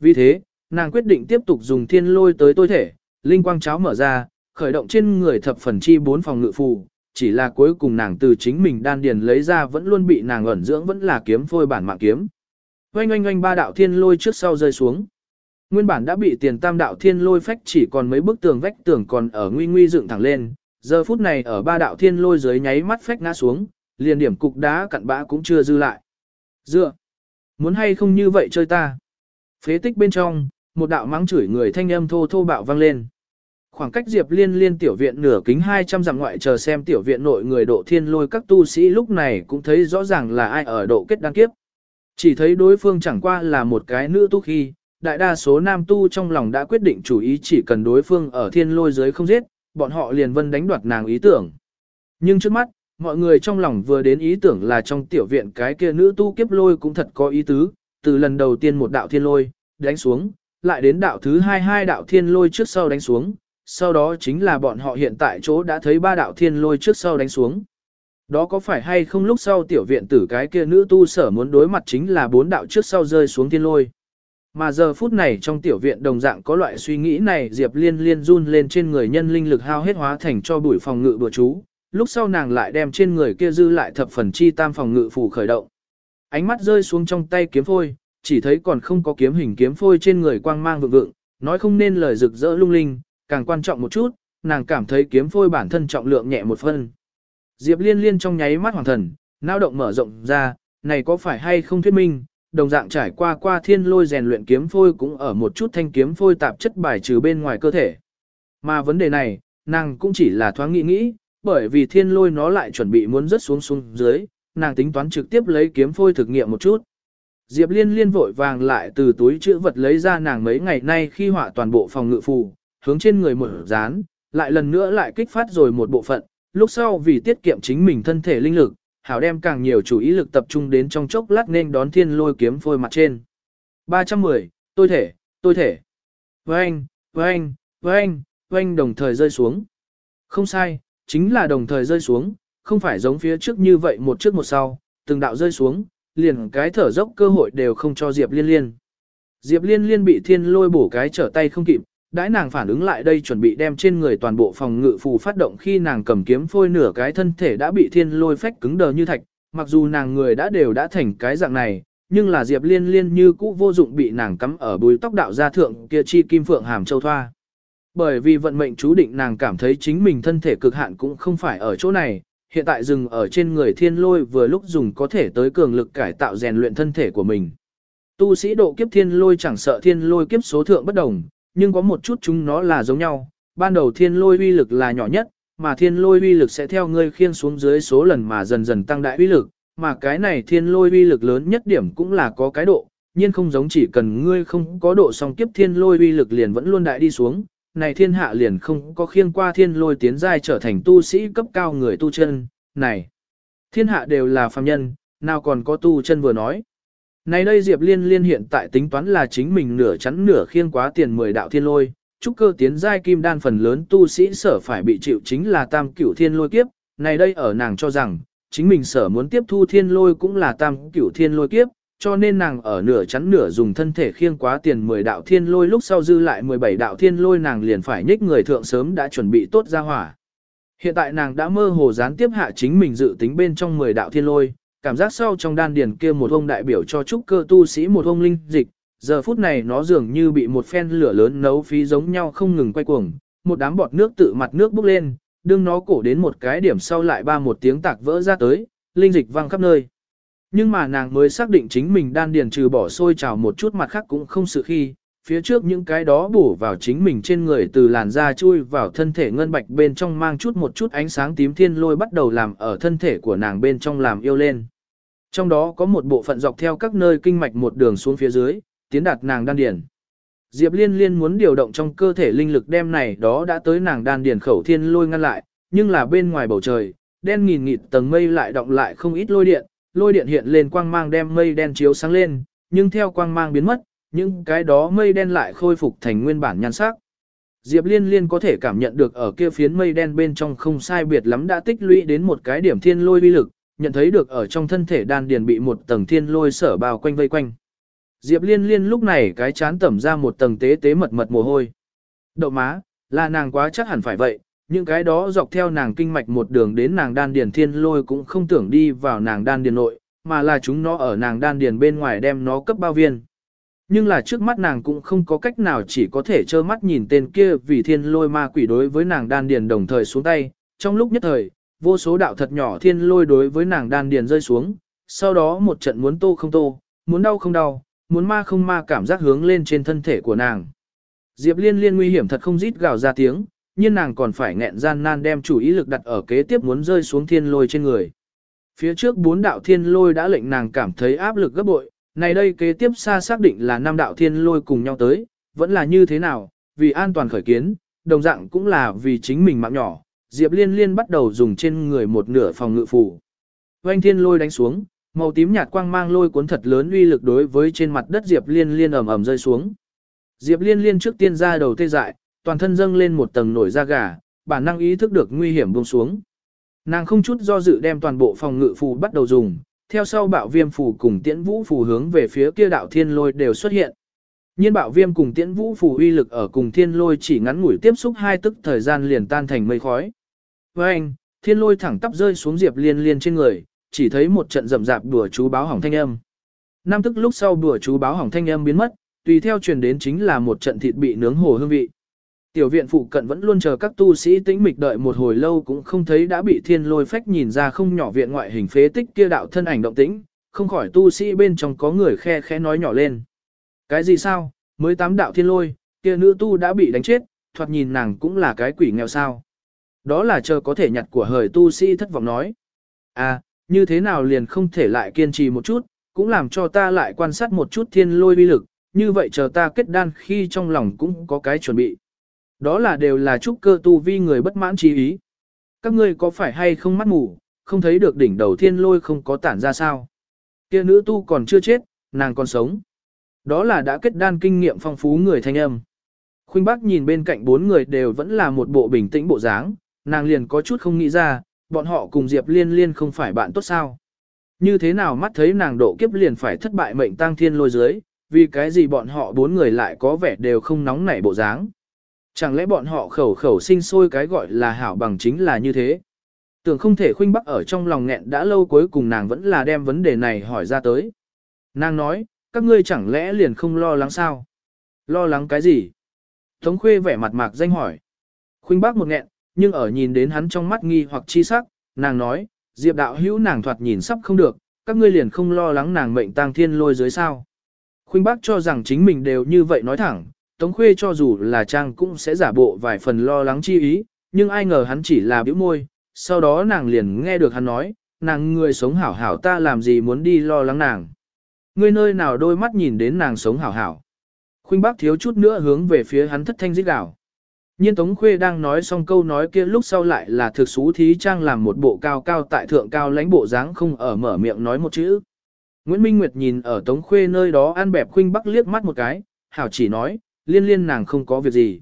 Vì thế, nàng quyết định tiếp tục dùng thiên lôi tới tôi thể, linh quang cháo mở ra, khởi động trên người thập phần chi bốn phòng ngự phù, chỉ là cuối cùng nàng từ chính mình đan điền lấy ra vẫn luôn bị nàng ẩn dưỡng vẫn là kiếm phôi bản mạng kiếm. Oanh oanh oanh ba đạo thiên lôi trước sau rơi xuống. Nguyên bản đã bị tiền tam đạo thiên lôi phách chỉ còn mấy bức tường vách tường còn ở nguy nguy dựng thẳng lên, giờ phút này ở ba đạo thiên lôi dưới nháy mắt phách ngã xuống, liền điểm cục đá cặn bã cũng chưa dư lại. Dựa, muốn hay không như vậy chơi ta. Phế tích bên trong, một đạo mắng chửi người thanh âm thô thô bạo vang lên. Khoảng cách Diệp Liên Liên tiểu viện nửa kính 200 dặm ngoại chờ xem tiểu viện nội người độ thiên lôi các tu sĩ lúc này cũng thấy rõ ràng là ai ở độ kết đăng kiếp. Chỉ thấy đối phương chẳng qua là một cái nữ tu khi, đại đa số nam tu trong lòng đã quyết định chủ ý chỉ cần đối phương ở thiên lôi giới không giết, bọn họ liền vân đánh đoạt nàng ý tưởng. Nhưng trước mắt, mọi người trong lòng vừa đến ý tưởng là trong tiểu viện cái kia nữ tu kiếp lôi cũng thật có ý tứ, từ lần đầu tiên một đạo thiên lôi, đánh xuống, lại đến đạo thứ hai hai đạo thiên lôi trước sau đánh xuống, sau đó chính là bọn họ hiện tại chỗ đã thấy ba đạo thiên lôi trước sau đánh xuống. Đó có phải hay không lúc sau tiểu viện tử cái kia nữ tu sở muốn đối mặt chính là bốn đạo trước sau rơi xuống thiên lôi. Mà giờ phút này trong tiểu viện đồng dạng có loại suy nghĩ này Diệp Liên liên run lên trên người nhân linh lực hao hết hóa thành cho bụi phòng ngự bừa chú, lúc sau nàng lại đem trên người kia dư lại thập phần chi tam phòng ngự phủ khởi động. Ánh mắt rơi xuống trong tay kiếm phôi, chỉ thấy còn không có kiếm hình kiếm phôi trên người quang mang vượng vượng, nói không nên lời rực rỡ lung linh, càng quan trọng một chút, nàng cảm thấy kiếm phôi bản thân trọng lượng nhẹ một phân. Diệp Liên Liên trong nháy mắt hoàng thần, não động mở rộng ra, này có phải hay không thuyết minh, đồng dạng trải qua qua thiên lôi rèn luyện kiếm phôi cũng ở một chút thanh kiếm phôi tạp chất bài trừ bên ngoài cơ thể. Mà vấn đề này, nàng cũng chỉ là thoáng nghĩ nghĩ, bởi vì thiên lôi nó lại chuẩn bị muốn rớt xuống xuống dưới, nàng tính toán trực tiếp lấy kiếm phôi thực nghiệm một chút. Diệp Liên liên vội vàng lại từ túi chữ vật lấy ra nàng mấy ngày nay khi họa toàn bộ phòng ngự phù, hướng trên người mở dán, lại lần nữa lại kích phát rồi một bộ phận, lúc sau vì tiết kiệm chính mình thân thể linh lực, hảo đem càng nhiều chủ ý lực tập trung đến trong chốc lát nên đón thiên lôi kiếm phôi mặt trên. 310, tôi thể, tôi thể. Vâng, vâng, vâng, vâng đồng thời rơi xuống. Không sai, chính là đồng thời rơi xuống, không phải giống phía trước như vậy một trước một sau, từng đạo rơi xuống, liền cái thở dốc cơ hội đều không cho Diệp Liên Liên. Diệp Liên Liên bị thiên lôi bổ cái trở tay không kịp, đãi nàng phản ứng lại đây chuẩn bị đem trên người toàn bộ phòng ngự phù phát động khi nàng cầm kiếm phôi nửa cái thân thể đã bị thiên lôi phách cứng đờ như thạch, mặc dù nàng người đã đều đã thành cái dạng này, nhưng là Diệp Liên Liên như cũ vô dụng bị nàng cắm ở bùi tóc đạo gia thượng kia chi kim phượng hàm châu thoa. Bởi vì vận mệnh chú định nàng cảm thấy chính mình thân thể cực hạn cũng không phải ở chỗ này, hiện tại dừng ở trên người thiên lôi vừa lúc dùng có thể tới cường lực cải tạo rèn luyện thân thể của mình. Tu sĩ độ kiếp thiên lôi chẳng sợ thiên lôi kiếp số thượng bất đồng, nhưng có một chút chúng nó là giống nhau. Ban đầu thiên lôi uy lực là nhỏ nhất, mà thiên lôi uy lực sẽ theo ngươi khiên xuống dưới số lần mà dần dần tăng đại uy lực, mà cái này thiên lôi uy lực lớn nhất điểm cũng là có cái độ, nhưng không giống chỉ cần ngươi không có độ song kiếp thiên lôi uy lực liền vẫn luôn đại đi xuống, này thiên hạ liền không có khiên qua thiên lôi tiến giai trở thành tu sĩ cấp cao người tu chân, này. Thiên hạ đều là phàm nhân, nào còn có tu chân vừa nói. Này đây Diệp Liên Liên hiện tại tính toán là chính mình nửa chắn nửa khiên quá tiền 10 đạo thiên lôi, trúc cơ tiến giai kim đan phần lớn tu sĩ sở phải bị chịu chính là tam cửu thiên lôi kiếp, này đây ở nàng cho rằng, chính mình sở muốn tiếp thu thiên lôi cũng là tam cửu thiên lôi kiếp, cho nên nàng ở nửa chắn nửa dùng thân thể khiêng quá tiền 10 đạo thiên lôi lúc sau dư lại 17 đạo thiên lôi nàng liền phải nhích người thượng sớm đã chuẩn bị tốt ra hỏa. Hiện tại nàng đã mơ hồ gián tiếp hạ chính mình dự tính bên trong 10 đạo thiên lôi, cảm giác sau trong đan điền kia một ông đại biểu cho trúc cơ tu sĩ một ông linh dịch, giờ phút này nó dường như bị một phen lửa lớn nấu phí giống nhau không ngừng quay cuồng, một đám bọt nước tự mặt nước bốc lên, đương nó cổ đến một cái điểm sau lại ba một tiếng tạc vỡ ra tới, linh dịch văng khắp nơi. Nhưng mà nàng mới xác định chính mình đan điền trừ bỏ sôi trào một chút mặt khác cũng không sự khi, phía trước những cái đó bổ vào chính mình trên người từ làn da chui vào thân thể ngân bạch bên trong mang chút một chút ánh sáng tím thiên lôi bắt đầu làm ở thân thể của nàng bên trong làm yêu lên. Trong đó có một bộ phận dọc theo các nơi kinh mạch một đường xuống phía dưới, tiến đạt nàng đan điền. Diệp Liên Liên muốn điều động trong cơ thể linh lực đem này đó đã tới nàng đan điền khẩu thiên lôi ngăn lại, nhưng là bên ngoài bầu trời, đen nghìn nghịt tầng mây lại động lại không ít lôi điện, lôi điện hiện lên quang mang đem mây đen chiếu sáng lên, nhưng theo quang mang biến mất, những cái đó mây đen lại khôi phục thành nguyên bản nhan sắc. Diệp Liên Liên có thể cảm nhận được ở kia phiến mây đen bên trong không sai biệt lắm đã tích lũy đến một cái điểm thiên lôi vi lực, nhận thấy được ở trong thân thể đan điền bị một tầng thiên lôi sở bao quanh vây quanh. Diệp Liên Liên lúc này cái chán tẩm ra một tầng tế tế mật mật mồ hôi. Đậu má, là nàng quá chắc hẳn phải vậy, những cái đó dọc theo nàng kinh mạch một đường đến nàng đan điền thiên lôi cũng không tưởng đi vào nàng đan điền nội, mà là chúng nó ở nàng đan điền bên ngoài đem nó cấp bao viên. Nhưng là trước mắt nàng cũng không có cách nào chỉ có thể trơ mắt nhìn tên kia vì thiên lôi ma quỷ đối với nàng đan điền đồng thời xuống tay. Trong lúc nhất thời, vô số đạo thật nhỏ thiên lôi đối với nàng đan điền rơi xuống, sau đó một trận muốn tô không tô, muốn đau không đau, muốn ma không ma cảm giác hướng lên trên thân thể của nàng. Diệp liên liên nguy hiểm thật không rít gào ra tiếng, nhưng nàng còn phải nghẹn gian nan đem chủ ý lực đặt ở kế tiếp muốn rơi xuống thiên lôi trên người. Phía trước bốn đạo thiên lôi đã lệnh nàng cảm thấy áp lực gấp bội, này đây kế tiếp xa xác định là năm đạo thiên lôi cùng nhau tới, vẫn là như thế nào, vì an toàn khởi kiến, đồng dạng cũng là vì chính mình mạng nhỏ, Diệp Liên Liên bắt đầu dùng trên người một nửa phòng ngự phủ. Oanh thiên lôi đánh xuống, màu tím nhạt quang mang lôi cuốn thật lớn uy lực đối với trên mặt đất Diệp Liên Liên ầm ầm rơi xuống. Diệp Liên Liên trước tiên ra đầu tê dại, toàn thân dâng lên một tầng nổi da gà, bản năng ý thức được nguy hiểm buông xuống. Nàng không chút do dự đem toàn bộ phòng ngự phù bắt đầu dùng, theo sau bạo viêm phù cùng tiễn vũ phù hướng về phía kia đạo thiên lôi đều xuất hiện. Nhiên bạo viêm cùng tiễn vũ phù uy lực ở cùng thiên lôi chỉ ngắn ngủi tiếp xúc hai tức thời gian liền tan thành mây khói. Với anh, thiên lôi thẳng tắp rơi xuống diệp liên liên trên người, chỉ thấy một trận rầm rạp đùa chú báo hỏng thanh âm. Năm tức lúc sau đùa chú báo hỏng thanh âm biến mất, tùy theo truyền đến chính là một trận thịt bị nướng hồ hương vị. Tiểu viện phụ cận vẫn luôn chờ các tu sĩ tĩnh mịch đợi một hồi lâu cũng không thấy đã bị thiên lôi phách nhìn ra không nhỏ viện ngoại hình phế tích kia đạo thân ảnh động tĩnh, không khỏi tu sĩ bên trong có người khe khẽ nói nhỏ lên. Cái gì sao, mới tám đạo thiên lôi, kia nữ tu đã bị đánh chết, thoạt nhìn nàng cũng là cái quỷ nghèo sao. Đó là chờ có thể nhặt của hời tu sĩ thất vọng nói. À, như thế nào liền không thể lại kiên trì một chút, cũng làm cho ta lại quan sát một chút thiên lôi vi lực, như vậy chờ ta kết đan khi trong lòng cũng có cái chuẩn bị. Đó là đều là trúc cơ tu vi người bất mãn trí ý. Các ngươi có phải hay không mắt mù, không thấy được đỉnh đầu thiên lôi không có tản ra sao. Kia nữ tu còn chưa chết, nàng còn sống. Đó là đã kết đan kinh nghiệm phong phú người thanh âm. Khuynh Bắc nhìn bên cạnh bốn người đều vẫn là một bộ bình tĩnh bộ dáng, nàng liền có chút không nghĩ ra, bọn họ cùng Diệp Liên Liên không phải bạn tốt sao. Như thế nào mắt thấy nàng độ kiếp liền phải thất bại mệnh tang thiên lôi dưới, vì cái gì bọn họ bốn người lại có vẻ đều không nóng nảy bộ dáng. Chẳng lẽ bọn họ khẩu khẩu sinh sôi cái gọi là hảo bằng chính là như thế. Tưởng không thể khuynh bắc ở trong lòng nghẹn đã lâu cuối cùng nàng vẫn là đem vấn đề này hỏi ra tới. Nàng nói, các ngươi chẳng lẽ liền không lo lắng sao? Lo lắng cái gì? Tống khuê vẻ mặt mạc danh hỏi. Khuynh bác một nghẹn, nhưng ở nhìn đến hắn trong mắt nghi hoặc chi sắc, nàng nói, diệp đạo hữu nàng thoạt nhìn sắp không được, các ngươi liền không lo lắng nàng mệnh tang thiên lôi dưới sao. Khuynh bác cho rằng chính mình đều như vậy nói thẳng, Tống khuê cho dù là trang cũng sẽ giả bộ vài phần lo lắng chi ý, nhưng ai ngờ hắn chỉ là biểu môi, sau đó nàng liền nghe được hắn nói, nàng người sống hảo hảo ta làm gì muốn đi lo lắng nàng. Ngươi nơi nào đôi mắt nhìn đến nàng sống hảo hảo. Khuynh bác thiếu chút nữa hướng về phía hắn thất thanh rít đảo. Nhiên Tống Khuê đang nói xong câu nói kia lúc sau lại là thực xú thí trang làm một bộ cao cao tại thượng cao lãnh bộ dáng không ở mở miệng nói một chữ. Nguyễn Minh Nguyệt nhìn ở Tống Khuê nơi đó ăn bẹp Khuynh Bắc liếc mắt một cái, hảo chỉ nói, liên liên nàng không có việc gì.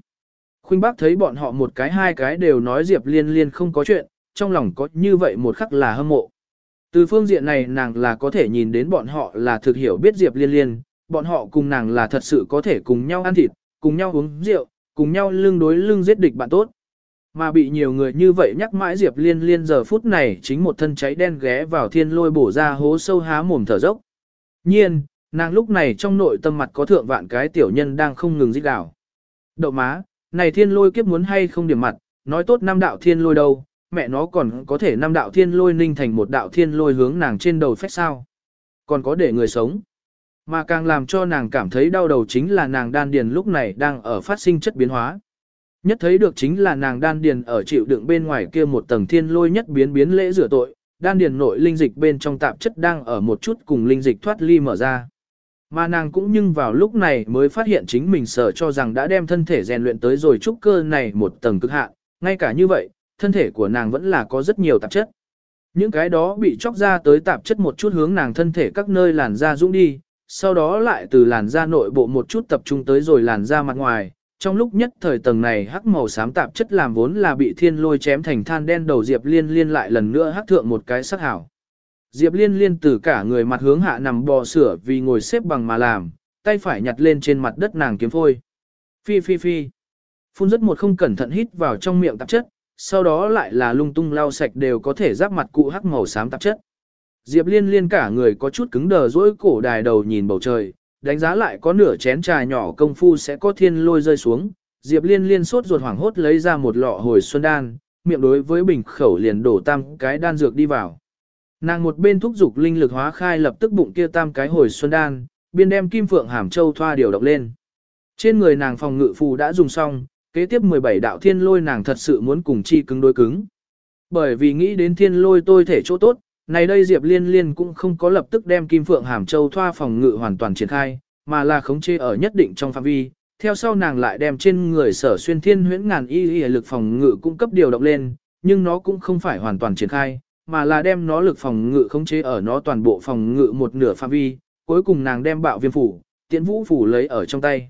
Khuynh bác thấy bọn họ một cái hai cái đều nói Diệp liên liên không có chuyện, trong lòng có như vậy một khắc là hâm mộ. Từ phương diện này nàng là có thể nhìn đến bọn họ là thực hiểu biết Diệp liên liên, bọn họ cùng nàng là thật sự có thể cùng nhau ăn thịt, cùng nhau uống rượu, cùng nhau lưng đối lưng giết địch bạn tốt. Mà bị nhiều người như vậy nhắc mãi Diệp Liên Liên giờ phút này chính một thân cháy đen ghé vào thiên lôi bổ ra hố sâu há mồm thở dốc. Nhiên, nàng lúc này trong nội tâm mặt có thượng vạn cái tiểu nhân đang không ngừng giết đảo. Đậu má, này thiên lôi kiếp muốn hay không điểm mặt, nói tốt năm đạo thiên lôi đâu, mẹ nó còn có thể năm đạo thiên lôi ninh thành một đạo thiên lôi hướng nàng trên đầu phách sao. Còn có để người sống. Mà càng làm cho nàng cảm thấy đau đầu chính là nàng đan điền lúc này đang ở phát sinh chất biến hóa. Nhất thấy được chính là nàng đan điền ở chịu đựng bên ngoài kia một tầng thiên lôi nhất biến biến lễ rửa tội, đan điền nội linh dịch bên trong tạp chất đang ở một chút cùng linh dịch thoát ly mở ra. Mà nàng cũng nhưng vào lúc này mới phát hiện chính mình sợ cho rằng đã đem thân thể rèn luyện tới rồi trúc cơ này một tầng cực hạn, ngay cả như vậy, thân thể của nàng vẫn là có rất nhiều tạp chất. Những cái đó bị chóc ra tới tạp chất một chút hướng nàng thân thể các nơi làn da dũng đi, sau đó lại từ làn da nội bộ một chút tập trung tới rồi làn da mặt ngoài. Trong lúc nhất thời tầng này hắc màu xám tạp chất làm vốn là bị thiên lôi chém thành than đen đầu Diệp Liên Liên lại lần nữa hắc thượng một cái sắc hảo. Diệp Liên Liên từ cả người mặt hướng hạ nằm bò sửa vì ngồi xếp bằng mà làm, tay phải nhặt lên trên mặt đất nàng kiếm phôi. Phi phi phi. Phun rất một không cẩn thận hít vào trong miệng tạp chất, sau đó lại là lung tung lau sạch đều có thể giáp mặt cụ hắc màu xám tạp chất. Diệp Liên Liên cả người có chút cứng đờ dỗi cổ đài đầu nhìn bầu trời, đánh giá lại có nửa chén trà nhỏ công phu sẽ có thiên lôi rơi xuống. Diệp Liên Liên sốt ruột hoảng hốt lấy ra một lọ hồi xuân đan, miệng đối với bình khẩu liền đổ tam cái đan dược đi vào. Nàng một bên thúc dục linh lực hóa khai lập tức bụng kia tam cái hồi xuân đan, biên đem kim phượng hàm châu thoa điều động lên. Trên người nàng phòng ngự phù đã dùng xong, kế tiếp 17 đạo thiên lôi nàng thật sự muốn cùng chi cứng đối cứng. Bởi vì nghĩ đến thiên lôi tôi thể chỗ tốt, này đây Diệp Liên Liên cũng không có lập tức đem Kim Phượng Hàm Châu thoa phòng ngự hoàn toàn triển khai, mà là khống chế ở nhất định trong phạm vi. Theo sau nàng lại đem trên người sở xuyên thiên huyễn ngàn y y lực phòng ngự cung cấp điều động lên, nhưng nó cũng không phải hoàn toàn triển khai, mà là đem nó lực phòng ngự khống chế ở nó toàn bộ phòng ngự một nửa phạm vi, cuối cùng nàng đem bạo viêm phủ, tiễn vũ phủ lấy ở trong tay.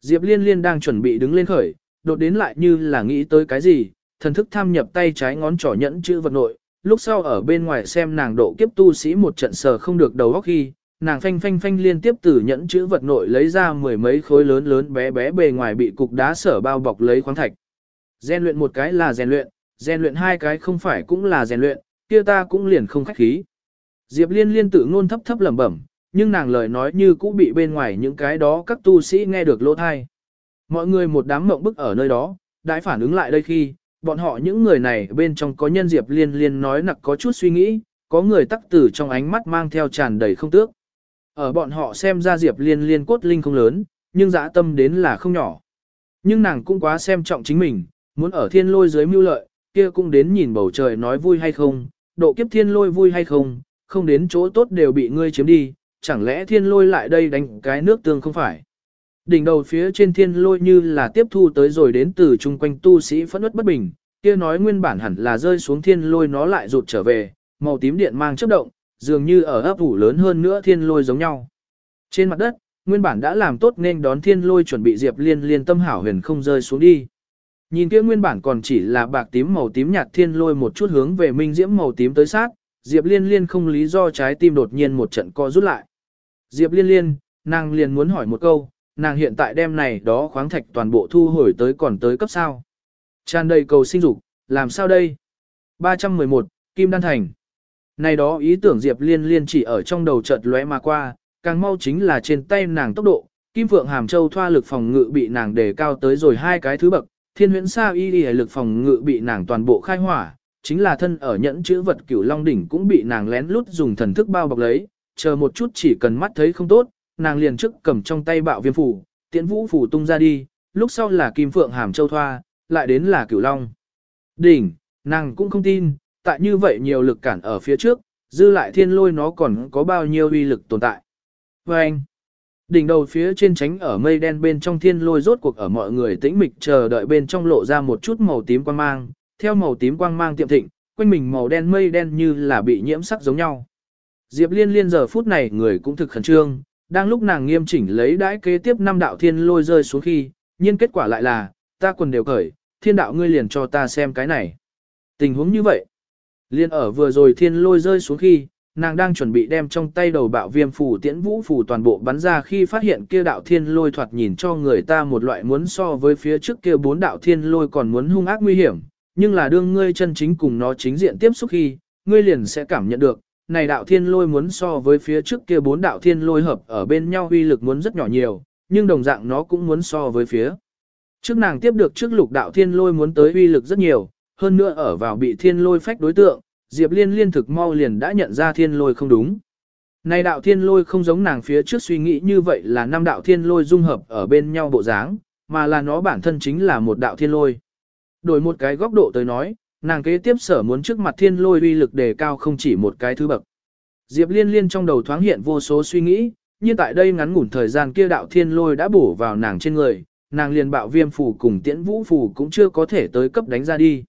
Diệp Liên Liên đang chuẩn bị đứng lên khởi, đột đến lại như là nghĩ tới cái gì, thần thức tham nhập tay trái ngón trỏ nhẫn chữ vật nội, lúc sau ở bên ngoài xem nàng độ kiếp tu sĩ một trận sờ không được đầu óc khi, nàng phanh phanh phanh liên tiếp từ nhẫn chữ vật nội lấy ra mười mấy khối lớn lớn bé bé bề ngoài bị cục đá sở bao bọc lấy khoáng thạch. Rèn luyện một cái là rèn luyện, rèn luyện hai cái không phải cũng là rèn luyện, kia ta cũng liền không khách khí. Diệp Liên liên tự ngôn thấp thấp lẩm bẩm, nhưng nàng lời nói như cũ bị bên ngoài những cái đó các tu sĩ nghe được lỗ thai. Mọi người một đám mộng bức ở nơi đó, đãi phản ứng lại đây khi, bọn họ những người này bên trong có nhân Diệp Liên Liên nói nặc có chút suy nghĩ, có người tắc tử trong ánh mắt mang theo tràn đầy không tước. Ở bọn họ xem ra Diệp Liên Liên cốt linh không lớn, nhưng dã tâm đến là không nhỏ. Nhưng nàng cũng quá xem trọng chính mình, muốn ở thiên lôi dưới mưu lợi, kia cũng đến nhìn bầu trời nói vui hay không, độ kiếp thiên lôi vui hay không, không đến chỗ tốt đều bị ngươi chiếm đi, chẳng lẽ thiên lôi lại đây đánh cái nước tương không phải. Đỉnh đầu phía trên thiên lôi như là tiếp thu tới rồi đến từ chung quanh tu sĩ phẫn ướt bất bình, kia nói nguyên bản hẳn là rơi xuống thiên lôi nó lại rụt trở về, màu tím điện mang chớp động, dường như ở ấp ủ lớn hơn nữa thiên lôi giống nhau. Trên mặt đất, nguyên bản đã làm tốt nên đón thiên lôi chuẩn bị Diệp Liên liên tâm hảo huyền không rơi xuống đi. Nhìn kia nguyên bản còn chỉ là bạc tím màu tím nhạt thiên lôi một chút hướng về minh diễm màu tím tới sát, Diệp Liên liên không lý do trái tim đột nhiên một trận co rút lại. Diệp Liên liên, nàng liền muốn hỏi một câu, nàng hiện tại đem này đó khoáng thạch toàn bộ thu hồi tới còn tới cấp sao. Tràn đầy cầu sinh dục, làm sao đây? 311, Kim Đan Thành. Này đó ý tưởng Diệp Liên liên chỉ ở trong đầu chợt lóe mà qua, càng mau chính là trên tay nàng tốc độ, Kim Phượng Hàm Châu thoa lực phòng ngự bị nàng đề cao tới rồi hai cái thứ bậc, Thiên Huyễn Sa Y Y lực phòng ngự bị nàng toàn bộ khai hỏa, chính là thân ở nhẫn chữ vật Cửu Long đỉnh cũng bị nàng lén lút dùng thần thức bao bọc lấy, chờ một chút chỉ cần mắt thấy không tốt, nàng liền trước cầm trong tay bạo viêm phủ, tiễn vũ phủ tung ra đi, lúc sau là Kim Phượng Hàm Châu thoa, lại đến là Cửu Long đỉnh, nàng cũng không tin, tại như vậy nhiều lực cản ở phía trước, dư lại thiên lôi nó còn có bao nhiêu uy lực tồn tại. Và anh, đỉnh đầu phía trên tránh ở mây đen bên trong thiên lôi rốt cuộc ở mọi người tĩnh mịch chờ đợi bên trong lộ ra một chút màu tím quang mang, theo màu tím quang mang tiệm thịnh, quanh mình màu đen mây đen như là bị nhiễm sắc giống nhau. Diệp liên liên giờ phút này người cũng thực khẩn trương, đang lúc nàng nghiêm chỉnh lấy đãi kế tiếp năm đạo thiên lôi rơi xuống khi, nhưng kết quả lại là, ta quần đều cởi, thiên đạo ngươi liền cho ta xem cái này. Tình huống như vậy, liên ở vừa rồi thiên lôi rơi xuống khi, nàng đang chuẩn bị đem trong tay đầu bạo viêm phù tiễn vũ phù toàn bộ bắn ra khi phát hiện kia đạo thiên lôi thoạt nhìn cho người ta một loại muốn so với phía trước kia bốn đạo thiên lôi còn muốn hung ác nguy hiểm, nhưng là đương ngươi chân chính cùng nó chính diện tiếp xúc khi, ngươi liền sẽ cảm nhận được, này đạo thiên lôi muốn so với phía trước kia bốn đạo thiên lôi hợp ở bên nhau uy lực muốn rất nhỏ nhiều, nhưng đồng dạng nó cũng muốn so với phía. Trước nàng tiếp được trước lục đạo thiên lôi muốn tới uy lực rất nhiều, hơn nữa ở vào bị thiên lôi phách đối tượng, Diệp Liên liên thực mau liền đã nhận ra thiên lôi không đúng. Này đạo thiên lôi không giống nàng phía trước suy nghĩ như vậy là năm đạo thiên lôi dung hợp ở bên nhau bộ dáng, mà là nó bản thân chính là một đạo thiên lôi. Đổi một cái góc độ tới nói, nàng kế tiếp sở muốn trước mặt thiên lôi uy lực đề cao không chỉ một cái thứ bậc. Diệp liên liên trong đầu thoáng hiện vô số suy nghĩ, nhưng tại đây ngắn ngủn thời gian kia đạo thiên lôi đã bổ vào nàng trên người, nàng liền bạo viêm phù cùng tiễn vũ phù cũng chưa có thể tới cấp đánh ra đi.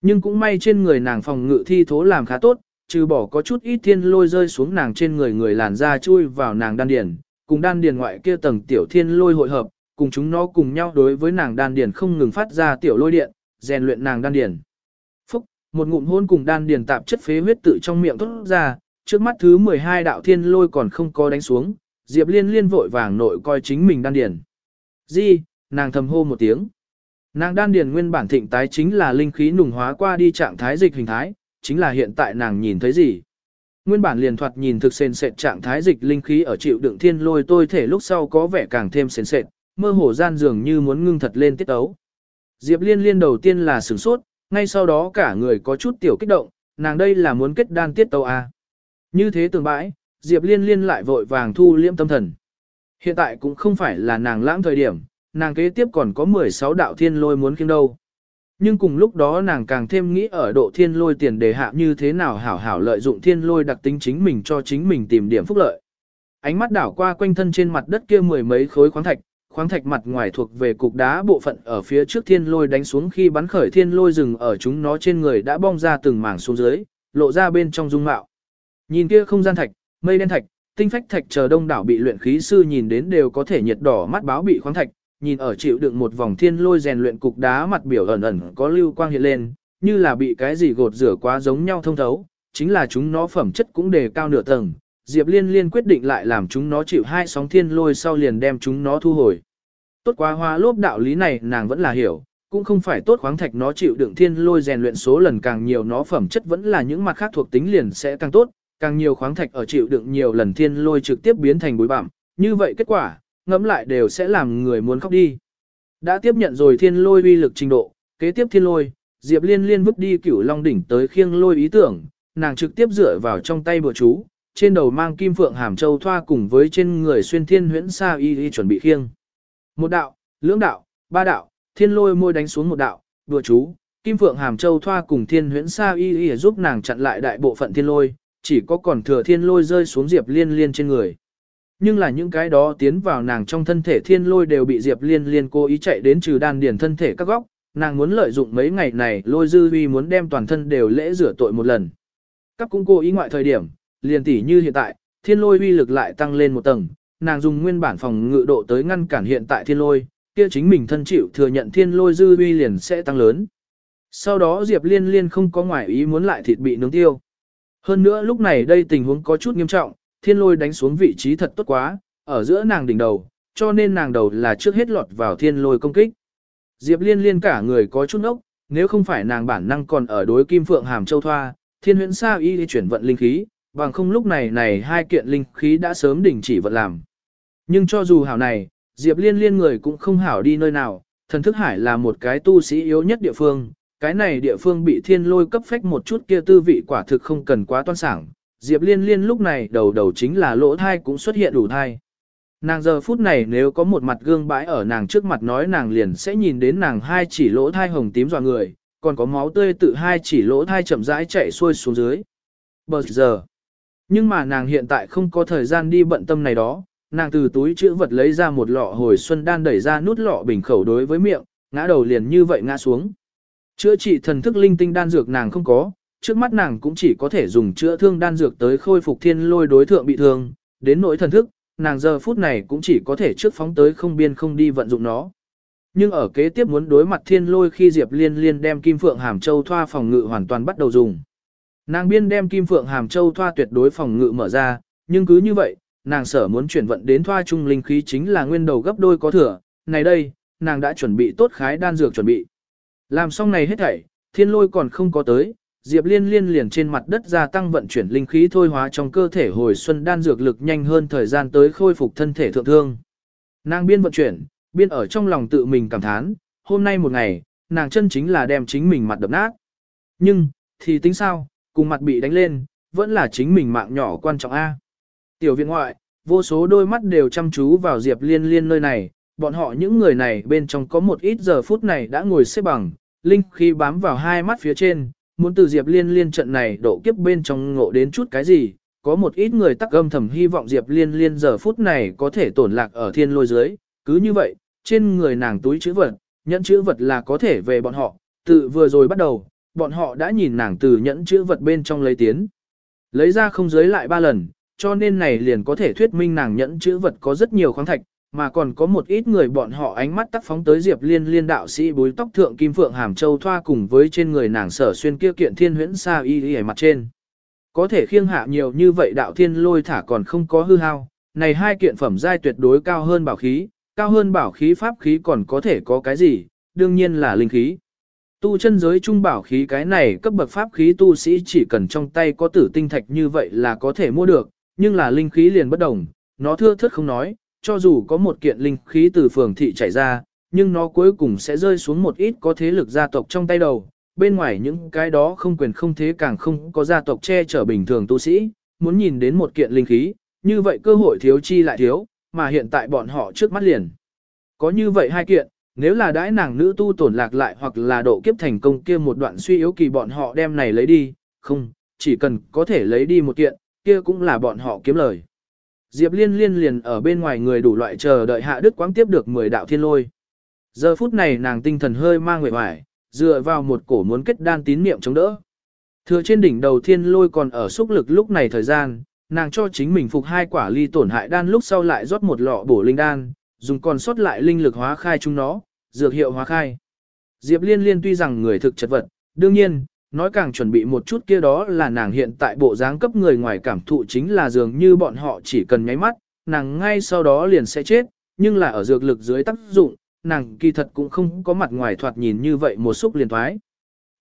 Nhưng cũng may trên người nàng phòng ngự thi thố làm khá tốt, trừ bỏ có chút ít thiên lôi rơi xuống nàng trên người người làn da chui vào nàng đan điền, cùng đan điền ngoại kia tầng tiểu thiên lôi hội hợp, cùng chúng nó cùng nhau đối với nàng đan điền không ngừng phát ra tiểu lôi điện, rèn luyện nàng đan điền. Phúc, một ngụm hôn cùng đan điền tạp chất phế huyết tự trong miệng thoát ra, trước mắt thứ 12 đạo thiên lôi còn không có đánh xuống, Diệp Liên liên vội vàng nội coi chính mình đan điền. Di, nàng thầm hô một tiếng. Nàng đan điền nguyên bản thịnh tái chính là linh khí nùng hóa qua đi trạng thái dịch hình thái, chính là hiện tại nàng nhìn thấy gì. Nguyên bản liền thoạt nhìn thực sền sệt trạng thái dịch linh khí ở chịu đựng thiên lôi tôi thể lúc sau có vẻ càng thêm sền sệt, mơ hồ gian dường như muốn ngưng thật lên tiết ấu. Diệp liên liên đầu tiên là sửng sốt, ngay sau đó cả người có chút tiểu kích động, nàng đây là muốn kết đan tiết tấu A. À? Như thế tường bãi, Diệp liên liên lại vội vàng thu liễm tâm thần. Hiện tại cũng không phải là nàng lãng thời điểm, nàng kế tiếp còn có 16 đạo thiên lôi muốn khiêng đâu. Nhưng cùng lúc đó nàng càng thêm nghĩ ở độ thiên lôi tiền đề hạ như thế nào hảo hảo lợi dụng thiên lôi đặc tính chính mình cho chính mình tìm điểm phúc lợi. Ánh mắt đảo qua quanh thân trên mặt đất kia mười mấy khối khoáng thạch, khoáng thạch mặt ngoài thuộc về cục đá bộ phận ở phía trước thiên lôi đánh xuống khi bắn khởi thiên lôi rừng ở chúng nó trên người đã bong ra từng mảng xuống dưới, lộ ra bên trong dung mạo. Nhìn kia không gian thạch, mây đen thạch, tinh phách thạch chờ đông đảo bị luyện khí sư nhìn đến đều có thể nhiệt đỏ mắt báo bị khoáng thạch, nhìn ở chịu đựng một vòng thiên lôi rèn luyện cục đá mặt biểu ẩn ẩn có lưu quang hiện lên, như là bị cái gì gột rửa quá giống nhau thông thấu, chính là chúng nó phẩm chất cũng đề cao nửa tầng. Diệp Liên Liên quyết định lại làm chúng nó chịu hai sóng thiên lôi sau liền đem chúng nó thu hồi. Tốt quá hoa lốp đạo lý này nàng vẫn là hiểu, cũng không phải tốt khoáng thạch nó chịu đựng thiên lôi rèn luyện số lần càng nhiều nó phẩm chất vẫn là những mặt khác thuộc tính liền sẽ càng tốt, càng nhiều khoáng thạch ở chịu đựng nhiều lần thiên lôi trực tiếp biến thành bụi bặm, như vậy kết quả, ngẫm lại đều sẽ làm người muốn khóc đi. Đã tiếp nhận rồi thiên lôi uy lực trình độ, kế tiếp thiên lôi, Diệp Liên Liên vứt đi cửu long đỉnh tới khiêng lôi ý tưởng, nàng trực tiếp dựa vào trong tay bùa chú, trên đầu mang kim phượng hàm châu thoa cùng với trên người xuyên thiên huyễn sa y y chuẩn bị khiêng. Một đạo, lưỡng đạo, ba đạo, thiên lôi môi đánh xuống một đạo, bùa chú, kim phượng hàm châu thoa cùng thiên huyễn sa y y giúp nàng chặn lại đại bộ phận thiên lôi, chỉ có còn thừa thiên lôi rơi xuống Diệp Liên Liên trên người. Nhưng là những cái đó tiến vào nàng trong thân thể thiên lôi đều bị Diệp Liên Liên cố ý chạy đến trừ đan điền thân thể các góc, nàng muốn lợi dụng mấy ngày này lôi dư huy muốn đem toàn thân đều lễ rửa tội một lần. Các cũng cố ý ngoại thời điểm, liền tỉ như hiện tại, thiên lôi uy lực lại tăng lên một tầng, nàng dùng nguyên bản phòng ngự độ tới ngăn cản hiện tại thiên lôi, kia chính mình thân chịu thừa nhận thiên lôi dư uy liền sẽ tăng lớn. Sau đó Diệp Liên Liên không có ngoại ý muốn lại thịt bị nướng tiêu. Hơn nữa lúc này đây tình huống có chút nghiêm trọng, thiên lôi đánh xuống vị trí thật tốt quá, ở giữa nàng đỉnh đầu, cho nên nàng đầu là trước hết lọt vào thiên lôi công kích. Diệp Liên Liên cả người có chút ốc, nếu không phải nàng bản năng còn ở đối Kim Phượng Hàm Châu Thoa, Thiên Huyễn Sa Y đi chuyển vận linh khí, bằng không lúc này này hai kiện linh khí đã sớm đình chỉ vận làm. Nhưng cho dù hảo này, Diệp Liên Liên người cũng không hảo đi nơi nào, thần thức hải là một cái tu sĩ yếu nhất địa phương, cái này địa phương bị thiên lôi cấp phách một chút kia tư vị quả thực không cần quá toan sảng. Diệp Liên Liên lúc này đầu đầu chính là lỗ thai cũng xuất hiện đủ thai. Nàng giờ phút này nếu có một mặt gương bãi ở nàng trước mặt nói nàng liền sẽ nhìn đến nàng hai chỉ lỗ thai hồng tím dọa người, còn có máu tươi tự hai chỉ lỗ thai chậm rãi chạy xuôi xuống dưới. Bờ giờ. Nhưng mà nàng hiện tại không có thời gian đi bận tâm này đó, nàng từ túi chữ vật lấy ra một lọ hồi xuân đan đẩy ra nút lọ bình khẩu đối với miệng, ngã đầu liền như vậy ngã xuống. Chữa trị thần thức linh tinh đan dược nàng không có, trước mắt nàng cũng chỉ có thể dùng chữa thương đan dược tới khôi phục thiên lôi đối thượng bị thương, đến nỗi thần thức, nàng giờ phút này cũng chỉ có thể trước phóng tới không biên không đi vận dụng nó. Nhưng ở kế tiếp muốn đối mặt thiên lôi khi Diệp Liên Liên đem Kim Phượng Hàm Châu thoa phòng ngự hoàn toàn bắt đầu dùng. Nàng biên đem Kim Phượng Hàm Châu thoa tuyệt đối phòng ngự mở ra, nhưng cứ như vậy, nàng sở muốn chuyển vận đến thoa trung linh khí chính là nguyên đầu gấp đôi có thừa, này đây, nàng đã chuẩn bị tốt khái đan dược chuẩn bị. Làm xong này hết thảy, thiên lôi còn không có tới, Diệp Liên Liên liền trên mặt đất gia tăng vận chuyển linh khí thôi hóa trong cơ thể hồi xuân đan dược lực nhanh hơn thời gian tới khôi phục thân thể thượng thương. Nàng biên vận chuyển, biên ở trong lòng tự mình cảm thán, hôm nay một ngày, nàng chân chính là đem chính mình mặt đập nát. Nhưng, thì tính sao, cùng mặt bị đánh lên, vẫn là chính mình mạng nhỏ quan trọng A. Tiểu viện ngoại, vô số đôi mắt đều chăm chú vào Diệp Liên Liên nơi này, bọn họ những người này bên trong có một ít giờ phút này đã ngồi xếp bằng, linh khí bám vào hai mắt phía trên, muốn từ Diệp Liên Liên trận này độ kiếp bên trong ngộ đến chút cái gì, có một ít người tắc âm thầm hy vọng Diệp Liên Liên giờ phút này có thể tổn lạc ở thiên lôi dưới, cứ như vậy, trên người nàng túi chữ vật, nhẫn chữ vật là có thể về bọn họ, tự vừa rồi bắt đầu, bọn họ đã nhìn nàng từ nhẫn chữ vật bên trong lấy tiến. Lấy ra không giới lại ba lần, cho nên này liền có thể thuyết minh nàng nhẫn chữ vật có rất nhiều khoáng thạch, mà còn có một ít người bọn họ ánh mắt tắc phóng tới Diệp Liên liên đạo sĩ bối tóc thượng kim phượng hàm châu thoa cùng với trên người nàng sở xuyên kia kiện thiên huyễn sa y y mặt trên. Có thể khiêng hạ nhiều như vậy đạo thiên lôi thả còn không có hư hao, này hai kiện phẩm giai tuyệt đối cao hơn bảo khí, cao hơn bảo khí pháp khí còn có thể có cái gì, đương nhiên là linh khí. Tu chân giới trung bảo khí cái này cấp bậc pháp khí tu sĩ chỉ cần trong tay có tử tinh thạch như vậy là có thể mua được, nhưng là linh khí liền bất đồng, nó thưa thớt không nói, cho dù có một kiện linh khí từ phường thị chảy ra, nhưng nó cuối cùng sẽ rơi xuống một ít có thế lực gia tộc trong tay đầu, bên ngoài những cái đó không quyền không thế càng không có gia tộc che chở bình thường tu sĩ, muốn nhìn đến một kiện linh khí, như vậy cơ hội thiếu chi lại thiếu, mà hiện tại bọn họ trước mắt liền. Có như vậy hai kiện, nếu là đãi nàng nữ tu tổn lạc lại hoặc là độ kiếp thành công kia một đoạn suy yếu kỳ bọn họ đem này lấy đi, không, chỉ cần có thể lấy đi một kiện, kia cũng là bọn họ kiếm lời. Diệp Liên liên liền ở bên ngoài người đủ loại chờ đợi hạ đức quang tiếp được 10 đạo thiên lôi. Giờ phút này nàng tinh thần hơi mang nguệ hoài, dựa vào một cổ muốn kết đan tín niệm chống đỡ. Thừa trên đỉnh đầu thiên lôi còn ở xúc lực lúc này thời gian, nàng cho chính mình phục hai quả ly tổn hại đan lúc sau lại rót một lọ bổ linh đan, dùng còn sót lại linh lực hóa khai chúng nó, dược hiệu hóa khai. Diệp Liên Liên tuy rằng người thực chất vật, đương nhiên, nói càng chuẩn bị một chút kia đó là nàng hiện tại bộ dáng cấp người ngoài cảm thụ chính là dường như bọn họ chỉ cần nháy mắt, nàng ngay sau đó liền sẽ chết, nhưng là ở dược lực dưới tác dụng, nàng kỳ thật cũng không có mặt ngoài thoạt nhìn như vậy một xúc liền thoái.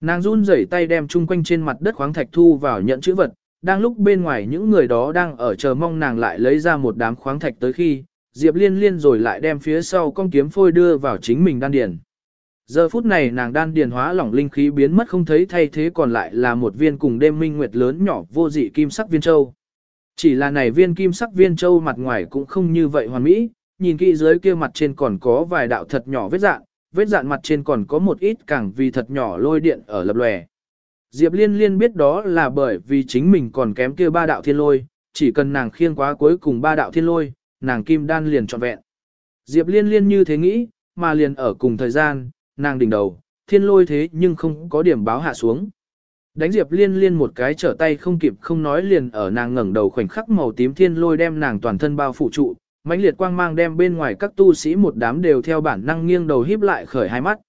Nàng run rẩy tay đem chung quanh trên mặt đất khoáng thạch thu vào nhận chữ vật, đang lúc bên ngoài những người đó đang ở chờ mong nàng lại lấy ra một đám khoáng thạch tới khi, Diệp Liên Liên rồi lại đem phía sau con kiếm phôi đưa vào chính mình đan điền. Giờ phút này nàng đan điền hóa lỏng linh khí biến mất không thấy thay thế còn lại là một viên cùng đêm minh nguyệt lớn nhỏ vô dị kim sắc viên châu. Chỉ là này viên kim sắc viên châu mặt ngoài cũng không như vậy hoàn mỹ, nhìn kỹ dưới kia mặt trên còn có vài đạo thật nhỏ vết dạn, vết dạn mặt trên còn có một ít càng vì thật nhỏ lôi điện ở lập lòe. Diệp Liên Liên biết đó là bởi vì chính mình còn kém kia ba đạo thiên lôi, chỉ cần nàng khiêng quá cuối cùng ba đạo thiên lôi, nàng kim đan liền trọn vẹn. Diệp Liên Liên như thế nghĩ, mà liền ở cùng thời gian, nàng đỉnh đầu, thiên lôi thế nhưng không có điểm báo hạ xuống. Đánh Diệp Liên Liên một cái trở tay không kịp không nói liền ở nàng ngẩng đầu khoảnh khắc màu tím thiên lôi đem nàng toàn thân bao phủ trụ, mãnh liệt quang mang đem bên ngoài các tu sĩ một đám đều theo bản năng nghiêng đầu híp lại khởi hai mắt.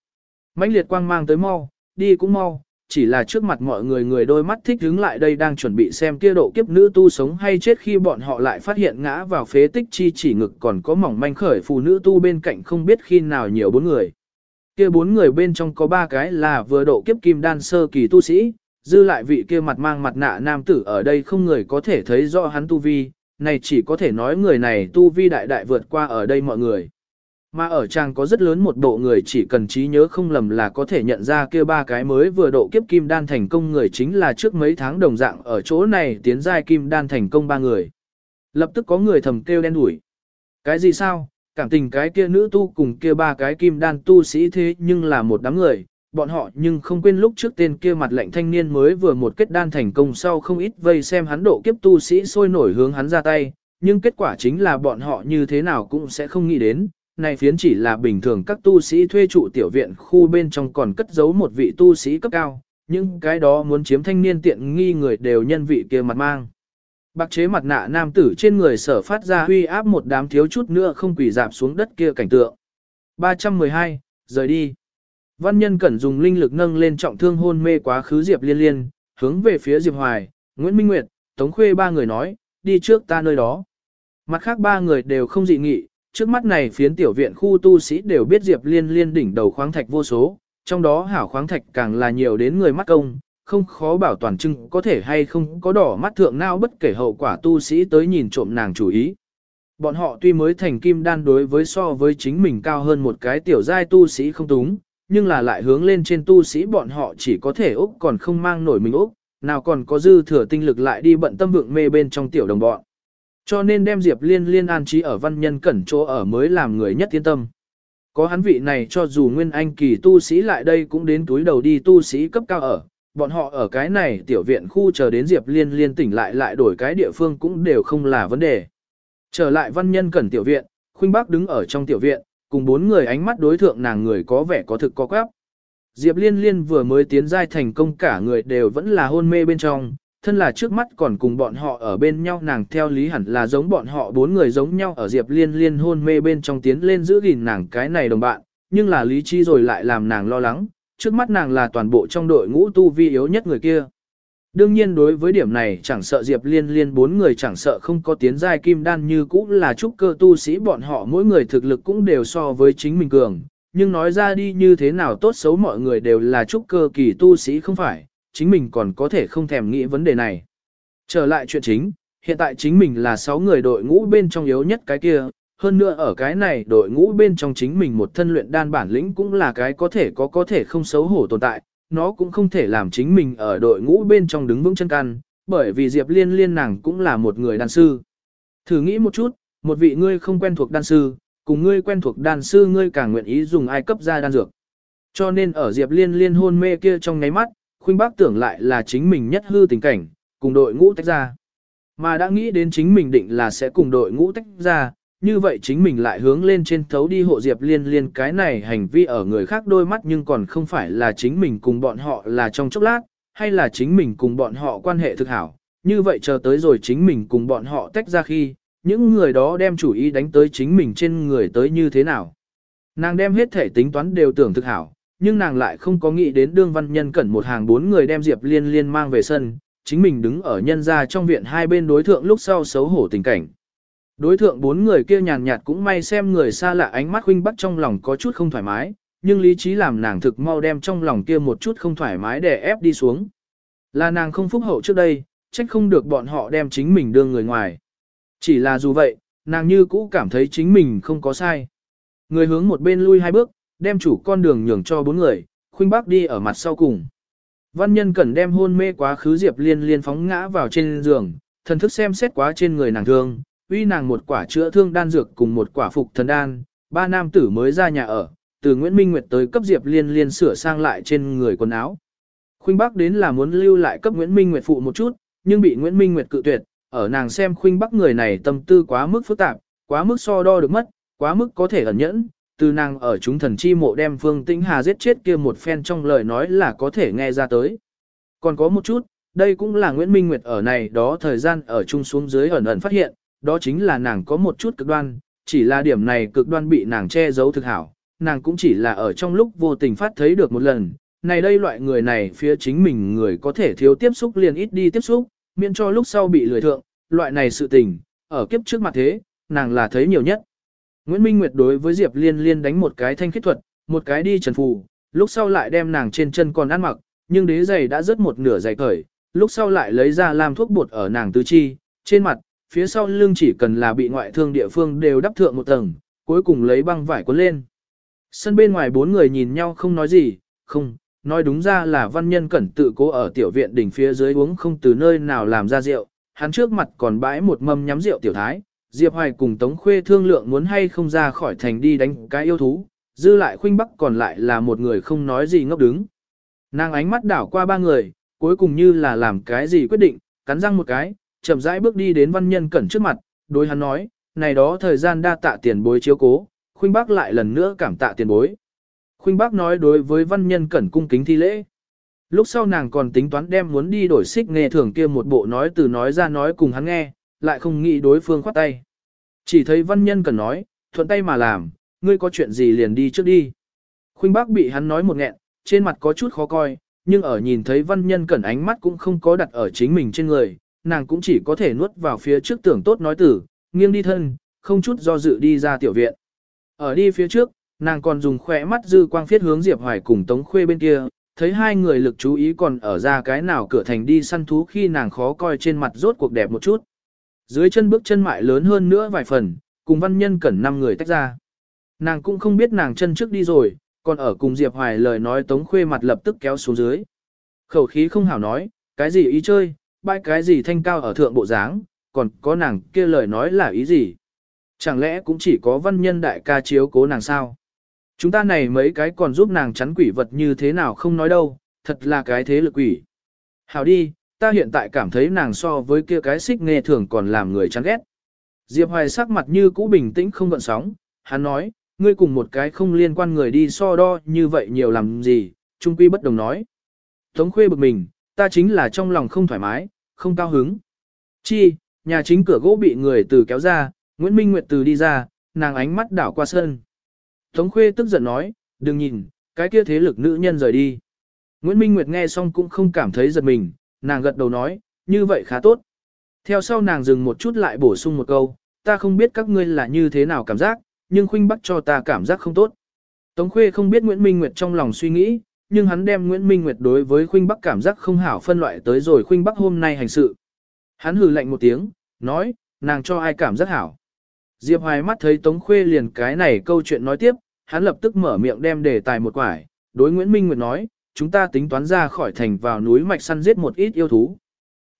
mãnh liệt quang mang tới mau, đi cũng mau, chỉ là trước mặt mọi người người đôi mắt thích đứng lại đây đang chuẩn bị xem kia độ kiếp nữ tu sống hay chết khi bọn họ lại phát hiện ngã vào phế tích chi chỉ ngực còn có mỏng manh khởi phù nữ tu bên cạnh không biết khi nào nhiều bốn người. Kia bốn người bên trong có ba cái là vừa độ kiếp kim đan sơ kỳ tu sĩ, dư lại vị kia mặt mang mặt nạ nam tử ở đây không người có thể thấy rõ hắn tu vi, này chỉ có thể nói người này tu vi đại đại vượt qua ở đây mọi người. Mà ở trang có rất lớn một bộ người chỉ cần trí nhớ không lầm là có thể nhận ra kia ba cái mới vừa độ kiếp kim đan thành công người chính là trước mấy tháng đồng dạng ở chỗ này tiến giai kim đan thành công ba người. Lập tức có người thầm kêu đen đuổi. Cái gì sao, cảm tình cái kia nữ tu cùng kia ba cái kim đan tu sĩ thế nhưng là một đám người, bọn họ nhưng không quên lúc trước tên kia mặt lệnh thanh niên mới vừa một kết đan thành công sau không ít vây xem hắn độ kiếp tu sĩ sôi nổi hướng hắn ra tay, nhưng kết quả chính là bọn họ như thế nào cũng sẽ không nghĩ đến, này phiến chỉ là bình thường các tu sĩ thuê trụ tiểu viện khu bên trong còn cất giấu một vị tu sĩ cấp cao, nhưng cái đó muốn chiếm thanh niên tiện nghi người đều nhân vị kia mặt mang. Bạc chế mặt nạ nam tử trên người sở phát ra huy áp một đám thiếu chút nữa không quỷ dạp xuống đất kia cảnh tượng. 312, rời đi. Văn nhân cẩn dùng linh lực nâng lên trọng thương hôn mê quá khứ Diệp liên liên, hướng về phía Diệp Hoài, Nguyễn Minh Nguyệt, Tống Khuê ba người nói, đi trước ta nơi đó. Mặt khác ba người đều không dị nghị, trước mắt này phiến tiểu viện khu tu sĩ đều biết Diệp Liên Liên đỉnh đầu khoáng thạch vô số, trong đó hảo khoáng thạch càng là nhiều đến người mắt công, không khó bảo toàn trưng có thể hay không có đỏ mắt thượng nào bất kể hậu quả tu sĩ tới nhìn trộm nàng chủ ý. Bọn họ tuy mới thành kim đan đối với so với chính mình cao hơn một cái tiểu giai tu sĩ không túng, nhưng là lại hướng lên trên tu sĩ bọn họ chỉ có thể Úc còn không mang nổi mình Úc, nào còn có dư thừa tinh lực lại đi bận tâm vượng mê bên trong tiểu đồng bọn. Cho nên đem Diệp Liên liên an trí ở văn nhân cẩn chỗ ở mới làm người nhất yên tâm. Có hắn vị này cho dù nguyên anh kỳ tu sĩ lại đây cũng đến túi đầu đi tu sĩ cấp cao ở, bọn họ ở cái này tiểu viện khu chờ đến Diệp Liên liên tỉnh lại lại đổi cái địa phương cũng đều không là vấn đề. Trở lại văn nhân cẩn tiểu viện, Khuynh Bác đứng ở trong tiểu viện, cùng bốn người ánh mắt đối thượng nàng người có vẻ có thực có quáp. Diệp Liên Liên vừa mới tiến giai thành công cả người đều vẫn là hôn mê bên trong, thân là trước mắt còn cùng bọn họ ở bên nhau nàng theo lý hẳn là giống bọn họ bốn người giống nhau ở Diệp Liên Liên hôn mê bên trong tiến lên giữ gìn nàng cái này đồng bạn, nhưng là lý trí rồi lại làm nàng lo lắng, trước mắt nàng là toàn bộ trong đội ngũ tu vi yếu nhất người kia. Đương nhiên đối với điểm này chẳng sợ Diệp Liên Liên bốn người chẳng sợ không có tiến giai kim đan như cũ là trúc cơ tu sĩ bọn họ mỗi người thực lực cũng đều so với chính mình cường, nhưng nói ra đi như thế nào tốt xấu mọi người đều là trúc cơ kỳ tu sĩ không phải, chính mình còn có thể không thèm nghĩ vấn đề này. Trở lại chuyện chính, hiện tại chính mình là 6 người đội ngũ bên trong yếu nhất cái kia, hơn nữa ở cái này đội ngũ bên trong chính mình một thân luyện đan bản lĩnh cũng là cái có thể có có thể không xấu hổ tồn tại, nó cũng không thể làm chính mình ở đội ngũ bên trong đứng vững chân căn, bởi vì Diệp Liên Liên nàng cũng là một người đan sư. Thử nghĩ một chút, một vị ngươi không quen thuộc đan sư, cùng ngươi quen thuộc đan sư ngươi càng nguyện ý dùng ai cấp ra đan dược. Cho nên ở Diệp Liên Liên hôn mê kia trong ngáy mắt, khuynh bác tưởng lại là chính mình nhất hư tình cảnh, cùng đội ngũ tách ra. Mà đã nghĩ đến chính mình định là sẽ cùng đội ngũ tách ra, như vậy chính mình lại hướng lên trên thấu đi hộ Diệp Liên Liên cái này hành vi ở người khác đôi mắt nhưng còn không phải là chính mình cùng bọn họ là trong chốc lát, hay là chính mình cùng bọn họ quan hệ thực hảo. Như vậy chờ tới rồi chính mình cùng bọn họ tách ra khi, những người đó đem chủ ý đánh tới chính mình trên người tới như thế nào. Nàng đem hết thể tính toán đều tưởng thực hảo, nhưng nàng lại không có nghĩ đến đương văn nhân cẩn một hàng bốn người đem Diệp Liên Liên mang về sân, chính mình đứng ở nhân gia trong viện hai bên đối thượng lúc sau xấu hổ tình cảnh. Đối thượng bốn người kia nhàn nhạt cũng may xem người xa lạ ánh mắt huynh bắt trong lòng có chút không thoải mái, nhưng lý trí làm nàng thực mau đem trong lòng kia một chút không thoải mái để ép đi xuống. Là nàng không phúc hậu trước đây, trách không được bọn họ đem chính mình đưa người ngoài. Chỉ là dù vậy, nàng như cũ cảm thấy chính mình không có sai. Người hướng một bên lui hai bước, đem chủ con đường nhường cho bốn người, khuynh bác đi ở mặt sau cùng. Văn nhân cần đem hôn mê quá khứ Diệp Liên liên phóng ngã vào trên giường, thần thức xem xét quá trên người nàng thương, uy nàng một quả chữa thương đan dược cùng một quả phục thần đan, ba nam tử mới ra nhà ở, từ Nguyễn Minh Nguyệt tới cấp Diệp Liên liên sửa sang lại trên người quần áo. Khuynh Bắc đến là muốn lưu lại cấp Nguyễn Minh Nguyệt phụ một chút, nhưng bị Nguyễn Minh Nguyệt cự tuyệt, ở nàng xem Khuynh Bắc người này tâm tư quá mức phức tạp, quá mức so đo được mất, quá mức có thể ẩn nhẫn, từ nàng ở chúng thần chi mộ đem Phương Tĩnh Hà giết chết kia một phen trong lời nói là có thể nghe ra tới. Còn có một chút, đây cũng là Nguyễn Minh Nguyệt ở này đó thời gian ở chung xuống dưới ẩn ẩn phát hiện, đó chính là nàng có một chút cực đoan, chỉ là điểm này cực đoan bị nàng che giấu thực hảo, nàng cũng chỉ là ở trong lúc vô tình phát thấy được một lần, này đây loại người này phía chính mình người có thể thiếu tiếp xúc liền ít đi tiếp xúc, miễn cho lúc sau bị lười thượng, loại này sự tình, ở kiếp trước mặt thế, nàng là thấy nhiều nhất. Nguyễn Minh Nguyệt đối với Diệp Liên Liên đánh một cái thanh khích thuật, một cái đi trần phù, lúc sau lại đem nàng trên chân còn ăn mặc, nhưng đế giày đã rớt một nửa giày cởi, lúc sau lại lấy ra làm thuốc bột ở nàng tứ chi, trên mặt, phía sau lưng chỉ cần là bị ngoại thương địa phương đều đắp thượng một tầng, cuối cùng lấy băng vải cuốn lên. Sân bên ngoài bốn người nhìn nhau không nói gì, không, nói đúng ra là văn nhân cẩn tự cố ở tiểu viện đỉnh phía dưới uống không từ nơi nào làm ra rượu, hắn trước mặt còn bãi một mâm nhắm rượu tiểu thái, Diệp Hoài cùng Tống Khuê thương lượng muốn hay không ra khỏi thành đi đánh cái yêu thú, dư lại khuynh bắc còn lại là một người không nói gì ngốc đứng. Nàng ánh mắt đảo qua ba người, cuối cùng như là làm cái gì quyết định, cắn răng một cái, chậm rãi bước đi đến văn nhân cẩn trước mặt, đối hắn nói, này đó thời gian đa tạ tiền bối chiếu cố, khuynh bác lại lần nữa cảm tạ tiền bối. Khuynh bác nói đối với văn nhân cẩn cung kính thi lễ. Lúc sau nàng còn tính toán đem muốn đi đổi xích nghe thường kia một bộ nói từ nói ra nói cùng hắn nghe, lại không nghĩ đối phương khoát tay. Chỉ thấy văn nhân cẩn nói, thuận tay mà làm, ngươi có chuyện gì liền đi trước đi. Khuynh bác bị hắn nói một nghẹn, trên mặt có chút khó coi, nhưng ở nhìn thấy văn nhân cẩn ánh mắt cũng không có đặt ở chính mình trên người, nàng cũng chỉ có thể nuốt vào phía trước tưởng tốt nói tử, nghiêng đi thân, không chút do dự đi ra tiểu viện. Ở đi phía trước, nàng còn dùng khỏe mắt dư quang phiết hướng Diệp Hoài cùng Tống Khuê bên kia, thấy hai người lực chú ý còn ở ra cái nào cửa thành đi săn thú khi nàng khó coi trên mặt rốt cuộc đẹp một chút. Dưới chân bước chân mại lớn hơn nữa vài phần, cùng văn nhân cẩn năm người tách ra. Nàng cũng không biết nàng chân trước đi rồi, còn ở cùng Diệp Hoài lời nói Tống Khuê mặt lập tức kéo xuống dưới. Khẩu khí không hảo nói, cái gì ý chơi, bãi cái gì thanh cao ở thượng bộ dáng, còn có nàng kia lời nói là ý gì. Chẳng lẽ cũng chỉ có văn nhân đại ca chiếu cố nàng sao? Chúng ta này mấy cái còn giúp nàng chắn quỷ vật như thế nào không nói đâu, thật là cái thế lực quỷ. Hảo đi, ta hiện tại cảm thấy nàng so với kia cái xích nghe thường còn làm người chán ghét. Diệp Hoài sắc mặt như cũ bình tĩnh không gợn sóng, hắn nói, ngươi cùng một cái không liên quan người đi so đo như vậy nhiều làm gì, trung quy bất đồng nói. Tống khuê bực mình, ta chính là trong lòng không thoải mái, không cao hứng. Chi, nhà chính cửa gỗ bị người từ kéo ra, Nguyễn Minh Nguyệt từ đi ra, nàng ánh mắt đảo qua sân. Tống Khuê tức giận nói, đừng nhìn, cái kia thế lực nữ nhân rời đi. Nguyễn Minh Nguyệt nghe xong cũng không cảm thấy giật mình, nàng gật đầu nói, như vậy khá tốt. Theo sau nàng dừng một chút lại bổ sung một câu, ta không biết các ngươi là như thế nào cảm giác, nhưng khuynh bắt cho ta cảm giác không tốt. Tống Khuê không biết Nguyễn Minh Nguyệt trong lòng suy nghĩ, nhưng hắn đem Nguyễn Minh Nguyệt đối với khuynh bắc cảm giác không hảo phân loại tới rồi khuynh bắc hôm nay hành sự. Hắn hừ lạnh một tiếng, nói, nàng cho ai cảm giác hảo. Diệp Hoài mắt thấy Tống Khuê liền cái này câu chuyện nói tiếp, hắn lập tức mở miệng đem đề tài một quải, đối Nguyễn Minh Nguyệt nói, chúng ta tính toán ra khỏi thành vào núi mạch săn giết một ít yêu thú.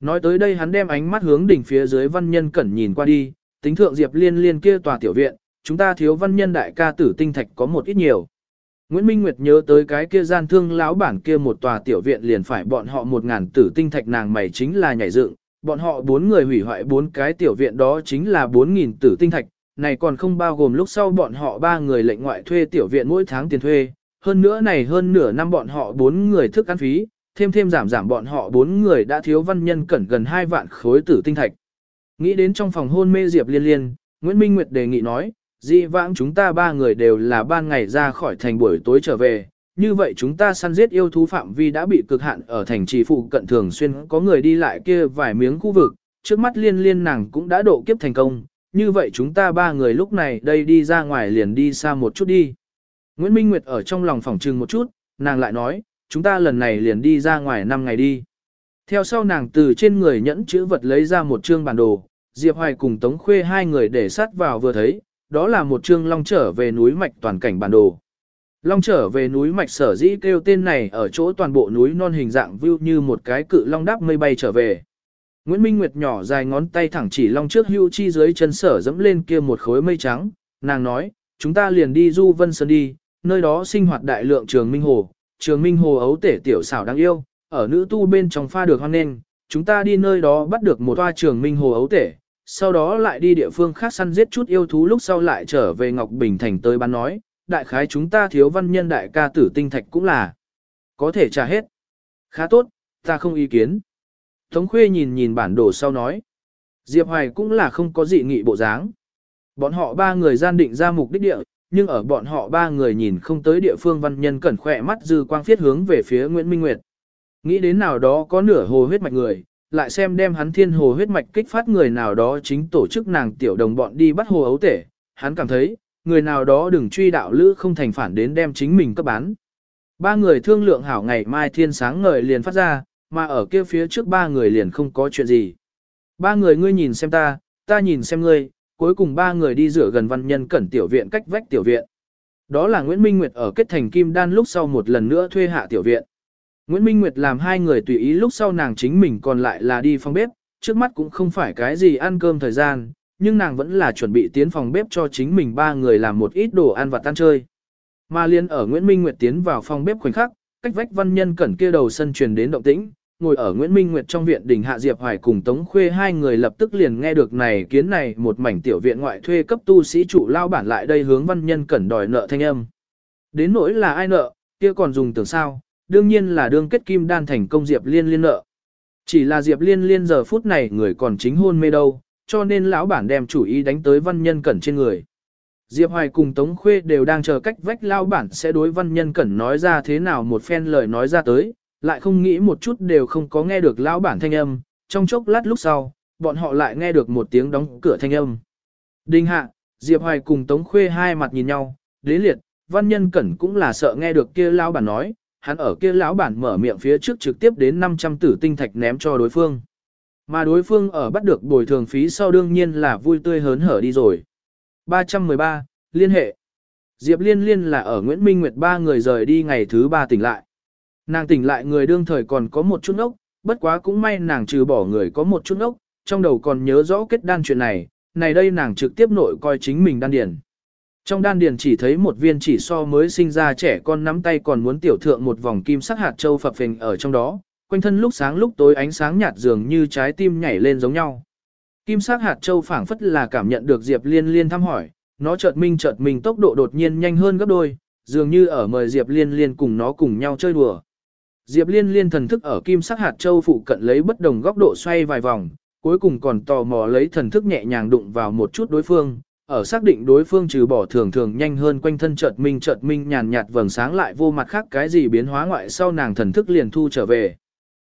Nói tới đây hắn đem ánh mắt hướng đỉnh phía dưới văn nhân cẩn nhìn qua đi, tính thượng Diệp Liên liên kia tòa tiểu viện, chúng ta thiếu văn nhân đại ca tử tinh thạch có một ít nhiều. Nguyễn Minh Nguyệt nhớ tới cái kia gian thương lão bản kia một tòa tiểu viện liền phải bọn họ một ngàn tử tinh thạch nàng mày chính là nhảy dựng, bọn họ bốn người hủy hoại bốn cái tiểu viện đó chính là bốn nghìn tử tinh thạch, này còn không bao gồm lúc sau bọn họ ba người lệnh ngoại thuê tiểu viện mỗi tháng tiền thuê, hơn nữa này hơn nửa năm bọn họ bốn người thức ăn phí, thêm thêm giảm giảm bọn họ bốn người đã thiếu văn nhân cẩn gần hai vạn khối tử tinh thạch. Nghĩ đến trong phòng hôn mê Diệp Liên Liên, Nguyễn Minh Nguyệt đề nghị nói, dị vãng chúng ta ba người đều là ban ngày ra khỏi thành buổi tối trở về, như vậy chúng ta săn giết yêu thú phạm vi đã bị cực hạn ở thành trì phụ cận thường xuyên có người đi lại kia vài miếng khu vực, trước mắt liên liên nàng cũng đã độ kiếp thành công, như vậy chúng ta ba người lúc này đây đi ra ngoài liền đi xa một chút đi. Nguyễn Minh Nguyệt ở trong lòng phòng trừng một chút, nàng lại nói, chúng ta lần này liền đi ra ngoài 5 ngày đi. Theo sau nàng từ trên người nhẫn chữ vật lấy ra một chương bản đồ, Diệp Hoài cùng Tống Khuê hai người để sát vào vừa thấy, đó là một chương long trở về núi mạch toàn cảnh bản đồ. Long trở về núi mạch sở dĩ kêu tên này ở chỗ toàn bộ núi non hình dạng view như một cái cự long đáp mây bay trở về. Nguyễn Minh Nguyệt nhỏ dài ngón tay thẳng chỉ long trước hưu chi dưới chân sở dẫm lên kia một khối mây trắng, nàng nói, chúng ta liền đi du vân sơn đi, nơi đó sinh hoạt đại lượng trường Minh Hồ, trường Minh Hồ ấu tể tiểu xảo đáng yêu, ở nữ tu bên trong pha được hoan nên, chúng ta đi nơi đó bắt được một toa trường Minh Hồ ấu tể, sau đó lại đi địa phương khác săn giết chút yêu thú lúc sau lại trở về Ngọc Bình Thành tới bán nói, đại khái chúng ta thiếu văn nhân đại ca tử tinh thạch cũng là có thể trả hết. Khá tốt, ta không ý kiến. Tống Khuê nhìn nhìn bản đồ sau nói. Diệp Hoài cũng là không có dị nghị bộ dáng. Bọn họ ba người gian định ra mục đích địa, nhưng ở bọn họ ba người nhìn không tới địa phương văn nhân cẩn khỏe mắt dư quang phiết hướng về phía Nguyễn Minh Nguyệt. Nghĩ đến nào đó có nửa hồ huyết mạch người, lại xem đem hắn thiên hồ huyết mạch kích phát người nào đó chính tổ chức nàng tiểu đồng bọn đi bắt hồ ấu tể, hắn cảm thấy, người nào đó đừng truy đạo lữ không thành phản đến đem chính mình cấp bán. Ba người thương lượng hảo ngày mai thiên sáng ngời liền phát ra, mà ở kia phía trước ba người liền không có chuyện gì. Ba người ngươi nhìn xem ta, ta nhìn xem ngươi, cuối cùng ba người đi rửa gần văn nhân cẩn tiểu viện cách vách tiểu viện. Đó là Nguyễn Minh Nguyệt ở kết thành kim đan lúc sau một lần nữa thuê hạ tiểu viện. Nguyễn Minh Nguyệt làm hai người tùy ý lúc sau nàng chính mình còn lại là đi phòng bếp, trước mắt cũng không phải cái gì ăn cơm thời gian, nhưng nàng vẫn là chuẩn bị tiến phòng bếp cho chính mình ba người làm một ít đồ ăn và tan chơi. Mà liên ở Nguyễn Minh Nguyệt tiến vào phòng bếp khoảnh khắc, cách vách văn nhân cẩn kia đầu sân truyền đến động tĩnh, ngồi ở Nguyễn Minh Nguyệt trong viện đỉnh Hạ Diệp Hoài cùng Tống Khuê hai người lập tức liền nghe được này kiến này một mảnh tiểu viện ngoại thuê cấp tu sĩ chủ lao bản lại đây hướng văn nhân cẩn đòi nợ thanh âm. Đến nỗi là ai nợ, kia còn dùng tưởng sao, đương nhiên là đương kết kim đan thành công Diệp Liên liên nợ. Chỉ là Diệp Liên liên giờ phút này người còn chính hôn mê đâu, cho nên lão bản đem chủ ý đánh tới văn nhân cẩn trên người. Diệp Hoài cùng Tống Khuê đều đang chờ cách vách lao bản sẽ đối văn nhân cẩn nói ra thế nào một phen lời nói ra tới, lại không nghĩ một chút đều không có nghe được lão bản thanh âm, trong chốc lát lúc sau, bọn họ lại nghe được một tiếng đóng cửa thanh âm. Đinh hạ, Diệp Hoài cùng Tống Khuê hai mặt nhìn nhau, đế liệt, văn nhân cẩn cũng là sợ nghe được kia lão bản nói, hắn ở kia lão bản mở miệng phía trước trực tiếp đến 500 tử tinh thạch ném cho đối phương. Mà đối phương ở bắt được bồi thường phí sau đương nhiên là vui tươi hớn hở đi rồi. 313, liên hệ. Diệp Liên Liên là ở Nguyễn Minh Nguyệt ba người rời đi ngày thứ ba tỉnh lại. Nàng tỉnh lại người đương thời còn có một chút ốc, bất quá cũng may nàng trừ bỏ người có một chút ốc, trong đầu còn nhớ rõ kết đan chuyện này, này đây nàng trực tiếp nội coi chính mình đan điền. Trong đan điền chỉ thấy một viên chỉ so mới sinh ra trẻ con nắm tay còn muốn tiểu thượng một vòng kim sắc hạt châu phập phình ở trong đó, quanh thân lúc sáng lúc tối ánh sáng nhạt dường như trái tim nhảy lên giống nhau. Kim sắc hạt châu phảng phất là cảm nhận được Diệp Liên Liên thăm hỏi, nó chợt minh chợt mình tốc độ đột nhiên nhanh hơn gấp đôi, dường như ở mời Diệp Liên Liên cùng nó cùng nhau chơi đùa. Diệp Liên Liên thần thức ở kim sắc hạt châu phụ cận lấy bất đồng góc độ xoay vài vòng, cuối cùng còn tò mò lấy thần thức nhẹ nhàng đụng vào một chút đối phương, ở xác định đối phương trừ bỏ thường thường nhanh hơn quanh thân chợt minh chợt minh nhàn nhạt vầng sáng lại vô mặt khác cái gì biến hóa ngoại sau nàng thần thức liền thu trở về.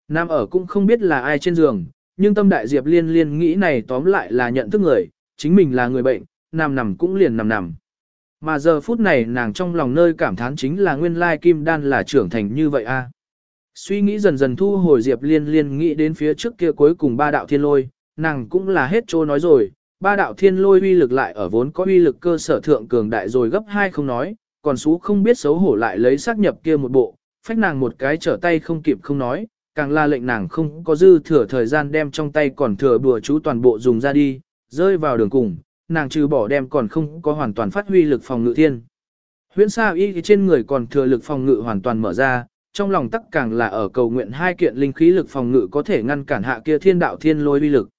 Nam ở cũng không biết là ai trên giường, nhưng tâm đại Diệp Liên Liên nghĩ này tóm lại là nhận thức người, chính mình là người bệnh, nằm nằm cũng liền nằm nằm. Mà giờ phút này nàng trong lòng nơi cảm thán chính là nguyên lai kim đan là trưởng thành như vậy a. À. Suy nghĩ dần dần thu hồi Diệp Liên Liên nghĩ đến phía trước kia cuối cùng ba đạo thiên lôi, nàng cũng là hết trô nói rồi, ba đạo thiên lôi uy lực lại ở vốn có uy lực cơ sở thượng cường đại rồi gấp hai không nói, còn xú không biết xấu hổ lại lấy xác nhập kia một bộ, phách nàng một cái trở tay không kịp không nói, càng là lệnh nàng không có dư thừa thời gian đem trong tay còn thừa bùa chú toàn bộ dùng ra đi, rơi vào đường cùng, nàng trừ bỏ đem còn không có hoàn toàn phát huy lực phòng ngự thiên. Huyễn Sa Y trên người còn thừa lực phòng ngự hoàn toàn mở ra, trong lòng tắc càng là ở cầu nguyện hai kiện linh khí lực phòng ngự có thể ngăn cản hạ kia thiên đạo thiên lôi uy lực.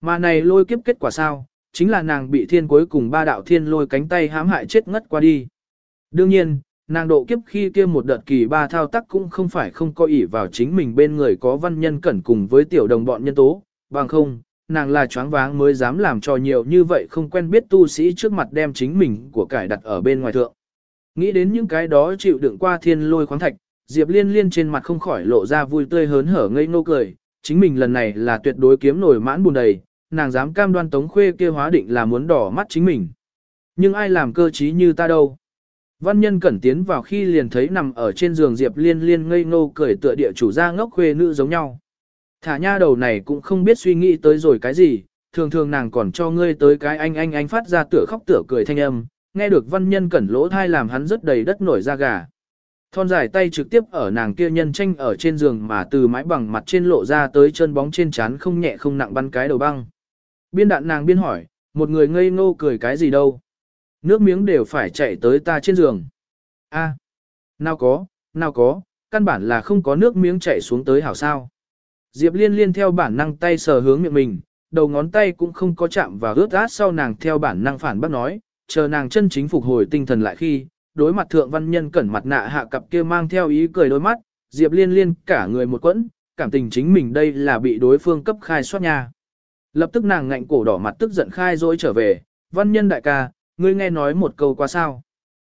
Mà này lôi kiếp kết quả sao, chính là nàng bị thiên cuối cùng ba đạo thiên lôi cánh tay hãm hại chết ngất qua đi. Đương nhiên, nàng độ kiếp khi kia một đợt kỳ ba thao tác cũng không phải không có ỷ vào chính mình bên người có văn nhân cẩn cùng với tiểu đồng bọn nhân tố, bằng không, nàng là choáng váng mới dám làm cho nhiều như vậy không quen biết tu sĩ trước mặt đem chính mình của cải đặt ở bên ngoài thượng. Nghĩ đến những cái đó chịu đựng qua thiên lôi khoáng thạch, Diệp Liên Liên trên mặt không khỏi lộ ra vui tươi hớn hở ngây ngô cười, chính mình lần này là tuyệt đối kiếm nổi mãn buồn đầy, nàng dám cam đoan Tống Khuê kia hóa định là muốn đỏ mắt chính mình. Nhưng ai làm cơ trí như ta đâu? Văn nhân cẩn tiến vào khi liền thấy nằm ở trên giường Diệp Liên Liên ngây ngô cười tựa địa chủ gia ngốc khuê nữ giống nhau. Thả nha đầu này cũng không biết suy nghĩ tới rồi cái gì, thường thường nàng còn cho ngươi tới cái anh anh anh phát ra tựa khóc tựa cười thanh âm, nghe được văn nhân cẩn lỗ thai làm hắn rất đầy đất nổi da gà. Thon dài tay trực tiếp ở nàng kia nhân tranh ở trên giường mà từ mái bằng mặt trên lộ ra tới chân bóng trên chán không nhẹ không nặng bắn cái đầu băng. Biên đạn nàng biên hỏi, một người ngây ngô cười cái gì đâu. Nước miếng đều phải chạy tới ta trên giường. a nào có, nào có, căn bản là không có nước miếng chạy xuống tới hảo sao. Diệp liên liên theo bản năng tay sờ hướng miệng mình, đầu ngón tay cũng không có chạm và ướt át sau nàng theo bản năng phản bác nói, chờ nàng chân chính phục hồi tinh thần lại khi, đối mặt thượng văn nhân cẩn mặt nạ hạ cặp kia mang theo ý cười đôi mắt, Diệp liên liên cả người một quẫn, cảm tình chính mình đây là bị đối phương cấp khai soát nha. Lập tức nàng ngạnh cổ đỏ mặt tức giận khai dối trở về, văn nhân đại ca, ngươi nghe nói một câu qua sao.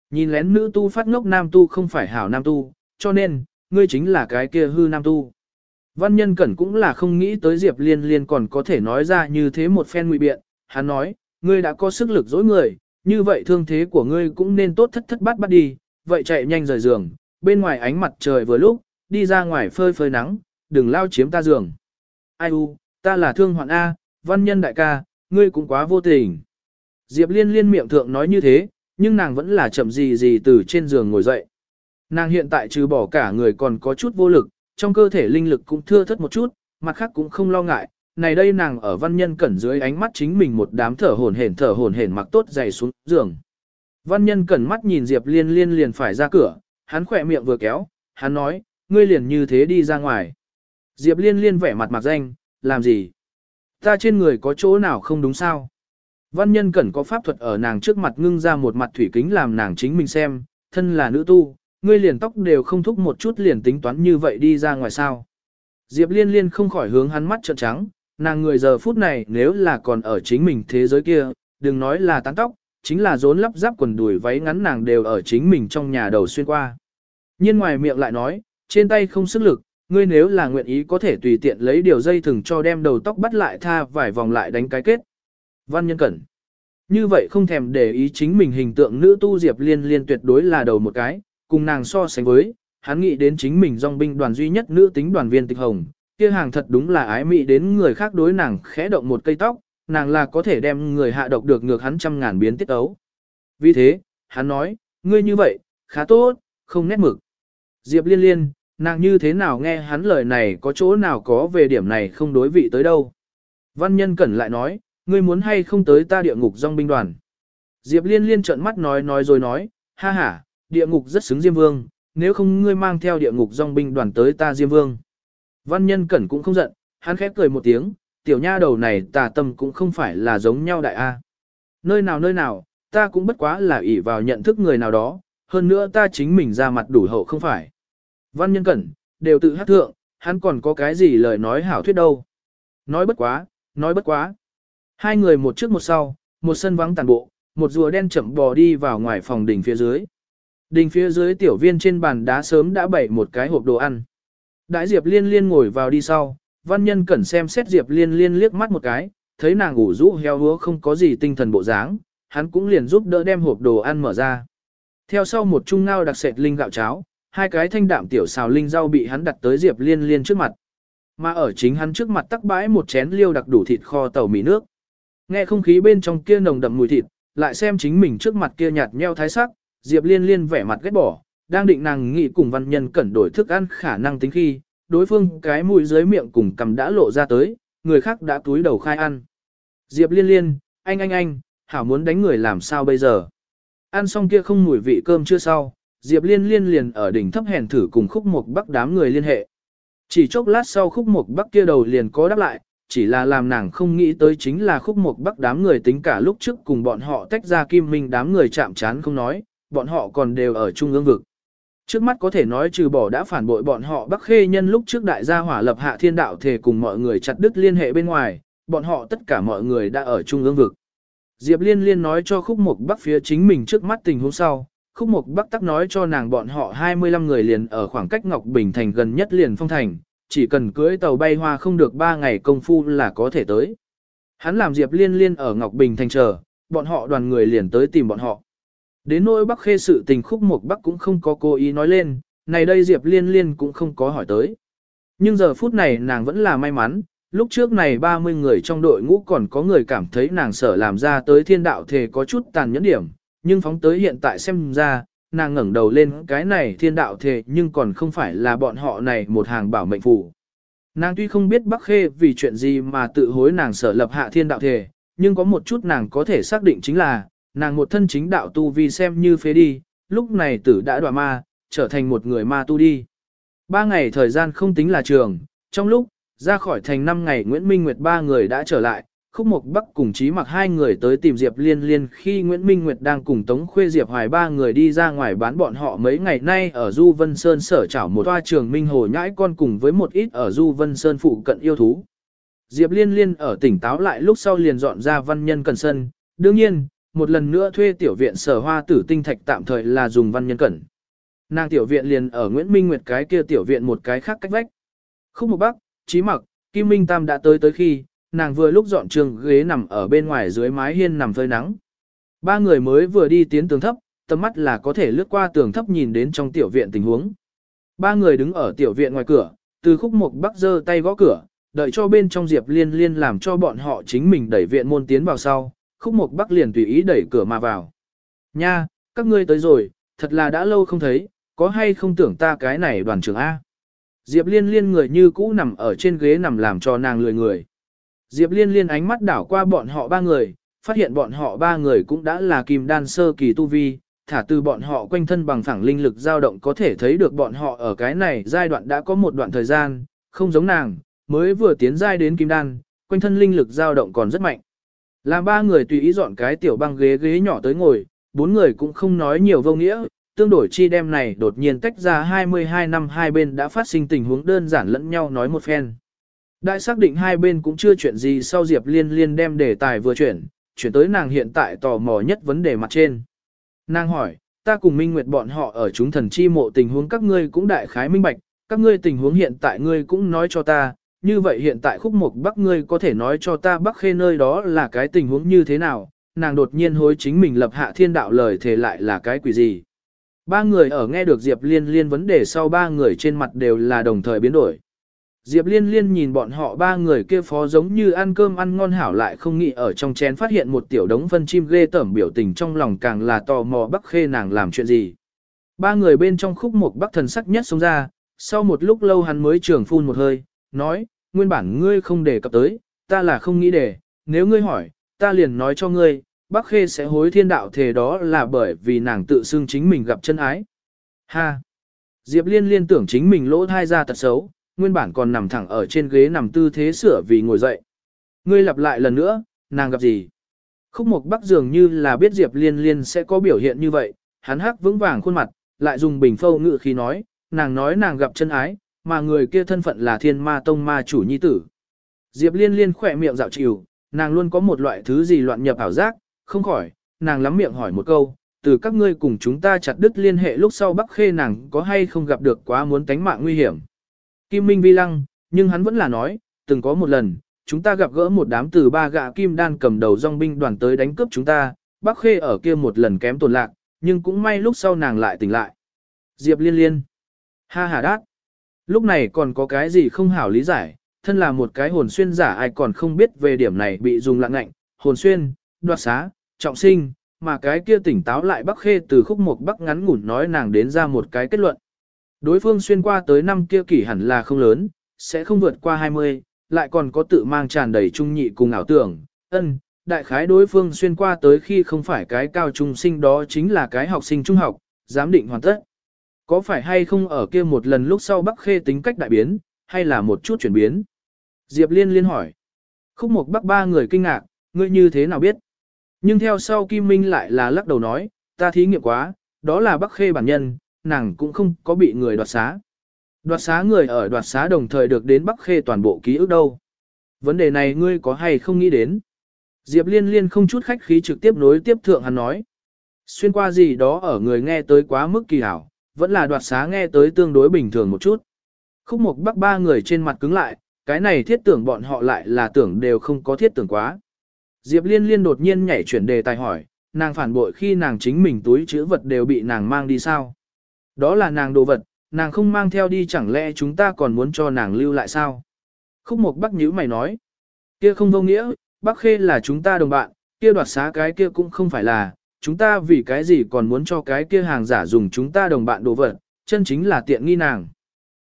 Nhìn lén nữ tu phát ngốc nam tu không phải hảo nam tu, cho nên, ngươi chính là cái kia hư nam tu. Văn nhân cẩn cũng là không nghĩ tới Diệp Liên Liên còn có thể nói ra như thế một phen ngụy biện, hắn nói, ngươi đã có sức lực dối người, như vậy thương thế của ngươi cũng nên tốt thất thất bát bát đi, vậy chạy nhanh rời giường, bên ngoài ánh mặt trời vừa lúc, đi ra ngoài phơi phơi nắng, đừng lao chiếm ta giường. Ai u, ta là thương hoạn A, văn nhân đại ca, ngươi cũng quá vô tình. Diệp liên liên miệng thượng nói như thế, nhưng nàng vẫn là chậm gì gì từ trên giường ngồi dậy. Nàng hiện tại trừ bỏ cả người còn có chút vô lực, trong cơ thể linh lực cũng thưa thất một chút, mặt khác cũng không lo ngại. Này đây nàng ở văn nhân cẩn dưới ánh mắt chính mình một đám thở hổn hển thở hổn hển mặc tốt dày xuống giường. Văn nhân cẩn mắt nhìn Diệp liên liên liền phải ra cửa, hắn khỏe miệng vừa kéo, hắn nói, ngươi liền như thế đi ra ngoài. Diệp liên liên vẻ mặt mặc danh, làm gì? Ta trên người có chỗ nào không đúng sao? Văn nhân cẩn có pháp thuật ở nàng trước mặt ngưng ra một mặt thủy kính làm nàng chính mình xem, thân là nữ tu, ngươi liền tóc đều không thúc một chút liền tính toán như vậy đi ra ngoài sao. Diệp liên liên không khỏi hướng hắn mắt trợn trắng, nàng người giờ phút này nếu là còn ở chính mình thế giới kia, đừng nói là tán tóc, chính là rốn lắp ráp quần đùi váy ngắn nàng đều ở chính mình trong nhà đầu xuyên qua. Nhiên ngoài miệng lại nói, trên tay không sức lực, ngươi nếu là nguyện ý có thể tùy tiện lấy điều dây thừng cho đem đầu tóc bắt lại tha vài vòng lại đánh cái kết. Văn nhân cẩn. Như vậy không thèm để ý chính mình hình tượng nữ tu Diệp Liên Liên tuyệt đối là đầu một cái, cùng nàng so sánh với, hắn nghĩ đến chính mình dòng binh đoàn duy nhất nữ tính đoàn viên tịch hồng, kia hàng thật đúng là ái mị đến người khác đối nàng khẽ động một cây tóc, nàng là có thể đem người hạ độc được ngược hắn trăm ngàn biến tiết ấu. Vì thế, hắn nói, ngươi như vậy, khá tốt, không nét mực. Diệp liên liên, nàng như thế nào nghe hắn lời này có chỗ nào có về điểm này không đối vị tới đâu. Văn nhân cẩn lại nói, ngươi muốn hay không tới ta địa ngục dòng binh đoàn. Diệp liên liên trợn mắt nói nói rồi nói, ha ha, địa ngục rất xứng Diêm Vương, nếu không ngươi mang theo địa ngục dòng binh đoàn tới ta Diêm Vương. Văn nhân cẩn cũng không giận, hắn khép cười một tiếng, tiểu nha đầu này tà tâm cũng không phải là giống nhau đại A. Nơi nào nơi nào, ta cũng bất quá là ỷ vào nhận thức người nào đó, hơn nữa ta chính mình ra mặt đủ hậu không phải. Văn nhân cẩn, đều tự hát thượng, hắn còn có cái gì lời nói hảo thuyết đâu. Nói bất quá, nói bất quá. Hai người một trước một sau, một sân vắng tàn bộ, một rùa đen chậm bò đi vào ngoài phòng đỉnh phía dưới. Đình phía dưới tiểu viên trên bàn đá sớm đã bày một cái hộp đồ ăn. Đại Diệp Liên Liên ngồi vào đi sau, văn nhân cẩn xem xét Diệp Liên Liên liếc mắt một cái, thấy nàng ngủ rũ heo húa không có gì tinh thần bộ dáng, hắn cũng liền giúp đỡ đem hộp đồ ăn mở ra. Theo sau một chung ngao đặc sệt linh gạo cháo, hai cái thanh đạm tiểu xào linh rau bị hắn đặt tới Diệp Liên Liên trước mặt. Mà ở chính hắn trước mặt tắc bãi một chén liêu đặc đủ thịt kho tàu mì nước. Nghe không khí bên trong kia nồng đậm mùi thịt, lại xem chính mình trước mặt kia nhạt nheo thái sắc, Diệp Liên Liên vẻ mặt ghét bỏ, đang định nàng nghĩ cùng văn nhân cẩn đổi thức ăn khả năng tính khi, đối phương cái mũi dưới miệng cùng cầm đã lộ ra tới, người khác đã túi đầu khai ăn. Diệp Liên Liên, anh anh anh, hảo muốn đánh người làm sao bây giờ. Ăn xong kia không mùi vị cơm chưa sau, Diệp Liên Liên liền ở đỉnh thấp hèn thử cùng khúc một bắc đám người liên hệ. Chỉ chốc lát sau khúc một bắc kia đầu liền có đáp lại, chỉ là làm nàng không nghĩ tới chính là khúc một bắc đám người tính cả lúc trước cùng bọn họ tách ra kim minh đám người chạm chán không nói, bọn họ còn đều ở trung ương vực. Trước mắt có thể nói trừ bỏ đã phản bội bọn họ Bắc Khê nhân lúc trước đại gia hỏa lập hạ thiên đạo thể cùng mọi người chặt đứt liên hệ bên ngoài, bọn họ tất cả mọi người đã ở trung ương vực. Diệp Liên Liên nói cho Khúc Mục Bắc phía chính mình trước mắt tình huống sau, Khúc Mục Bắc tắc nói cho nàng bọn họ 25 người liền ở khoảng cách Ngọc Bình Thành gần nhất liền phong thành, chỉ cần cưới tàu bay hoa không được 3 ngày công phu là có thể tới. Hắn làm Diệp Liên Liên ở Ngọc Bình Thành chờ, bọn họ đoàn người liền tới tìm bọn họ. Đến nỗi Bắc Khê sự tình khúc một Bắc cũng không có cố ý nói lên, này đây Diệp Liên Liên cũng không có hỏi tới. Nhưng giờ phút này nàng vẫn là may mắn, lúc trước này 30 người trong đội ngũ còn có người cảm thấy nàng sở làm ra tới thiên đạo thể có chút tàn nhẫn điểm, nhưng phóng tới hiện tại xem ra, nàng ngẩng đầu lên cái này thiên đạo thể nhưng còn không phải là bọn họ này một hàng bảo mệnh phù. Nàng tuy không biết Bắc Khê vì chuyện gì mà tự hối nàng sở lập hạ thiên đạo thể, nhưng có một chút nàng có thể xác định chính là, nàng một thân chính đạo tu vi xem như phế đi, lúc này tử đã đọa ma, trở thành một người ma tu đi. Ba ngày thời gian không tính là trường, trong lúc, ra khỏi thành năm ngày Nguyễn Minh Nguyệt ba người đã trở lại, Khúc mục Bắc cùng Chí Mặc hai người tới tìm Diệp Liên Liên khi Nguyễn Minh Nguyệt đang cùng Tống Khuê Diệp Hoài ba người đi ra ngoài bán bọn họ mấy ngày nay ở Du Vân Sơn sở trảo một toa trường Minh Hồ nhãi con cùng với một ít ở Du Vân Sơn phụ cận yêu thú. Diệp Liên Liên ở tỉnh táo lại lúc sau liền dọn ra văn nhân cần sân, đương nhiên, một lần nữa thuê tiểu viện sở hoa tử tinh thạch tạm thời là dùng văn nhân cẩn. Nàng tiểu viện liền ở Nguyễn Minh Nguyệt cái kia tiểu viện một cái khác cách vách. Khúc một bắc, trí mặc, Kim Minh Tam đã tới tới khi, nàng vừa lúc dọn trường ghế nằm ở bên ngoài dưới mái hiên nằm phơi nắng. Ba người mới vừa đi tiến tường thấp, tầm mắt là có thể lướt qua tường thấp nhìn đến trong tiểu viện tình huống. Ba người đứng ở tiểu viện ngoài cửa, từ khúc một bắc giơ tay gõ cửa, đợi cho bên trong Diệp Liên Liên làm cho bọn họ chính mình đẩy viện môn tiến vào sau, khúc một bắc liền tùy ý đẩy cửa mà vào. Nha, các ngươi tới rồi, thật là đã lâu không thấy, có hay không tưởng ta cái này đoàn trưởng A. Diệp Liên Liên người như cũ nằm ở trên ghế nằm làm cho nàng lười người. Diệp Liên Liên ánh mắt đảo qua bọn họ ba người, phát hiện bọn họ ba người cũng đã là kim đan sơ kỳ tu vi, thả từ bọn họ quanh thân bằng phẳng linh lực dao động có thể thấy được bọn họ ở cái này giai đoạn đã có một đoạn thời gian, không giống nàng, mới vừa tiến giai đến kim đan, quanh thân linh lực dao động còn rất mạnh. Làm ba người tùy ý dọn cái tiểu băng ghế ghế nhỏ tới ngồi, bốn người cũng không nói nhiều vô nghĩa, tương đổi chi đem này đột nhiên tách ra 22 năm hai bên đã phát sinh tình huống đơn giản lẫn nhau nói một phen. Đại xác định hai bên cũng chưa chuyện gì sau Diệp Liên Liên đem đề tài vừa chuyển, chuyển tới nàng hiện tại tò mò nhất vấn đề mặt trên. Nàng hỏi, ta cùng Minh Nguyệt bọn họ ở chúng thần chi mộ tình huống các ngươi cũng đại khái minh bạch, các ngươi tình huống hiện tại ngươi cũng nói cho ta, như vậy hiện tại khúc mục bắc ngươi có thể nói cho ta bắc khê nơi đó là cái tình huống như thế nào, nàng đột nhiên hối chính mình lập hạ thiên đạo lời thề lại là cái quỷ gì. Ba người ở nghe được Diệp Liên Liên vấn đề sau ba người trên mặt đều là đồng thời biến đổi. Diệp Liên Liên nhìn bọn họ ba người kia phó giống như ăn cơm ăn ngon hảo lại không nghĩ ở trong chén phát hiện một tiểu đống phân chim ghê tởm biểu tình trong lòng càng là tò mò Bắc Khê nàng làm chuyện gì. Ba người bên trong khúc một Bắc thần sắc nhất sống ra, sau một lúc lâu hắn mới trường phun một hơi, nói, nguyên bản ngươi không đề cập tới, ta là không nghĩ để, nếu ngươi hỏi, ta liền nói cho ngươi, Bắc Khê sẽ hối thiên đạo thề đó là bởi vì nàng tự xưng chính mình gặp chân ái. Ha! Diệp Liên liên tưởng chính mình lỗ thai ra tật xấu, nguyên bản còn nằm thẳng ở trên ghế nằm tư thế sửa vì ngồi dậy. Ngươi lặp lại lần nữa, nàng gặp gì? Khúc Mộc Bắc dường như là biết Diệp Liên Liên sẽ có biểu hiện như vậy, hắn hắc vững vàng khuôn mặt, lại dùng bình phâu ngự khi nói, nàng nói nàng gặp chân ái, mà người kia thân phận là Thiên Ma Tông ma chủ nhi tử. Diệp Liên Liên khỏe miệng dạo chịu, nàng luôn có một loại thứ gì loạn nhập ảo giác, không khỏi, nàng lắm miệng hỏi một câu, từ các ngươi cùng chúng ta chặt đứt liên hệ lúc sau Bắc Khê nàng có hay không gặp được quá muốn tánh mạng nguy hiểm. Kim Minh vi lăng, nhưng hắn vẫn là nói, từng có một lần, chúng ta gặp gỡ một đám từ ba gạ kim đan cầm đầu dòng binh đoàn tới đánh cướp chúng ta, Bắc Khê ở kia một lần kém tổn lạc, nhưng cũng may lúc sau nàng lại tỉnh lại. Diệp liên liên. Ha ha đát. Lúc này còn có cái gì không hảo lý giải, thân là một cái hồn xuyên giả ai còn không biết về điểm này bị dùng lạng ngạnh, hồn xuyên, đoạt xá, trọng sinh, mà cái kia tỉnh táo lại Bắc Khê từ khúc một Bắc ngắn ngủn nói nàng đến ra một cái kết luận. Đối phương xuyên qua tới năm kia kỷ hẳn là không lớn, sẽ không vượt qua 20, lại còn có tự mang tràn đầy trung nhị cùng ảo tưởng, ân, đại khái đối phương xuyên qua tới khi không phải cái cao trung sinh đó chính là cái học sinh trung học, giám định hoàn tất. Có phải hay không ở kia một lần lúc sau Bắc Khê tính cách đại biến, hay là một chút chuyển biến? Diệp Liên liên hỏi. Khúc một Bắc ba người kinh ngạc, ngươi như thế nào biết? Nhưng theo sau Kim Minh lại là lắc đầu nói, ta thí nghiệm quá, đó là Bắc Khê bản nhân, nàng cũng không có bị người đoạt xá. Đoạt xá người ở đoạt xá đồng thời được đến Bắc Khê toàn bộ ký ức đâu. Vấn đề này ngươi có hay không nghĩ đến? Diệp Liên Liên không chút khách khí trực tiếp nối tiếp thượng hắn nói. Xuyên qua gì đó ở người nghe tới quá mức kỳ hảo, vẫn là đoạt xá nghe tới tương đối bình thường một chút. Khúc mục bắc ba người trên mặt cứng lại, cái này thiết tưởng bọn họ lại là tưởng đều không có thiết tưởng quá. Diệp Liên Liên đột nhiên nhảy chuyển đề tài hỏi, nàng phản bội khi nàng chính mình túi chữ vật đều bị nàng mang đi sao? Đó là nàng đồ vật, nàng không mang theo đi chẳng lẽ chúng ta còn muốn cho nàng lưu lại sao? Khúc Mộc Bắc nhữ mày nói, kia không vô nghĩa, Bắc Khê là chúng ta đồng bạn, kia đoạt xá cái kia cũng không phải là, chúng ta vì cái gì còn muốn cho cái kia hàng giả dùng chúng ta đồng bạn đồ vật, chân chính là tiện nghi nàng.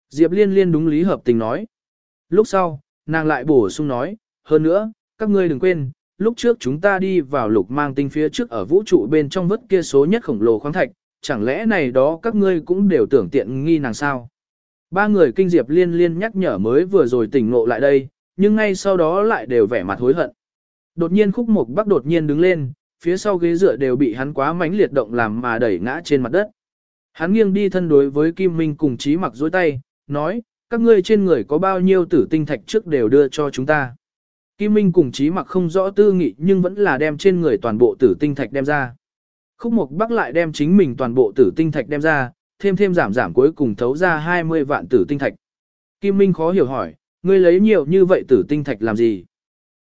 Diệp Liên Liên đúng lý hợp tình nói. Lúc sau, nàng lại bổ sung nói, hơn nữa, các ngươi đừng quên, lúc trước chúng ta đi vào lục mang tinh phía trước ở vũ trụ bên trong vất kia số nhất khổng lồ khoáng thạch, chẳng lẽ này đó các ngươi cũng đều tưởng tiện nghi nàng sao? Ba người kinh diệp liên liên nhắc nhở mới vừa rồi tỉnh ngộ lại đây, nhưng ngay sau đó lại đều vẻ mặt hối hận. Đột nhiên khúc mục bắc đột nhiên đứng lên, phía sau ghế dựa đều bị hắn quá mãnh liệt động làm mà đẩy ngã trên mặt đất. Hắn nghiêng đi thân đối với Kim Minh cùng Chí mặc dối tay, nói, các ngươi trên người có bao nhiêu tử tinh thạch trước đều đưa cho chúng ta. Kim Minh cùng Chí mặc không rõ tư nghị nhưng vẫn là đem trên người toàn bộ tử tinh thạch đem ra. Khúc Mộc Bắc lại đem chính mình toàn bộ tử tinh thạch đem ra, thêm thêm giảm giảm cuối cùng thấu ra 20 vạn tử tinh thạch. Kim Minh khó hiểu hỏi, ngươi lấy nhiều như vậy tử tinh thạch làm gì?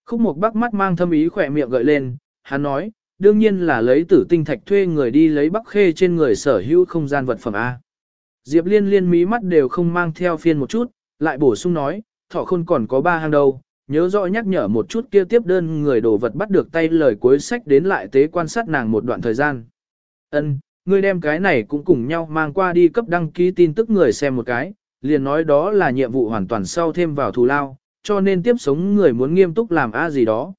Khúc Mộc Bắc mắt mang thâm ý khỏe miệng gợi lên, hắn nói, đương nhiên là lấy tử tinh thạch thuê người đi lấy bắc khê trên người sở hữu không gian vật phẩm A. Diệp liên liên mí mắt đều không mang theo phiên một chút, lại bổ sung nói, thọ khôn còn có ba hang đâu, nhớ rõ nhắc nhở một chút kia tiếp đơn người đồ vật bắt được tay lời cuối sách đến lại tế quan sát nàng một đoạn thời gian. Ân, ngươi đem cái này cũng cùng nhau mang qua đi cấp đăng ký tin tức người xem một cái, liền nói đó là nhiệm vụ hoàn toàn sau thêm vào thù lao, cho nên tiếp sống người muốn nghiêm túc làm a gì đó.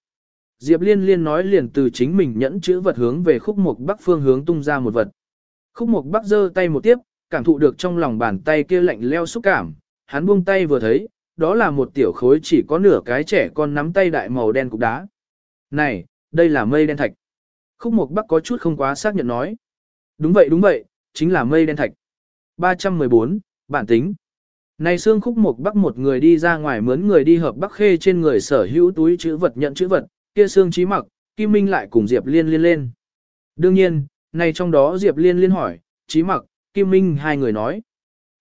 Diệp Liên Liên nói liền từ chính mình nhẫn chữ vật hướng về khúc mục bắc phương hướng tung ra một vật. Khúc mục bắc giơ tay một tiếp, cảm thụ được trong lòng bàn tay kia lạnh leo xúc cảm, hắn buông tay vừa thấy, đó là một tiểu khối chỉ có nửa cái trẻ con nắm tay đại màu đen cục đá. Này, đây là mây đen thạch. Khúc mục bắc có chút không quá xác nhận nói. Đúng vậy đúng vậy, chính là mây đen thạch. 314, bản tính. Này xương khúc mục bắc một người đi ra ngoài mướn người đi hợp bắc khê trên người sở hữu túi chữ vật nhận chữ vật, kia xương trí mặc, Kim Minh lại cùng Diệp Liên liên lên. Đương nhiên, này trong đó Diệp Liên liên hỏi, trí mặc, Kim Minh hai người nói.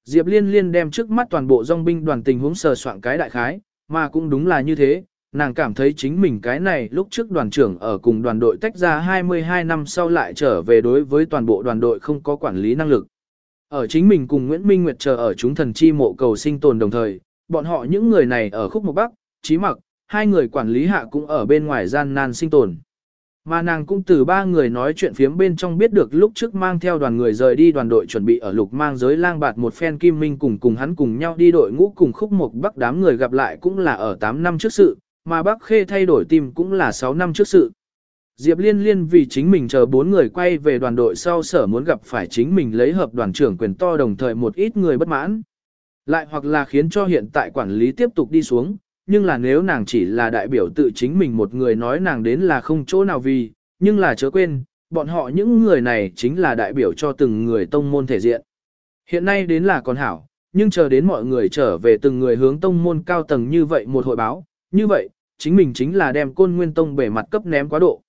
Diệp Liên liên đem trước mắt toàn bộ dòng binh đoàn tình huống sờ soạn cái đại khái, mà cũng đúng là như thế, nàng cảm thấy chính mình cái này lúc trước đoàn trưởng ở cùng đoàn đội tách ra 22 năm sau lại trở về đối với toàn bộ đoàn đội không có quản lý năng lực. Ở chính mình cùng Nguyễn Minh Nguyệt chờ ở chúng thần chi mộ cầu sinh tồn đồng thời, bọn họ những người này ở khúc một bắc, trí mặc, hai người quản lý hạ cũng ở bên ngoài gian nan sinh tồn. Mà nàng cũng từ ba người nói chuyện phiếm bên trong biết được lúc trước mang theo đoàn người rời đi đoàn đội chuẩn bị ở lục mang giới lang bạt một phen kim minh cùng cùng hắn cùng nhau đi đội ngũ cùng khúc một bắc đám người gặp lại cũng là ở 8 năm trước sự, mà bắc khê thay đổi tim cũng là 6 năm trước sự. Diệp Liên Liên vì chính mình chờ bốn người quay về đoàn đội sau sở muốn gặp phải chính mình lấy hợp đoàn trưởng quyền to đồng thời một ít người bất mãn. Lại hoặc là khiến cho hiện tại quản lý tiếp tục đi xuống, nhưng là nếu nàng chỉ là đại biểu tự chính mình một người nói nàng đến là không chỗ nào vì, nhưng là chớ quên, bọn họ những người này chính là đại biểu cho từng người tông môn thể diện. Hiện nay đến là còn hảo, nhưng chờ đến mọi người trở về từng người hướng tông môn cao tầng như vậy một hội báo, như vậy, chính mình chính là đem côn nguyên tông bể mặt cấp ném quá độ.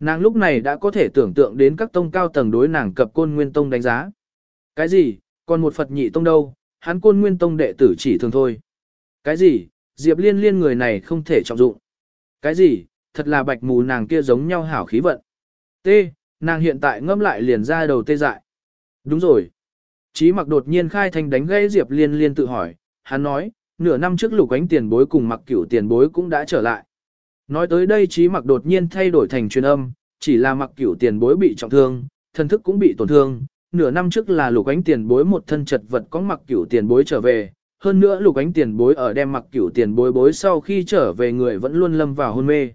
Nàng lúc này đã có thể tưởng tượng đến các tông cao tầng đối nàng cập côn nguyên tông đánh giá. Cái gì, còn một Phật nhị tông đâu, hắn côn nguyên tông đệ tử chỉ thường thôi. Cái gì, Diệp liên liên người này không thể trọng dụng. Cái gì, thật là bạch mù nàng kia giống nhau hảo khí vận. T, nàng hiện tại ngâm lại liền ra đầu tê dại. Đúng rồi. Chí mặc đột nhiên khai thành đánh gây Diệp liên liên tự hỏi, hắn nói, nửa năm trước lục ánh tiền bối cùng mặc cửu tiền bối cũng đã trở lại. Nói tới đây trí mặc đột nhiên thay đổi thành truyền âm, chỉ là mặc cửu tiền bối bị trọng thương, thân thức cũng bị tổn thương. Nửa năm trước là lục ánh tiền bối một thân chật vật có mặc cửu tiền bối trở về, hơn nữa lục ánh tiền bối ở đem mặc cửu tiền bối bối sau khi trở về người vẫn luôn lâm vào hôn mê.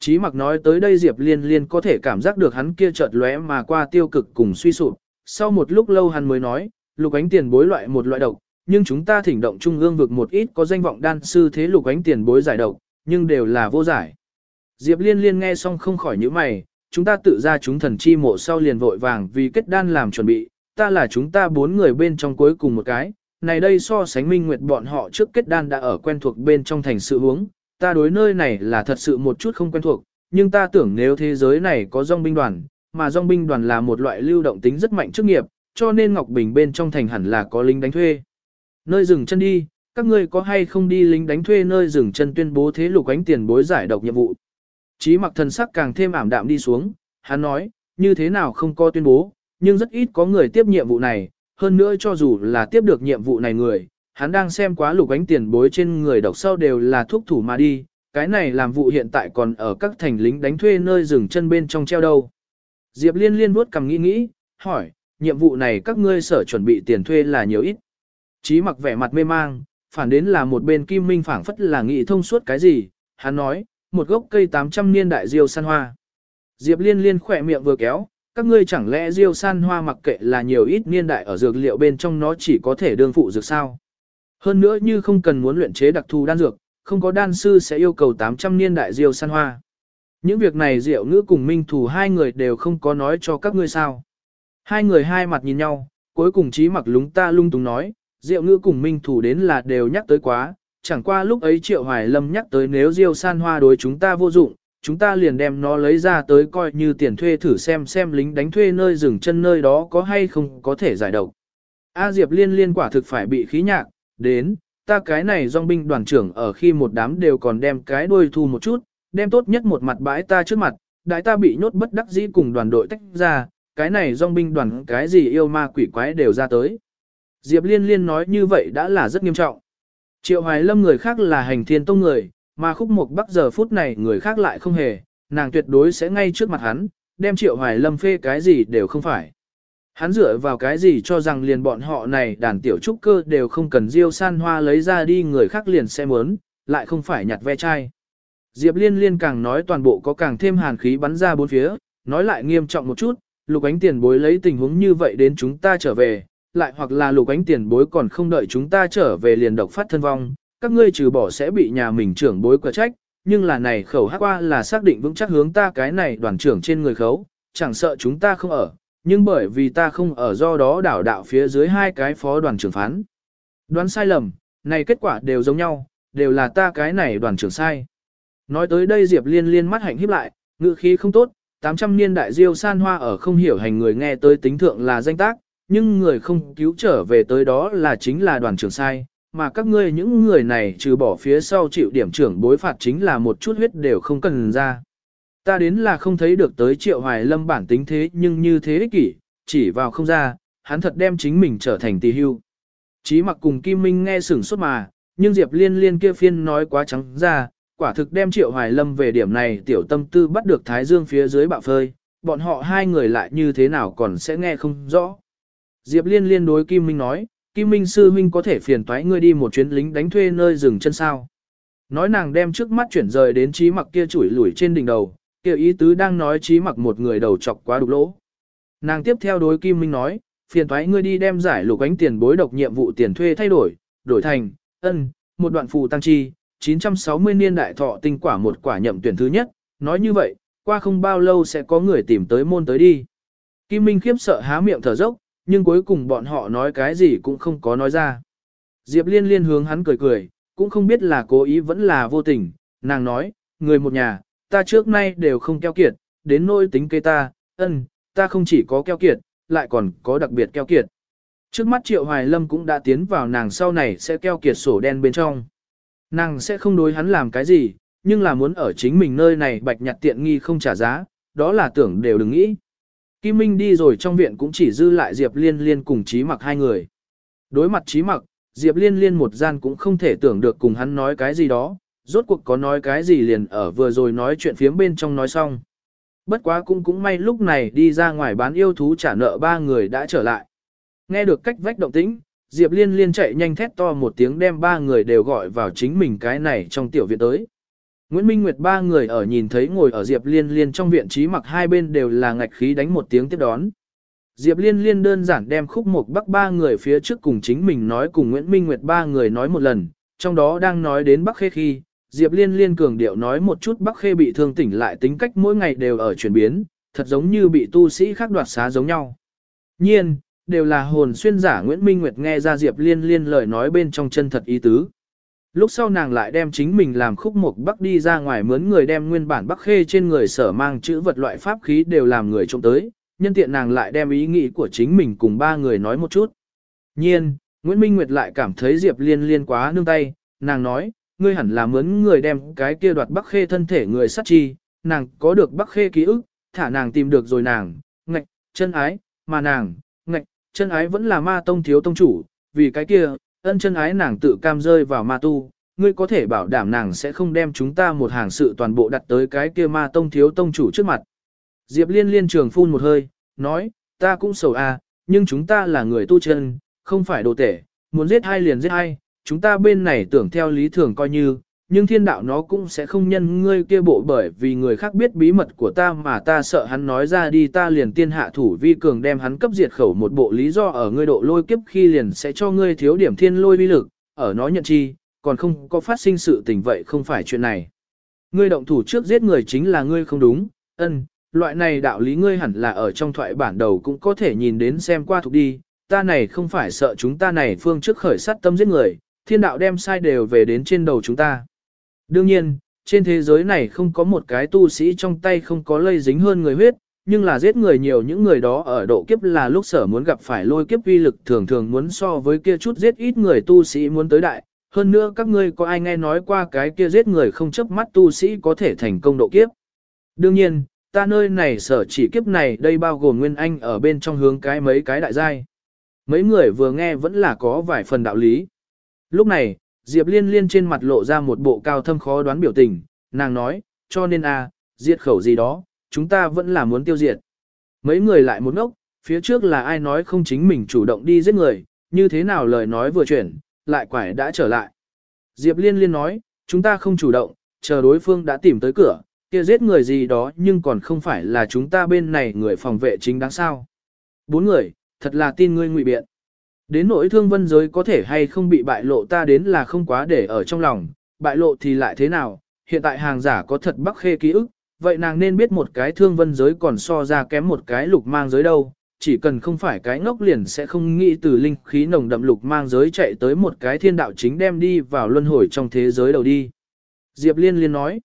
Chí mặc nói tới đây Diệp Liên Liên có thể cảm giác được hắn kia chợt lóe mà qua tiêu cực cùng suy sụp. Sau một lúc lâu hắn mới nói, lục ánh tiền bối loại một loại độc, nhưng chúng ta thỉnh động trung ương vực một ít có danh vọng đan sư thế lục ánh tiền bối giải độc, nhưng đều là vô giải. Diệp liên liên nghe xong không khỏi nhíu mày, chúng ta tự ra chúng thần chi mộ sau liền vội vàng vì kết đan làm chuẩn bị, ta là chúng ta bốn người bên trong cuối cùng một cái, này đây so sánh minh nguyệt bọn họ trước kết đan đã ở quen thuộc bên trong thành sự hướng ta đối nơi này là thật sự một chút không quen thuộc, nhưng ta tưởng nếu thế giới này có dòng binh đoàn, mà dòng binh đoàn là một loại lưu động tính rất mạnh chức nghiệp, cho nên Ngọc Bình bên trong thành hẳn là có lính đánh thuê. Nơi dừng chân đi, các ngươi có hay không đi lính đánh thuê nơi dừng chân tuyên bố thế lục ánh tiền bối giải độc nhiệm vụ. Chí mặc thần sắc càng thêm ảm đạm đi xuống, hắn nói, như thế nào không có tuyên bố, nhưng rất ít có người tiếp nhiệm vụ này, hơn nữa cho dù là tiếp được nhiệm vụ này người, hắn đang xem quá lục ánh tiền bối trên người độc sau đều là thuốc thủ mà đi, cái này làm vụ hiện tại còn ở các thành lính đánh thuê nơi dừng chân bên trong treo đâu. Diệp liên liên vuốt cầm nghĩ nghĩ, hỏi, nhiệm vụ này các ngươi sở chuẩn bị tiền thuê là nhiều ít. Chí mặc vẻ mặt mê mang, phản đến là một bên kim minh phảng phất là nghĩ thông suốt cái gì, hắn nói, một gốc cây 800 niên đại diêu san hoa. Diệp liên liên khỏe miệng vừa kéo, các ngươi chẳng lẽ diêu san hoa mặc kệ là nhiều ít niên đại ở dược liệu bên trong nó chỉ có thể đương phụ dược sao. Hơn nữa như không cần muốn luyện chế đặc thù đan dược, không có đan sư sẽ yêu cầu 800 niên đại diêu san hoa. Những việc này diệu ngữ cùng minh thủ hai người đều không có nói cho các ngươi sao. Hai người hai mặt nhìn nhau, cuối cùng trí mặc lúng ta lung tung nói, Diệu ngữ cùng minh thủ đến là đều nhắc tới quá, chẳng qua lúc ấy Triệu Hoài Lâm nhắc tới nếu Diêu san hoa đối chúng ta vô dụng, chúng ta liền đem nó lấy ra tới coi như tiền thuê thử xem xem lính đánh thuê nơi dừng chân nơi đó có hay không có thể giải độc. A Diệp liên liên quả thực phải bị khí nhạc, đến, ta cái này dòng binh đoàn trưởng ở khi một đám đều còn đem cái đuôi thu một chút, đem tốt nhất một mặt bãi ta trước mặt, đại ta bị nhốt bất đắc dĩ cùng đoàn đội tách ra, cái này dòng binh đoàn cái gì yêu ma quỷ quái đều ra tới. Diệp liên liên nói như vậy đã là rất nghiêm trọng. Triệu Hoài Lâm người khác là hành thiên tông người, mà khúc mục bắc giờ phút này người khác lại không hề, nàng tuyệt đối sẽ ngay trước mặt hắn, đem Triệu Hoài Lâm phê cái gì đều không phải. Hắn dựa vào cái gì cho rằng liền bọn họ này đàn tiểu trúc cơ đều không cần diêu san hoa lấy ra đi người khác liền sẽ muốn, lại không phải nhặt ve chai. Diệp liên liên càng nói toàn bộ có càng thêm hàn khí bắn ra bốn phía, nói lại nghiêm trọng một chút, lục ánh tiền bối lấy tình huống như vậy đến chúng ta trở về, lại hoặc là lục ánh tiền bối còn không đợi chúng ta trở về liền độc phát thân vong, các ngươi trừ bỏ sẽ bị nhà mình trưởng bối quả trách, nhưng là này khẩu hát qua là xác định vững chắc hướng ta cái này đoàn trưởng trên người khấu, chẳng sợ chúng ta không ở, nhưng bởi vì ta không ở do đó đảo đạo phía dưới hai cái phó đoàn trưởng phán. Đoán sai lầm, này kết quả đều giống nhau, đều là ta cái này đoàn trưởng sai. Nói tới đây Diệp Liên liên mắt hạnh híp lại, ngữ khí không tốt, 800 niên đại diêu san hoa ở không hiểu hành người nghe tới tính thượng là danh tác, nhưng người không cứu trở về tới đó là chính là đoàn trưởng sai, mà các ngươi những người này trừ bỏ phía sau chịu điểm trưởng bối phạt chính là một chút huyết đều không cần ra. Ta đến là không thấy được tới triệu hoài lâm bản tính thế nhưng như thế ích kỷ, chỉ vào không ra, hắn thật đem chính mình trở thành tỳ hưu. Chí mặc cùng Kim Minh nghe sửng sốt mà, nhưng Diệp liên liên kia phiên nói quá trắng ra, quả thực đem triệu hoài lâm về điểm này tiểu tâm tư bắt được Thái Dương phía dưới bạo phơi, bọn họ hai người lại như thế nào còn sẽ nghe không rõ. Diệp liên liên đối Kim Minh nói, Kim Minh sư huynh có thể phiền toái ngươi đi một chuyến lính đánh thuê nơi rừng chân sao. Nói nàng đem trước mắt chuyển rời đến trí mặc kia chủi lủi trên đỉnh đầu, kia ý tứ đang nói trí mặc một người đầu chọc quá đục lỗ. Nàng tiếp theo đối Kim Minh nói, phiền toái ngươi đi đem giải lục ánh tiền bối độc nhiệm vụ tiền thuê thay đổi, đổi thành, ân, một đoạn phù tăng chi, 960 niên đại thọ tinh quả một quả nhậm tuyển thứ nhất, nói như vậy, qua không bao lâu sẽ có người tìm tới môn tới đi. Kim Minh khiếp sợ há miệng thở dốc, nhưng cuối cùng bọn họ nói cái gì cũng không có nói ra. Diệp liên liên hướng hắn cười cười, cũng không biết là cố ý vẫn là vô tình, nàng nói, người một nhà, ta trước nay đều không keo kiệt, đến nỗi tính kế ta, ân, ta không chỉ có keo kiệt, lại còn có đặc biệt keo kiệt. Trước mắt Triệu Hoài Lâm cũng đã tiến vào nàng sau này sẽ keo kiệt sổ đen bên trong. Nàng sẽ không đối hắn làm cái gì, nhưng là muốn ở chính mình nơi này bạch nhặt tiện nghi không trả giá, đó là tưởng đều đừng nghĩ. Kim Minh đi rồi trong viện cũng chỉ dư lại Diệp Liên Liên cùng Chí Mặc hai người. Đối mặt Chí Mặc, Diệp Liên Liên một gian cũng không thể tưởng được cùng hắn nói cái gì đó, rốt cuộc có nói cái gì liền ở vừa rồi nói chuyện phiếm bên trong nói xong. Bất quá cũng cũng may lúc này đi ra ngoài bán yêu thú trả nợ ba người đã trở lại. Nghe được cách vách động tĩnh, Diệp Liên Liên chạy nhanh thét to một tiếng đem ba người đều gọi vào chính mình cái này trong tiểu viện tới. Nguyễn Minh Nguyệt ba người ở nhìn thấy ngồi ở Diệp Liên Liên trong viện trí mặc hai bên đều là ngạch khí đánh một tiếng tiếp đón. Diệp Liên Liên đơn giản đem khúc mục bắc ba người phía trước cùng chính mình nói cùng Nguyễn Minh Nguyệt ba người nói một lần, trong đó đang nói đến Bắc Khê khi, Diệp Liên Liên cường điệu nói một chút Bắc Khê bị thương tỉnh lại tính cách mỗi ngày đều ở chuyển biến, thật giống như bị tu sĩ khác đoạt xá giống nhau. Nhiên, đều là hồn xuyên giả Nguyễn Minh Nguyệt nghe ra Diệp Liên Liên lời nói bên trong chân thật ý tứ. Lúc sau nàng lại đem chính mình làm khúc mục bắc đi ra ngoài mướn người đem nguyên bản bắc khê trên người sở mang chữ vật loại pháp khí đều làm người trông tới, nhân tiện nàng lại đem ý nghĩ của chính mình cùng ba người nói một chút. Nhiên, Nguyễn Minh Nguyệt lại cảm thấy Diệp Liên liên quá nương tay, nàng nói, ngươi hẳn là mướn người đem cái kia đoạt bắc khê thân thể người sát chi, nàng có được bắc khê ký ức, thả nàng tìm được rồi nàng, ngạch, chân ái, mà nàng, ngạch, chân ái vẫn là ma tông thiếu tông chủ, vì cái kia, ân chân ái nàng tự cam rơi vào ma tu, ngươi có thể bảo đảm nàng sẽ không đem chúng ta một hàng sự toàn bộ đặt tới cái kia ma tông thiếu tông chủ trước mặt. Diệp liên liên trường phun một hơi, nói, ta cũng sầu a, nhưng chúng ta là người tu chân, không phải đồ tể, muốn giết hai liền giết hai, chúng ta bên này tưởng theo lý thường coi như, nhưng thiên đạo nó cũng sẽ không nhân ngươi kia bộ bởi vì người khác biết bí mật của ta mà ta sợ hắn nói ra đi ta liền tiên hạ thủ vi cường đem hắn cấp diệt khẩu một bộ lý do ở ngươi độ lôi kiếp khi liền sẽ cho ngươi thiếu điểm thiên lôi vi lực, ở nó nhận chi, còn không có phát sinh sự tình vậy không phải chuyện này. Ngươi động thủ trước giết người chính là ngươi không đúng, ân, loại này đạo lý ngươi hẳn là ở trong thoại bản đầu cũng có thể nhìn đến xem qua thuộc đi, ta này không phải sợ chúng ta này phương trước khởi sát tâm giết người, thiên đạo đem sai đều về đến trên đầu chúng ta. Đương nhiên, trên thế giới này không có một cái tu sĩ trong tay không có lây dính hơn người huyết, nhưng là giết người nhiều những người đó ở độ kiếp là lúc sở muốn gặp phải lôi kiếp vi lực thường thường muốn so với kia chút giết ít người tu sĩ muốn tới đại. Hơn nữa các ngươi có ai nghe nói qua cái kia giết người không chấp mắt tu sĩ có thể thành công độ kiếp. Đương nhiên, ta nơi này sở chỉ kiếp này đây bao gồm Nguyên Anh ở bên trong hướng cái mấy cái đại giai. Mấy người vừa nghe vẫn là có vài phần đạo lý. Lúc này, Diệp Liên Liên trên mặt lộ ra một bộ cao thâm khó đoán biểu tình, nàng nói, cho nên a, diệt khẩu gì đó, chúng ta vẫn là muốn tiêu diệt. Mấy người lại một ngốc, phía trước là ai nói không chính mình chủ động đi giết người, như thế nào lời nói vừa chuyển, lại quải đã trở lại. Diệp Liên Liên nói, chúng ta không chủ động, chờ đối phương đã tìm tới cửa, kia giết người gì đó nhưng còn không phải là chúng ta bên này người phòng vệ chính đáng sao. Bốn người, thật là tin ngươi ngụy biện. Đến nỗi thương vân giới có thể hay không bị bại lộ ta đến là không quá để ở trong lòng, bại lộ thì lại thế nào, hiện tại hàng giả có thật bắc khê ký ức, vậy nàng nên biết một cái thương vân giới còn so ra kém một cái lục mang giới đâu, chỉ cần không phải cái ngốc liền sẽ không nghĩ từ linh khí nồng đậm lục mang giới chạy tới một cái thiên đạo chính đem đi vào luân hồi trong thế giới đầu đi. Diệp Liên liên nói,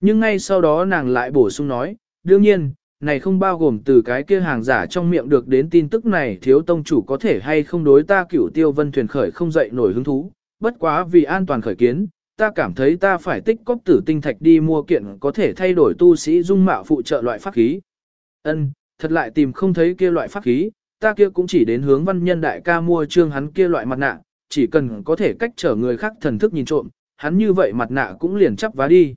nhưng ngay sau đó nàng lại bổ sung nói, đương nhiên, này không bao gồm từ cái kia hàng giả trong miệng được đến tin tức này thiếu tông chủ có thể hay không đối ta cửu tiêu vân thuyền khởi không dậy nổi hứng thú, bất quá vì an toàn khởi kiến, ta cảm thấy ta phải tích cóp tử tinh thạch đi mua kiện có thể thay đổi tu sĩ dung mạo phụ trợ loại pháp khí. Ân, thật lại tìm không thấy kia loại pháp khí, ta kia cũng chỉ đến hướng văn nhân đại ca mua trương hắn kia loại mặt nạ, chỉ cần có thể cách trở người khác thần thức nhìn trộm, hắn như vậy mặt nạ cũng liền chấp vá đi.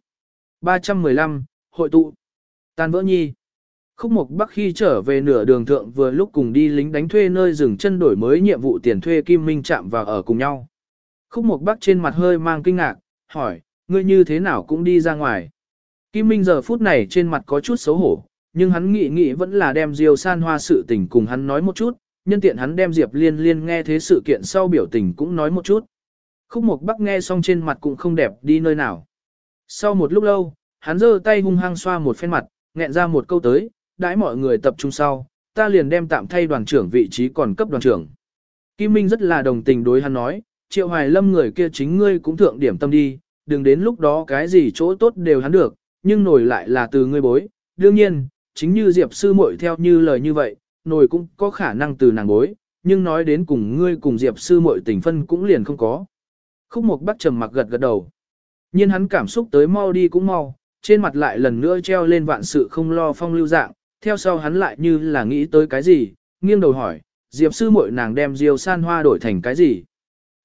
315, hội tụ. Tan vỡ nhi. Khúc Mộc Bắc khi trở về nửa đường thượng vừa lúc cùng đi lính đánh thuê nơi dừng chân đổi mới nhiệm vụ tiền thuê Kim Minh chạm vào ở cùng nhau. Khúc Mộc Bắc trên mặt hơi mang kinh ngạc, hỏi, ngươi như thế nào cũng đi ra ngoài. Kim Minh giờ phút này trên mặt có chút xấu hổ, nhưng hắn nghĩ nghĩ vẫn là đem Diêu San Hoa sự tình cùng hắn nói một chút, nhân tiện hắn đem Diệp Liên Liên nghe thế sự kiện sau biểu tình cũng nói một chút. Khúc Mộc Bắc nghe xong trên mặt cũng không đẹp đi nơi nào. Sau một lúc lâu, hắn giơ tay hung hăng xoa một phen mặt, nghẹn ra một câu tới, đãi mọi người tập trung sau, ta liền đem tạm thay đoàn trưởng vị trí còn cấp đoàn trưởng. Kim Minh rất là đồng tình đối hắn nói, triệu hoài lâm người kia chính ngươi cũng thượng điểm tâm đi, đừng đến lúc đó cái gì chỗ tốt đều hắn được, nhưng nổi lại là từ ngươi bối. Đương nhiên, chính như Diệp sư muội theo như lời như vậy, nổi cũng có khả năng từ nàng bối, nhưng nói đến cùng ngươi cùng Diệp sư muội tình phân cũng liền không có. Khúc Mộc Bắc trầm mặc gật gật đầu. nhiên hắn cảm xúc tới mau đi cũng mau, trên mặt lại lần nữa treo lên vạn sự không lo phong lưu dạng, theo sau hắn lại như là nghĩ tới cái gì, nghiêng đầu hỏi, Diệp sư muội nàng đem Diêu San Hoa đổi thành cái gì?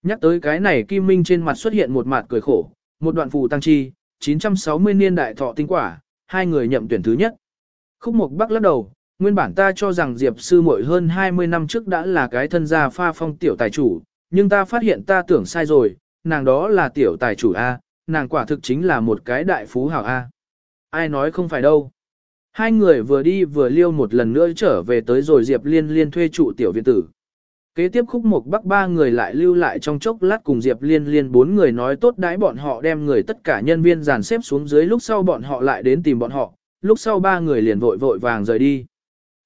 Nhắc tới cái này Kim Minh trên mặt xuất hiện một mặt cười khổ, một đoạn phù tăng chi, 960 niên đại thọ tinh quả, hai người nhậm tuyển thứ nhất. Khúc Mộc Bắc lắc đầu, nguyên bản ta cho rằng Diệp sư muội hơn 20 năm trước đã là cái thân gia pha phong tiểu tài chủ, nhưng ta phát hiện ta tưởng sai rồi, nàng đó là tiểu tài chủ A, nàng quả thực chính là một cái đại phú hảo A. Ai nói không phải đâu. Hai người vừa đi vừa liêu một lần nữa trở về tới rồi Diệp Liên Liên thuê trụ tiểu viện tử. Kế tiếp khúc mục bắc ba người lại lưu lại trong chốc lát cùng Diệp Liên Liên bốn người nói tốt đãi bọn họ đem người tất cả nhân viên dàn xếp xuống dưới lúc sau bọn họ lại đến tìm bọn họ, lúc sau ba người liền vội vội vàng rời đi.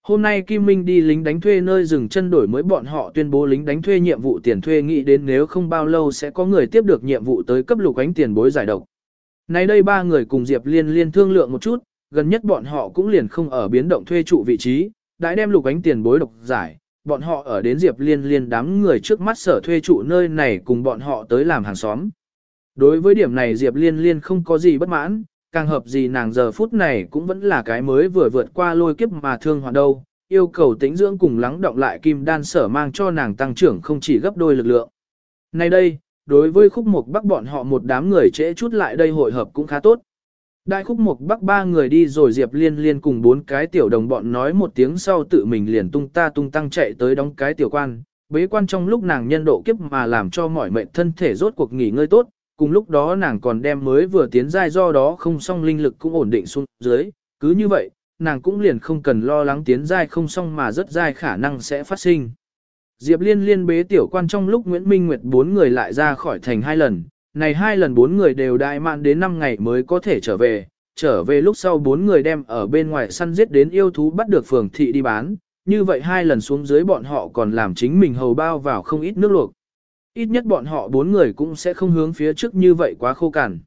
Hôm nay Kim Minh đi lính đánh thuê nơi dừng chân đổi mới bọn họ tuyên bố lính đánh thuê nhiệm vụ tiền thuê nghĩ đến nếu không bao lâu sẽ có người tiếp được nhiệm vụ tới cấp lục ánh tiền bối giải độc. Nay đây ba người cùng Diệp Liên Liên thương lượng một chút, gần nhất bọn họ cũng liền không ở biến động thuê trụ vị trí, đã đem lục ánh tiền bối độc giải, bọn họ ở đến Diệp Liên Liên đám người trước mắt sở thuê trụ nơi này cùng bọn họ tới làm hàng xóm. Đối với điểm này Diệp Liên Liên không có gì bất mãn, càng hợp gì nàng giờ phút này cũng vẫn là cái mới vừa vượt qua lôi kiếp mà thương hoàn đâu, yêu cầu tĩnh dưỡng cùng lắng động lại kim đan sở mang cho nàng tăng trưởng không chỉ gấp đôi lực lượng. Nay đây, đối với khúc mục bắc bọn họ một đám người trễ chút lại đây hội hợp cũng khá tốt. Đại khúc mục bắc ba người đi rồi Diệp Liên Liên cùng bốn cái tiểu đồng bọn nói một tiếng sau tự mình liền tung ta tung tăng chạy tới đóng cái tiểu quan. Bế quan trong lúc nàng nhân độ kiếp mà làm cho mọi mệnh thân thể rốt cuộc nghỉ ngơi tốt, cùng lúc đó nàng còn đem mới vừa tiến giai do đó không xong linh lực cũng ổn định xuống dưới, cứ như vậy, nàng cũng liền không cần lo lắng tiến giai không xong mà rất giai khả năng sẽ phát sinh. Diệp Liên liên bế tiểu quan trong lúc Nguyễn Minh Nguyệt bốn người lại ra khỏi thành hai lần, này hai lần bốn người đều đại mạn đến năm ngày mới có thể trở về, trở về lúc sau bốn người đem ở bên ngoài săn giết đến yêu thú bắt được phường thị đi bán, như vậy hai lần xuống dưới bọn họ còn làm chính mình hầu bao vào không ít nước luộc. Ít nhất bọn họ bốn người cũng sẽ không hướng phía trước như vậy quá khô cằn.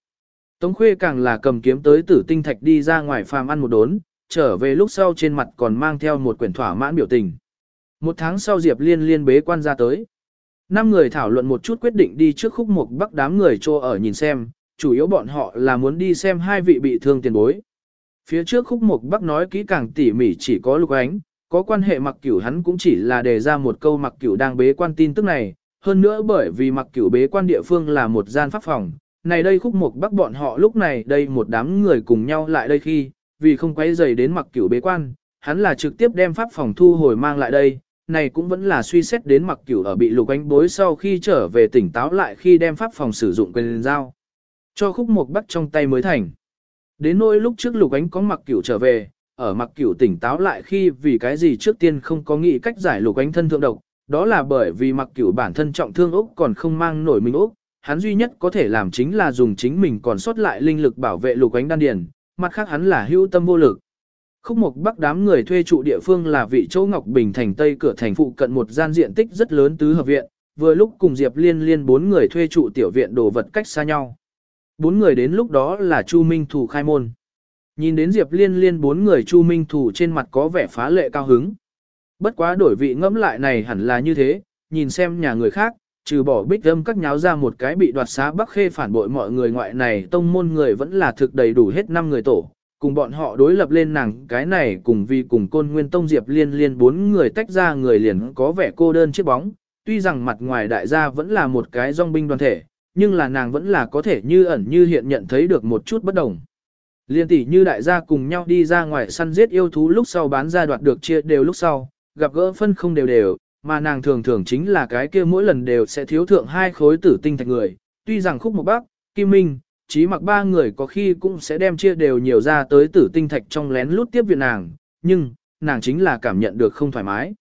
Tống Khuê càng là cầm kiếm tới tử tinh thạch đi ra ngoài phàm ăn một đốn, trở về lúc sau trên mặt còn mang theo một quyển thỏa mãn biểu tình. Một tháng sau Diệp Liên liên bế quan ra tới. Năm người thảo luận một chút quyết định đi trước khúc mục bắc đám người cho ở nhìn xem, chủ yếu bọn họ là muốn đi xem hai vị bị thương tiền bối. Phía trước khúc mục bắc nói kỹ càng tỉ mỉ chỉ có lục ánh, có quan hệ mặc cửu hắn cũng chỉ là đề ra một câu mặc cửu đang bế quan tin tức này, hơn nữa bởi vì mặc cửu bế quan địa phương là một gian pháp phòng, này đây khúc mục bắc bọn họ lúc này đây một đám người cùng nhau lại đây khi, vì không quấy dày đến mặc cửu bế quan, hắn là trực tiếp đem pháp phòng thu hồi mang lại đây, này cũng vẫn là suy xét đến mặc cửu ở bị lục ánh bối sau khi trở về tỉnh táo lại khi đem pháp phòng sử dụng quyền giao. Cho khúc mục bắt trong tay mới thành. Đến nỗi lúc trước lục ánh có mặc cửu trở về, ở mặc cửu tỉnh táo lại khi vì cái gì trước tiên không có nghĩ cách giải lục ánh thân thượng độc, đó là bởi vì mặc cửu bản thân trọng thương Úc còn không mang nổi mình Úc, hắn duy nhất có thể làm chính là dùng chính mình còn sót lại linh lực bảo vệ lục ánh đan điền, mặt khác hắn là hữu tâm vô lực. Khúc mục bắc đám người thuê trụ địa phương là vị châu Ngọc Bình thành Tây cửa thành phụ cận một gian diện tích rất lớn tứ hợp viện, vừa lúc cùng Diệp Liên Liên bốn người thuê trụ tiểu viện đồ vật cách xa nhau. Bốn người đến lúc đó là Chu Minh Thủ khai môn. Nhìn đến Diệp Liên Liên bốn người Chu Minh Thủ trên mặt có vẻ phá lệ cao hứng. Bất quá đổi vị ngẫm lại này hẳn là như thế, nhìn xem nhà người khác, trừ bỏ bích âm các nháo ra một cái bị đoạt xá bắc khê phản bội mọi người ngoại này tông môn người vẫn là thực đầy đủ hết năm người tổ. Cùng bọn họ đối lập lên nàng cái này cùng vì cùng côn nguyên tông diệp liên liên bốn người tách ra người liền có vẻ cô đơn chiếc bóng, tuy rằng mặt ngoài đại gia vẫn là một cái dòng binh đoàn thể, nhưng là nàng vẫn là có thể như ẩn như hiện nhận thấy được một chút bất đồng. Liên tỷ như đại gia cùng nhau đi ra ngoài săn giết yêu thú lúc sau bán ra đoạt được chia đều lúc sau, gặp gỡ phân không đều đều, mà nàng thường thường chính là cái kia mỗi lần đều sẽ thiếu thượng hai khối tử tinh thạch người, tuy rằng khúc một bác, kim minh, chí mặc ba người có khi cũng sẽ đem chia đều nhiều ra tới tử tinh thạch trong lén lút tiếp viện nàng, nhưng, nàng chính là cảm nhận được không thoải mái.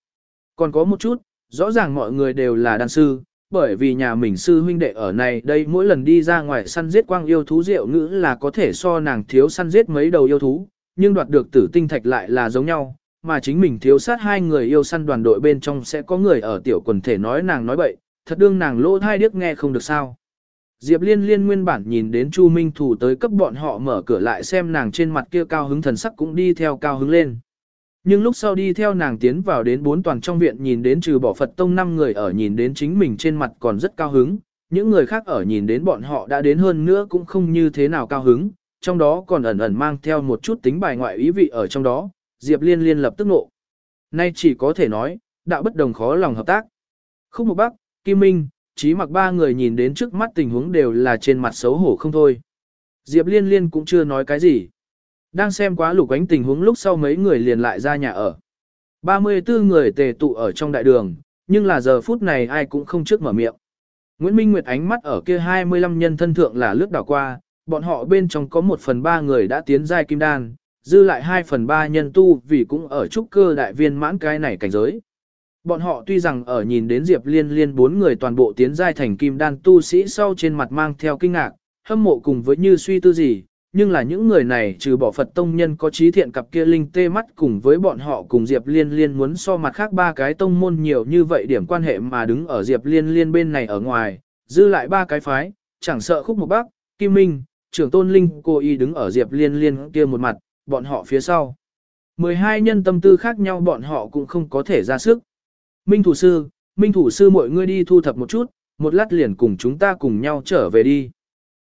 Còn có một chút, rõ ràng mọi người đều là đàn sư, bởi vì nhà mình sư huynh đệ ở này đây mỗi lần đi ra ngoài săn giết quang yêu thú rượu ngữ là có thể so nàng thiếu săn giết mấy đầu yêu thú, nhưng đoạt được tử tinh thạch lại là giống nhau, mà chính mình thiếu sát hai người yêu săn đoàn đội bên trong sẽ có người ở tiểu quần thể nói nàng nói bậy, thật đương nàng lỗ thai điếc nghe không được sao. Diệp liên liên nguyên bản nhìn đến Chu Minh Thủ tới cấp bọn họ mở cửa lại xem nàng trên mặt kia cao hứng thần sắc cũng đi theo cao hứng lên. Nhưng lúc sau đi theo nàng tiến vào đến bốn toàn trong viện nhìn đến trừ bỏ Phật Tông năm người ở nhìn đến chính mình trên mặt còn rất cao hứng, những người khác ở nhìn đến bọn họ đã đến hơn nữa cũng không như thế nào cao hứng, trong đó còn ẩn ẩn mang theo một chút tính bài ngoại ý vị ở trong đó, Diệp Liên liên lập tức nộ. Nay chỉ có thể nói, đạo bất đồng khó lòng hợp tác. Khúc Mộc Bắc, Kim Minh, Chí mặc ba người nhìn đến trước mắt tình huống đều là trên mặt xấu hổ không thôi. Diệp Liên liên cũng chưa nói cái gì. Đang xem quá lục ánh tình huống lúc sau mấy người liền lại ra nhà ở. 34 người tề tụ ở trong đại đường, nhưng là giờ phút này ai cũng không trước mở miệng. Nguyễn Minh Nguyệt ánh mắt ở kia 25 nhân thân thượng là lướt đảo qua, bọn họ bên trong có một phần ba người đã tiến giai kim đan, dư lại 2 phần 3 nhân tu vì cũng ở trúc cơ đại viên mãn cái này cảnh giới. Bọn họ tuy rằng ở nhìn đến Diệp Liên Liên bốn người toàn bộ tiến giai thành kim đan tu sĩ sau trên mặt mang theo kinh ngạc, hâm mộ cùng với như suy tư gì, nhưng là những người này trừ bỏ Phật tông nhân có trí thiện cặp kia linh tê mắt cùng với bọn họ cùng Diệp Liên Liên muốn so mặt khác ba cái tông môn nhiều như vậy điểm quan hệ mà đứng ở Diệp Liên Liên bên này ở ngoài, dư lại ba cái phái, chẳng sợ khúc một bác, Kim Minh, trưởng tôn linh cô y đứng ở Diệp Liên Liên kia một mặt, bọn họ phía sau. 12 nhân tâm tư khác nhau bọn họ cũng không có thể ra sức. Minh thủ sư, Minh thủ sư mọi người đi thu thập một chút, một lát liền cùng chúng ta cùng nhau trở về đi.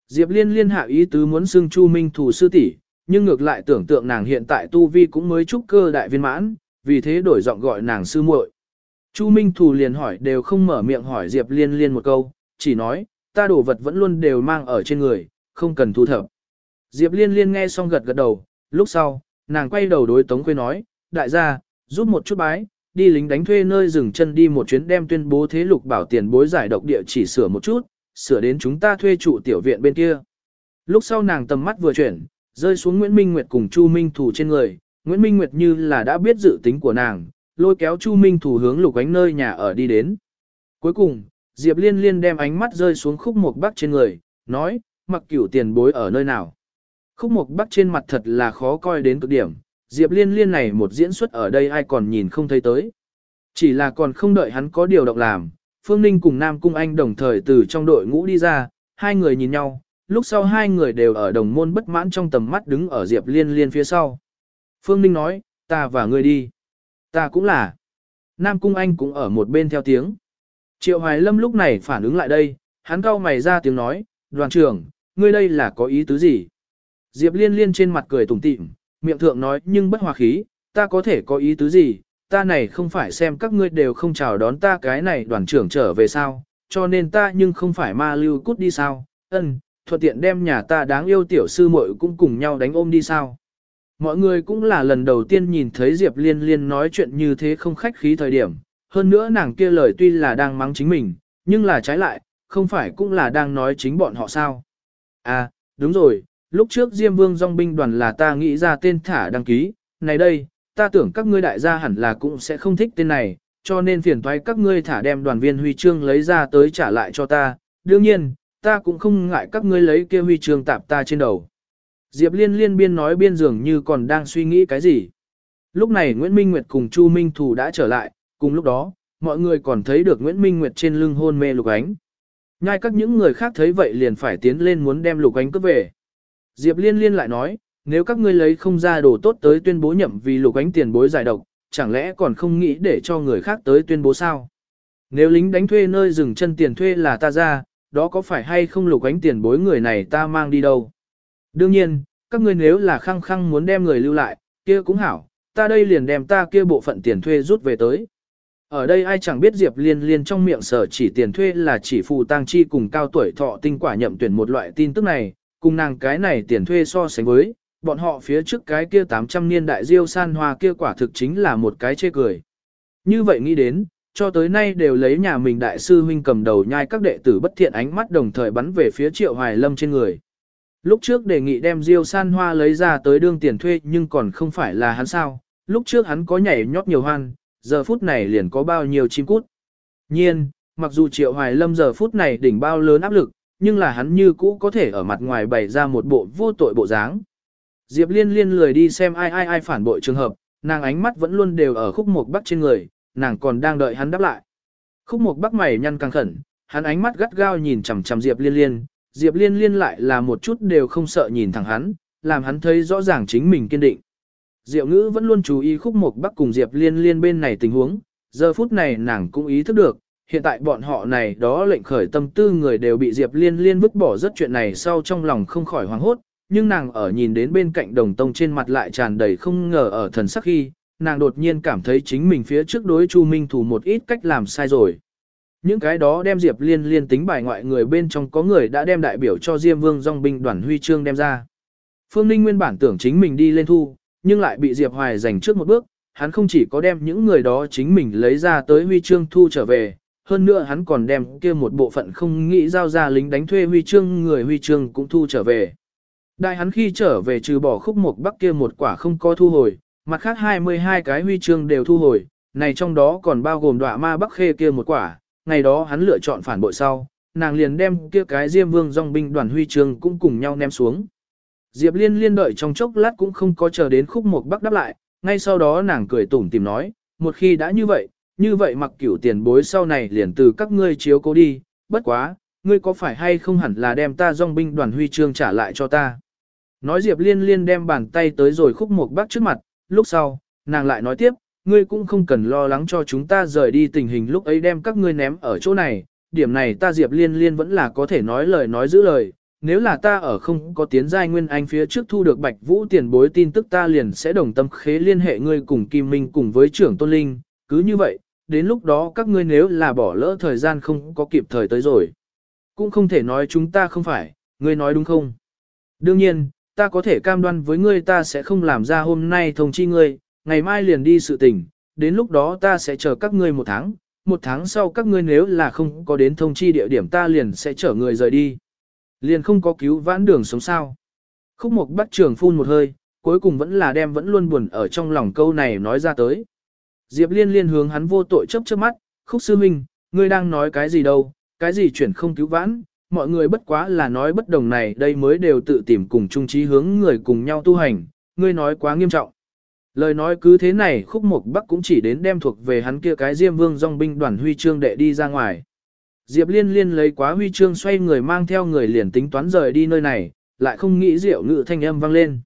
Diệp Liên liên hạ ý tứ muốn xưng Chu Minh thủ sư tỷ, nhưng ngược lại tưởng tượng nàng hiện tại tu vi cũng mới trúc cơ đại viên mãn, vì thế đổi giọng gọi nàng sư muội. Chu Minh thủ liền hỏi đều không mở miệng hỏi Diệp Liên liên một câu, chỉ nói, ta đồ vật vẫn luôn đều mang ở trên người, không cần thu thập. Diệp Liên liên nghe xong gật gật đầu, lúc sau, nàng quay đầu đối Tống Khuê nói, đại gia, giúp một chút bái, đi lính đánh thuê nơi dừng chân đi một chuyến đem tuyên bố thế lục bảo tiền bối giải độc địa chỉ sửa một chút, sửa đến chúng ta thuê trụ tiểu viện bên kia. Lúc sau nàng tầm mắt vừa chuyển, rơi xuống Nguyễn Minh Nguyệt cùng Chu Minh Thủ trên người, Nguyễn Minh Nguyệt như là đã biết dự tính của nàng, lôi kéo Chu Minh Thủ hướng lục ánh nơi nhà ở đi đến. Cuối cùng, Diệp Liên Liên đem ánh mắt rơi xuống khúc một bắc trên người, nói, mặc cửu tiền bối ở nơi nào. Khúc Mộc Bắc trên mặt thật là khó coi đến cực điểm, Diệp Liên Liên này một diễn xuất ở đây ai còn nhìn không thấy tới. Chỉ là còn không đợi hắn có điều động làm, Phương Ninh cùng Nam Cung Anh đồng thời từ trong đội ngũ đi ra, hai người nhìn nhau, lúc sau hai người đều ở đồng môn bất mãn trong tầm mắt đứng ở Diệp Liên Liên phía sau. Phương Ninh nói, ta và ngươi đi. Ta cũng là. Nam Cung Anh cũng ở một bên theo tiếng. Triệu Hoài Lâm lúc này phản ứng lại đây, hắn cau mày ra tiếng nói, đoàn trưởng, ngươi đây là có ý tứ gì? Diệp Liên Liên trên mặt cười tủm tỉm, miệng thượng nói nhưng bất hòa khí, ta có thể có ý tứ gì, ta này không phải xem các ngươi đều không chào đón ta cái này đoàn trưởng trở về sao, cho nên ta nhưng không phải ma lưu cút đi sao, ân, thuận tiện đem nhà ta đáng yêu tiểu sư muội cũng cùng nhau đánh ôm đi sao. Mọi người cũng là lần đầu tiên nhìn thấy Diệp Liên Liên nói chuyện như thế không khách khí thời điểm, hơn nữa nàng kia lời tuy là đang mắng chính mình, nhưng là trái lại, không phải cũng là đang nói chính bọn họ sao. À, đúng rồi, lúc trước Diêm Vương Dòng binh đoàn là ta nghĩ ra tên thả đăng ký, này đây, ta tưởng các ngươi đại gia hẳn là cũng sẽ không thích tên này, cho nên phiền thoái các ngươi thả đem đoàn viên huy chương lấy ra tới trả lại cho ta, đương nhiên, ta cũng không ngại các ngươi lấy kia huy chương tạp ta trên đầu. Diệp Liên liên biên nói biên dường như còn đang suy nghĩ cái gì. Lúc này Nguyễn Minh Nguyệt cùng Chu Minh Thù đã trở lại, cùng lúc đó, mọi người còn thấy được Nguyễn Minh Nguyệt trên lưng hôn mê lục ánh. Nhai các những người khác thấy vậy liền phải tiến lên muốn đem lục ánh cướp về. Diệp Liên liên lại nói, nếu các ngươi lấy không ra đồ tốt tới tuyên bố nhậm vì lục ánh tiền bối giải độc, chẳng lẽ còn không nghĩ để cho người khác tới tuyên bố sao? Nếu lính đánh thuê nơi dừng chân tiền thuê là ta ra, đó có phải hay không lục ánh tiền bối người này ta mang đi đâu? Đương nhiên, các ngươi nếu là khăng khăng muốn đem người lưu lại, kia cũng hảo, ta đây liền đem ta kia bộ phận tiền thuê rút về tới. Ở đây ai chẳng biết Diệp Liên Liên trong miệng sở chỉ tiền thuê là chỉ phù tang chi cùng cao tuổi thọ tinh quả nhậm tuyển một loại tin tức này, cùng nàng cái này tiền thuê so sánh với, bọn họ phía trước cái kia 800 niên đại diêu san hoa kia quả thực chính là một cái chê cười. Như vậy nghĩ đến, cho tới nay đều lấy nhà mình đại sư huynh cầm đầu nhai các đệ tử bất thiện ánh mắt đồng thời bắn về phía triệu hoài lâm trên người. Lúc trước đề nghị đem diêu san hoa lấy ra tới đương tiền thuê nhưng còn không phải là hắn sao, lúc trước hắn có nhảy nhót nhiều hoan, giờ phút này liền có bao nhiêu chim cút. Nhiên, mặc dù triệu hoài lâm giờ phút này đỉnh bao lớn áp lực, nhưng là hắn như cũ có thể ở mặt ngoài bày ra một bộ vô tội bộ dáng. Diệp liên liên lười đi xem ai ai ai phản bội trường hợp, nàng ánh mắt vẫn luôn đều ở khúc mục bắc trên người, nàng còn đang đợi hắn đáp lại. Khúc mục bắc mày nhăn căng khẩn, hắn ánh mắt gắt gao nhìn chằm chằm Diệp liên liên, Diệp liên liên lại là một chút đều không sợ nhìn thẳng hắn, làm hắn thấy rõ ràng chính mình kiên định. Diệu ngữ vẫn luôn chú ý khúc mục bắc cùng Diệp liên liên bên này tình huống, giờ phút này nàng cũng ý thức được, hiện tại bọn họ này đó lệnh khởi tâm tư người đều bị Diệp liên liên vứt bỏ rất chuyện này sau trong lòng không khỏi hoảng hốt, nhưng nàng ở nhìn đến bên cạnh đồng tông trên mặt lại tràn đầy không ngờ ở thần sắc khi, nàng đột nhiên cảm thấy chính mình phía trước đối Chu Minh Thủ một ít cách làm sai rồi. Những cái đó đem Diệp Liên liên tính bài ngoại người bên trong có người đã đem đại biểu cho Diêm Vương dòng binh đoàn huy chương đem ra. Phương Ninh nguyên bản tưởng chính mình đi lên thu, nhưng lại bị Diệp Hoài giành trước một bước, hắn không chỉ có đem những người đó chính mình lấy ra tới huy chương thu trở về, hơn nữa hắn còn đem kia một bộ phận không nghĩ giao ra lính đánh thuê huy chương người huy chương cũng thu trở về. Đại hắn khi trở về trừ bỏ khúc một bắc kia một quả không có thu hồi, mặt khác 22 cái huy chương đều thu hồi, này trong đó còn bao gồm đọa ma bắc khê kia một quả, ngày đó hắn lựa chọn phản bội sau, nàng liền đem kia cái diêm vương dòng binh đoàn huy chương cũng cùng nhau ném xuống. Diệp liên liên đợi trong chốc lát cũng không có chờ đến khúc một bắc đáp lại, ngay sau đó nàng cười tủm tìm nói, một khi đã như vậy, như vậy mặc cửu tiền bối sau này liền từ các ngươi chiếu cố đi, bất quá, ngươi có phải hay không hẳn là đem ta dòng binh đoàn huy chương trả lại cho ta. Nói Diệp Liên Liên đem bàn tay tới rồi khúc một bác trước mặt, lúc sau, nàng lại nói tiếp, ngươi cũng không cần lo lắng cho chúng ta rời đi tình hình lúc ấy đem các ngươi ném ở chỗ này, điểm này ta Diệp Liên Liên vẫn là có thể nói lời nói giữ lời, nếu là ta ở không có tiến giai nguyên anh phía trước thu được Bạch Vũ tiền bối tin tức ta liền sẽ đồng tâm khế liên hệ ngươi cùng Kim Minh cùng với trưởng Tôn Linh, cứ như vậy, đến lúc đó các ngươi nếu là bỏ lỡ thời gian không có kịp thời tới rồi. Cũng không thể nói chúng ta không phải, ngươi nói đúng không? Đương nhiên, ta có thể cam đoan với ngươi ta sẽ không làm ra hôm nay thông chi ngươi, ngày mai liền đi sự tình, đến lúc đó ta sẽ chờ các ngươi một tháng, một tháng sau các ngươi nếu là không có đến thông chi địa điểm ta liền sẽ chở người rời đi. Liền không có cứu vãn đường sống sao. Khúc mục bắt trường phun một hơi, cuối cùng vẫn là đem vẫn luôn buồn ở trong lòng câu này nói ra tới. Diệp liên liên hướng hắn vô tội chấp chớp mắt, khúc sư minh, ngươi đang nói cái gì đâu, cái gì chuyển không cứu vãn, mọi người bất quá là nói bất đồng này đây mới đều tự tìm cùng chung trí hướng người cùng nhau tu hành, ngươi nói quá nghiêm trọng. Lời nói cứ thế này khúc Mộc bắc cũng chỉ đến đem thuộc về hắn kia cái diêm vương dòng binh đoàn huy chương đệ đi ra ngoài. Diệp Liên Liên lấy quá huy chương xoay người mang theo người liền tính toán rời đi nơi này, lại không nghĩ Diệu Ngự thanh âm vang lên.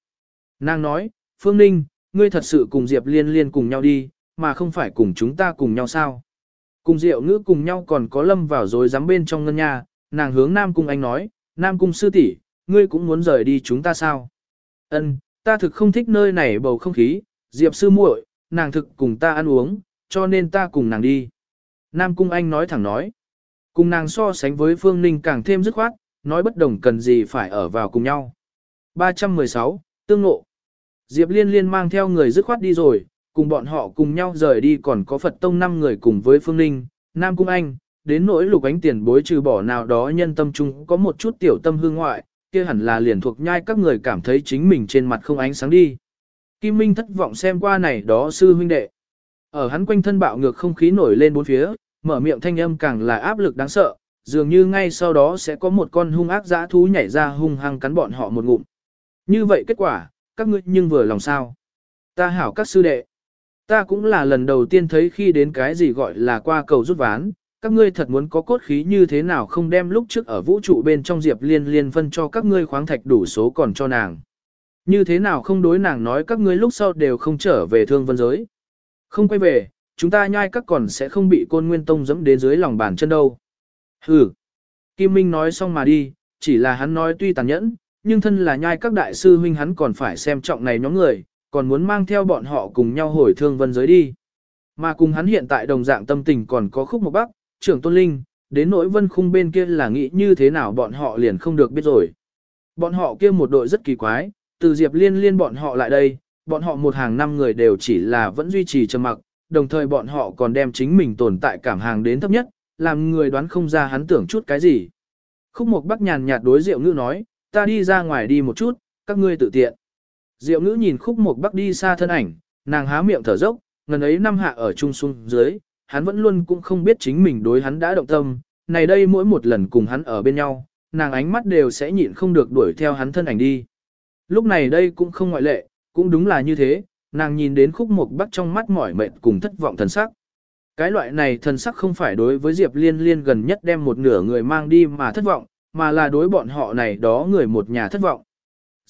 Nàng nói, Phương Ninh, ngươi thật sự cùng Diệp Liên Liên cùng nhau đi, mà không phải cùng chúng ta cùng nhau sao? Cùng Diệu Ngữ cùng nhau còn có lâm vào rồi dám bên trong ngân nhà, nàng hướng Nam Cung Anh nói, Nam Cung sư tỷ, ngươi cũng muốn rời đi chúng ta sao? Ân, ta thực không thích nơi này bầu không khí, Diệp sư muội, nàng thực cùng ta ăn uống, cho nên ta cùng nàng đi. Nam Cung Anh nói thẳng nói. Cùng nàng so sánh với Phương Ninh càng thêm dứt khoát, nói bất đồng cần gì phải ở vào cùng nhau. 316, Tương Ngộ Diệp Liên Liên mang theo người dứt khoát đi rồi, cùng bọn họ cùng nhau rời đi còn có Phật Tông 5 người cùng với Phương Ninh, Nam Cung Anh, đến nỗi lục ánh tiền bối trừ bỏ nào đó nhân tâm chung có một chút tiểu tâm hương ngoại, kia hẳn là liền thuộc nhai các người cảm thấy chính mình trên mặt không ánh sáng đi. Kim Minh thất vọng xem qua này đó sư huynh đệ. Ở hắn quanh thân bạo ngược không khí nổi lên bốn phía, mở miệng thanh âm càng là áp lực đáng sợ, dường như ngay sau đó sẽ có một con hung ác dã thú nhảy ra hung hăng cắn bọn họ một ngụm. Như vậy kết quả, các ngươi nhưng vừa lòng sao. Ta hảo các sư đệ. Ta cũng là lần đầu tiên thấy khi đến cái gì gọi là qua cầu rút ván, các ngươi thật muốn có cốt khí như thế nào không đem lúc trước ở vũ trụ bên trong diệp liên liên phân cho các ngươi khoáng thạch đủ số còn cho nàng. Như thế nào không đối nàng nói các ngươi lúc sau đều không trở về thương vân giới. Không quay về, chúng ta nhai các còn sẽ không bị côn nguyên tông dẫm đến dưới lòng bàn chân đâu. Hừ. Kim Minh nói xong mà đi, chỉ là hắn nói tuy tàn nhẫn, nhưng thân là nhai các đại sư huynh hắn còn phải xem trọng này nhóm người, còn muốn mang theo bọn họ cùng nhau hồi thương vân giới đi. Mà cùng hắn hiện tại đồng dạng tâm tình còn có khúc một bắc, trưởng tôn linh, đến nỗi vân khung bên kia là nghĩ như thế nào bọn họ liền không được biết rồi. Bọn họ kia một đội rất kỳ quái, từ Diệp Liên liên bọn họ lại đây, bọn họ một hàng năm người đều chỉ là vẫn duy trì trầm mặc, đồng thời bọn họ còn đem chính mình tồn tại cảm hàng đến thấp nhất, làm người đoán không ra hắn tưởng chút cái gì. Khúc Mộc Bắc nhàn nhạt đối Diệu Ngữ nói, ta đi ra ngoài đi một chút, các ngươi tự tiện. Diệu Ngữ nhìn Khúc một Bắc đi xa thân ảnh, nàng há miệng thở dốc, ngần ấy năm hạ ở trung xuống dưới, hắn vẫn luôn cũng không biết chính mình đối hắn đã động tâm, này đây mỗi một lần cùng hắn ở bên nhau, nàng ánh mắt đều sẽ nhịn không được đuổi theo hắn thân ảnh đi. Lúc này đây cũng không ngoại lệ, cũng đúng là như thế, nàng nhìn đến khúc mục bắc trong mắt mỏi mệt cùng thất vọng thần sắc. Cái loại này thần sắc không phải đối với Diệp Liên Liên gần nhất đem một nửa người mang đi mà thất vọng, mà là đối bọn họ này đó người một nhà thất vọng.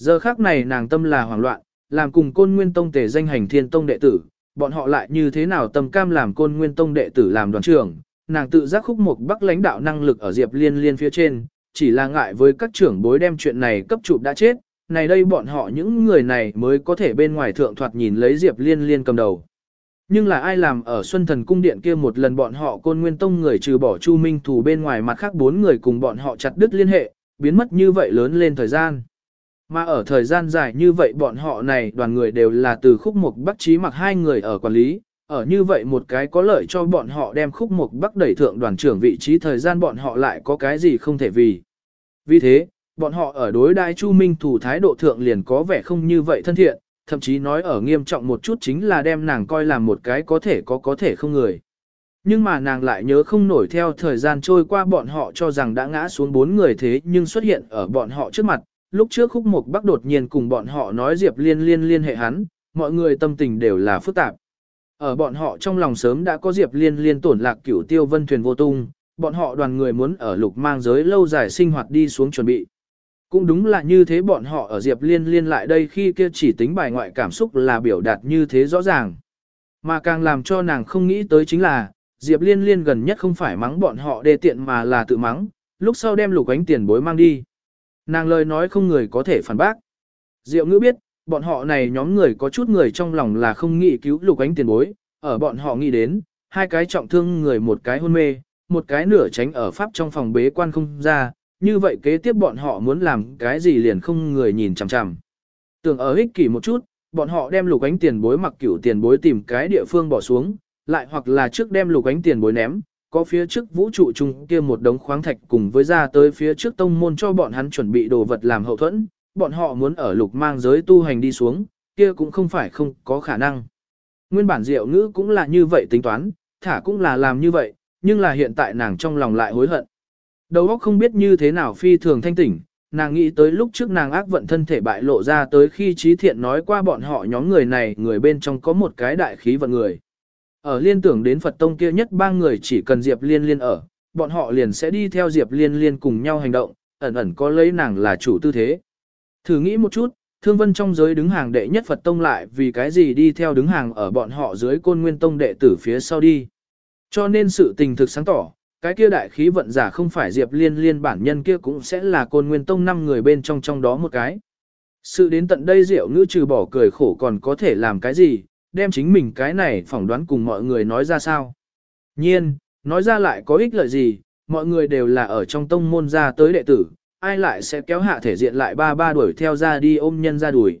Giờ khác này nàng tâm là hoảng loạn, làm cùng côn nguyên tông tề danh hành thiên tông đệ tử, bọn họ lại như thế nào tâm cam làm côn nguyên tông đệ tử làm đoàn trưởng, nàng tự giác khúc mục bắc lãnh đạo năng lực ở Diệp Liên Liên phía trên, chỉ là ngại với các trưởng bối đem chuyện này cấp chụp đã chết, này đây bọn họ những người này mới có thể bên ngoài thượng thoạt nhìn lấy Diệp Liên Liên cầm đầu. Nhưng là ai làm ở Xuân Thần Cung Điện kia một lần bọn họ côn nguyên tông người trừ bỏ Chu Minh Thủ bên ngoài mặt khác bốn người cùng bọn họ chặt đứt liên hệ, biến mất như vậy lớn lên thời gian. Mà ở thời gian dài như vậy bọn họ này đoàn người đều là từ khúc mục bắc trí mặc hai người ở quản lý, ở như vậy một cái có lợi cho bọn họ đem khúc mục bắc đẩy thượng đoàn trưởng vị trí thời gian bọn họ lại có cái gì không thể vì. Vì thế, bọn họ ở đối đại Chu Minh thủ thái độ thượng liền có vẻ không như vậy thân thiện, thậm chí nói ở nghiêm trọng một chút chính là đem nàng coi làm một cái có thể có có thể không người. Nhưng mà nàng lại nhớ không nổi theo thời gian trôi qua bọn họ cho rằng đã ngã xuống bốn người thế nhưng xuất hiện ở bọn họ trước mặt. Lúc trước khúc mục bắc đột nhiên cùng bọn họ nói Diệp liên liên liên hệ hắn, mọi người tâm tình đều là phức tạp. Ở bọn họ trong lòng sớm đã có Diệp liên liên tổn lạc cửu tiêu vân thuyền vô tung, bọn họ đoàn người muốn ở lục mang giới lâu dài sinh hoạt đi xuống chuẩn bị. Cũng đúng là như thế bọn họ ở Diệp Liên liên lại đây khi kia chỉ tính bài ngoại cảm xúc là biểu đạt như thế rõ ràng. Mà càng làm cho nàng không nghĩ tới chính là, Diệp Liên liên gần nhất không phải mắng bọn họ đề tiện mà là tự mắng, lúc sau đem lục ánh tiền bối mang đi. Nàng lời nói không người có thể phản bác. Diệu ngữ biết, bọn họ này nhóm người có chút người trong lòng là không nghĩ cứu lục ánh tiền bối, ở bọn họ nghĩ đến, hai cái trọng thương người một cái hôn mê, một cái nửa tránh ở pháp trong phòng bế quan không ra, như vậy kế tiếp bọn họ muốn làm cái gì liền không người nhìn chằm chằm. Tưởng ở ích kỷ một chút, bọn họ đem lục ánh tiền bối mặc cửu tiền bối tìm cái địa phương bỏ xuống, lại hoặc là trước đem lục ánh tiền bối ném, có phía trước vũ trụ chung kia một đống khoáng thạch cùng với ra tới phía trước tông môn cho bọn hắn chuẩn bị đồ vật làm hậu thuẫn, bọn họ muốn ở lục mang giới tu hành đi xuống, kia cũng không phải không có khả năng. Nguyên bản diệu ngữ cũng là như vậy tính toán, thả cũng là làm như vậy, nhưng là hiện tại nàng trong lòng lại hối hận. Đầu óc không biết như thế nào phi thường thanh tỉnh, nàng nghĩ tới lúc trước nàng ác vận thân thể bại lộ ra tới khi trí thiện nói qua bọn họ nhóm người này người bên trong có một cái đại khí vận người. Ở liên tưởng đến Phật Tông kia nhất ba người chỉ cần Diệp Liên Liên ở, bọn họ liền sẽ đi theo Diệp Liên Liên cùng nhau hành động, ẩn ẩn có lấy nàng là chủ tư thế. Thử nghĩ một chút, Thương Vân trong giới đứng hàng đệ nhất Phật Tông lại vì cái gì đi theo đứng hàng ở bọn họ dưới côn nguyên tông đệ tử phía sau đi. Cho nên sự tình thực sáng tỏ, cái kia đại khí vận giả không phải Diệp Liên Liên bản nhân kia cũng sẽ là côn nguyên tông năm người bên trong trong đó một cái. Sự đến tận đây Diệu ngữ trừ bỏ cười khổ còn có thể làm cái gì, đem chính mình cái này phỏng đoán cùng mọi người nói ra sao. Nhiên, nói ra lại có ích lợi gì, mọi người đều là ở trong tông môn ra tới đệ tử, ai lại sẽ kéo hạ thể diện lại ba ba đuổi theo ra đi ôm nhân ra đuổi.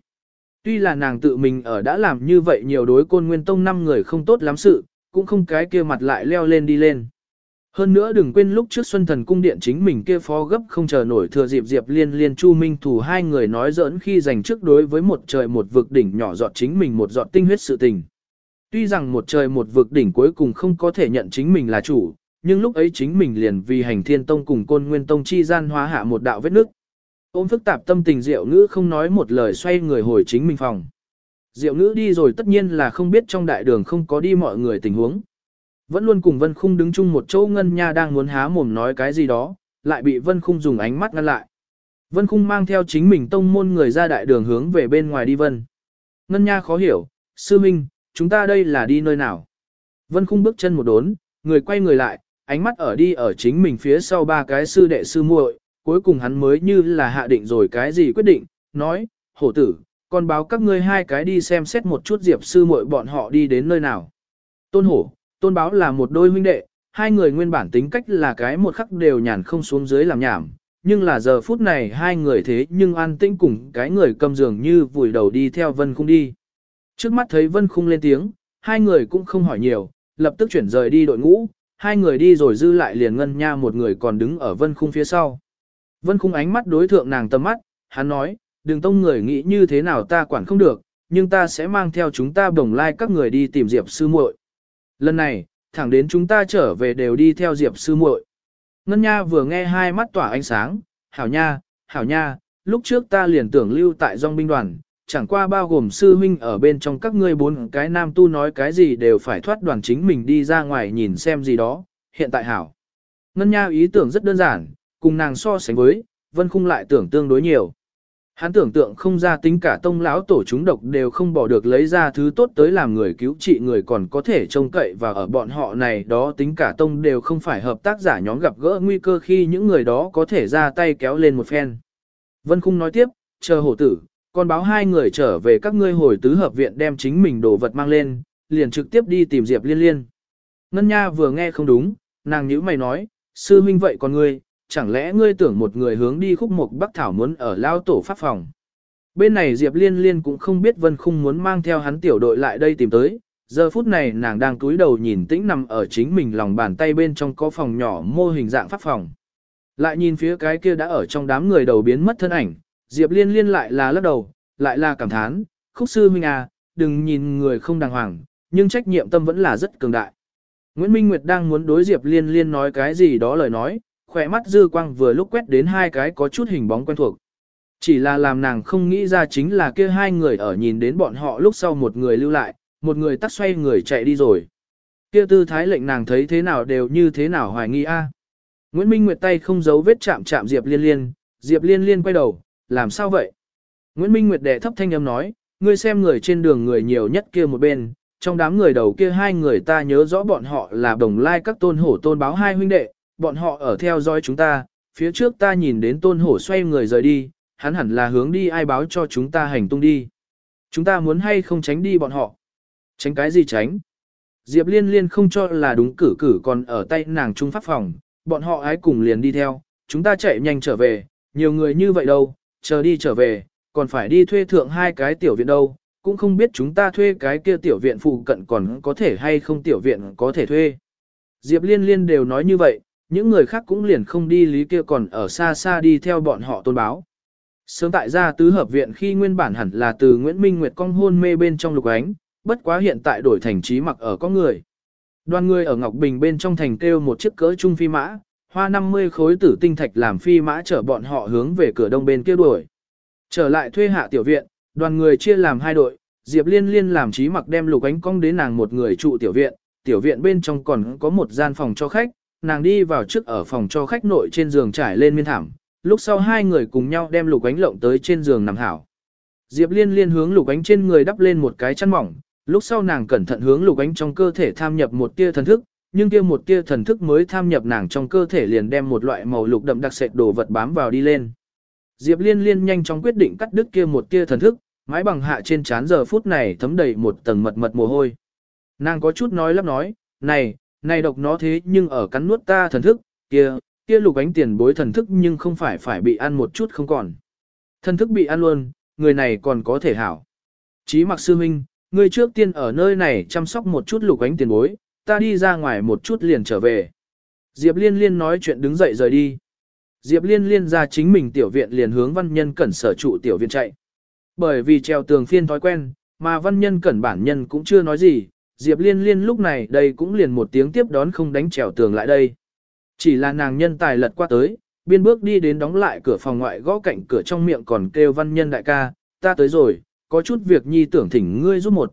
Tuy là nàng tự mình ở đã làm như vậy nhiều đối côn nguyên tông năm người không tốt lắm sự, cũng không cái kia mặt lại leo lên đi lên. Hơn nữa đừng quên lúc trước Xuân Thần Cung Điện chính mình kia phó gấp không chờ nổi thừa dịp Diệp Liên Liên Chu Minh thủ hai người nói giỡn khi giành trước đối với một trời một vực đỉnh nhỏ giọt chính mình một giọt tinh huyết sự tình. Tuy rằng một trời một vực đỉnh cuối cùng không có thể nhận chính mình là chủ, nhưng lúc ấy chính mình liền vì hành thiên tông cùng côn nguyên tông chi gian hóa hạ một đạo vết nước. Ôm phức tạp tâm tình diệu ngữ không nói một lời xoay người hồi chính mình phòng. Diệu ngữ đi rồi tất nhiên là không biết trong đại đường không có đi mọi người tình huống. Vẫn luôn cùng Vân Khung đứng chung một chỗ Ngân Nha đang muốn há mồm nói cái gì đó, lại bị Vân Khung dùng ánh mắt ngăn lại. Vân Khung mang theo chính mình tông môn người ra đại đường hướng về bên ngoài đi Vân. Ngân Nha khó hiểu, sư minh, chúng ta đây là đi nơi nào? Vân Khung bước chân một đốn, người quay người lại, ánh mắt ở đi ở chính mình phía sau ba cái sư đệ sư muội, cuối cùng hắn mới như là hạ định rồi cái gì quyết định, nói, hổ tử, còn báo các ngươi hai cái đi xem xét một chút diệp sư muội bọn họ đi đến nơi nào. Tôn hổ, tôn báo là một đôi huynh đệ, hai người nguyên bản tính cách là cái một khắc đều nhàn không xuống dưới làm nhảm, nhưng là giờ phút này hai người thế nhưng an tĩnh cùng cái người cầm giường như vùi đầu đi theo vân khung đi. Trước mắt thấy vân khung lên tiếng, hai người cũng không hỏi nhiều, lập tức chuyển rời đi đội ngũ, hai người đi rồi dư lại liền ngân nha một người còn đứng ở vân khung phía sau. Vân khung ánh mắt đối thượng nàng tầm mắt, hắn nói, đừng tông người nghĩ như thế nào ta quản không được, nhưng ta sẽ mang theo chúng ta đồng lai like các người đi tìm Diệp sư muội. Lần này, thẳng đến chúng ta trở về đều đi theo Diệp sư muội. Ngân Nha vừa nghe hai mắt tỏa ánh sáng, hảo nha, hảo nha, lúc trước ta liền tưởng lưu tại dòng binh đoàn, chẳng qua bao gồm sư huynh ở bên trong các ngươi bốn cái nam tu nói cái gì đều phải thoát đoàn chính mình đi ra ngoài nhìn xem gì đó, hiện tại hảo. Ngân Nha ý tưởng rất đơn giản, cùng nàng so sánh với, Vân Khung lại tưởng tương đối nhiều. Hắn tưởng tượng không ra tính cả tông lão tổ chúng độc đều không bỏ được lấy ra thứ tốt tới làm người cứu trị người còn có thể trông cậy và ở bọn họ này đó tính cả tông đều không phải hợp tác giả nhóm gặp gỡ nguy cơ khi những người đó có thể ra tay kéo lên một phen. Vân Khung nói tiếp, chờ hổ tử, con báo hai người trở về các ngươi hồi tứ hợp viện đem chính mình đồ vật mang lên, liền trực tiếp đi tìm Diệp Liên Liên. Ngân Nha vừa nghe không đúng, nàng nhíu mày nói, sư huynh vậy còn ngươi, chẳng lẽ ngươi tưởng một người hướng đi khúc mục Bắc Thảo muốn ở lao tổ pháp phòng. Bên này Diệp Liên Liên cũng không biết Vân Khung muốn mang theo hắn tiểu đội lại đây tìm tới, giờ phút này nàng đang túi đầu nhìn tĩnh nằm ở chính mình lòng bàn tay bên trong có phòng nhỏ mô hình dạng pháp phòng. Lại nhìn phía cái kia đã ở trong đám người đầu biến mất thân ảnh, Diệp Liên Liên lại là lắc đầu, lại là cảm thán, khúc sư huynh à, đừng nhìn người không đàng hoàng, nhưng trách nhiệm tâm vẫn là rất cường đại. Nguyễn Minh Nguyệt đang muốn đối Diệp Liên Liên nói cái gì đó lời nói, khỏe mắt dư quang vừa lúc quét đến hai cái có chút hình bóng quen thuộc. Chỉ là làm nàng không nghĩ ra chính là kia hai người ở nhìn đến bọn họ lúc sau một người lưu lại, một người tắt xoay người chạy đi rồi. Kia tư thái lệnh nàng thấy thế nào đều như thế nào hoài nghi a. Nguyễn Minh Nguyệt tay không giấu vết chạm chạm Diệp Liên Liên, Diệp Liên Liên quay đầu, làm sao vậy? Nguyễn Minh Nguyệt đệ thấp thanh âm nói, ngươi xem người trên đường người nhiều nhất kia một bên, trong đám người đầu kia hai người ta nhớ rõ bọn họ là đồng lai các tôn hổ tôn báo hai huynh đệ, bọn họ ở theo dõi chúng ta, phía trước ta nhìn đến tôn hổ xoay người rời đi, hắn hẳn là hướng đi ai báo cho chúng ta hành tung đi. Chúng ta muốn hay không tránh đi bọn họ? Tránh cái gì tránh? Diệp liên liên không cho là đúng cử cử còn ở tay nàng trung pháp phòng, bọn họ ái cùng liền đi theo, chúng ta chạy nhanh trở về, nhiều người như vậy đâu, chờ đi trở về, còn phải đi thuê thượng hai cái tiểu viện đâu, cũng không biết chúng ta thuê cái kia tiểu viện phụ cận còn có thể hay không tiểu viện có thể thuê. Diệp liên liên đều nói như vậy, những người khác cũng liền không đi lý kia còn ở xa xa đi theo bọn họ tôn báo. Sớm tại gia tứ hợp viện khi nguyên bản hẳn là từ Nguyễn Minh Nguyệt cong hôn mê bên trong lục ánh, bất quá hiện tại đổi thành trí mặc ở có người. Đoàn người ở Ngọc Bình bên trong thành kêu một chiếc cỡ trung phi mã, hoa 50 khối tử tinh thạch làm phi mã chở bọn họ hướng về cửa đông bên kia đuổi. Trở lại thuê hạ tiểu viện, đoàn người chia làm hai đội, Diệp Liên Liên làm trí mặc đem lục ánh cong đến nàng một người trụ tiểu viện, tiểu viện bên trong còn có một gian phòng cho khách, nàng đi vào trước ở phòng cho khách nội trên giường trải lên miên thảm, lúc sau hai người cùng nhau đem lục ánh lộng tới trên giường nằm hảo. Diệp liên liên hướng lục ánh trên người đắp lên một cái chăn mỏng, lúc sau nàng cẩn thận hướng lục ánh trong cơ thể tham nhập một tia thần thức, nhưng kia một tia thần thức mới tham nhập nàng trong cơ thể liền đem một loại màu lục đậm đặc sệt đồ vật bám vào đi lên. Diệp liên liên nhanh chóng quyết định cắt đứt kia một tia thần thức, mái bằng hạ trên trán giờ phút này thấm đầy một tầng mật mật mồ hôi. Nàng có chút nói lắp nói, này, này độc nó thế nhưng ở cắn nuốt ta thần thức, kia, kia lục ánh tiền bối thần thức nhưng không phải phải bị ăn một chút không còn. Thần thức bị ăn luôn, người này còn có thể hảo. Chí mặc sư minh, người trước tiên ở nơi này chăm sóc một chút lục ánh tiền bối, ta đi ra ngoài một chút liền trở về. Diệp liên liên nói chuyện đứng dậy rời đi. Diệp liên liên ra chính mình tiểu viện liền hướng văn nhân cẩn sở trụ tiểu viện chạy. Bởi vì treo tường phiên thói quen, mà văn nhân cẩn bản nhân cũng chưa nói gì, Diệp liên liên lúc này đây cũng liền một tiếng tiếp đón không đánh trèo tường lại đây. Chỉ là nàng nhân tài lật qua tới, biên bước đi đến đóng lại cửa phòng ngoại gõ cạnh cửa trong miệng còn kêu văn nhân đại ca, ta tới rồi, có chút việc nhi tưởng thỉnh ngươi giúp một.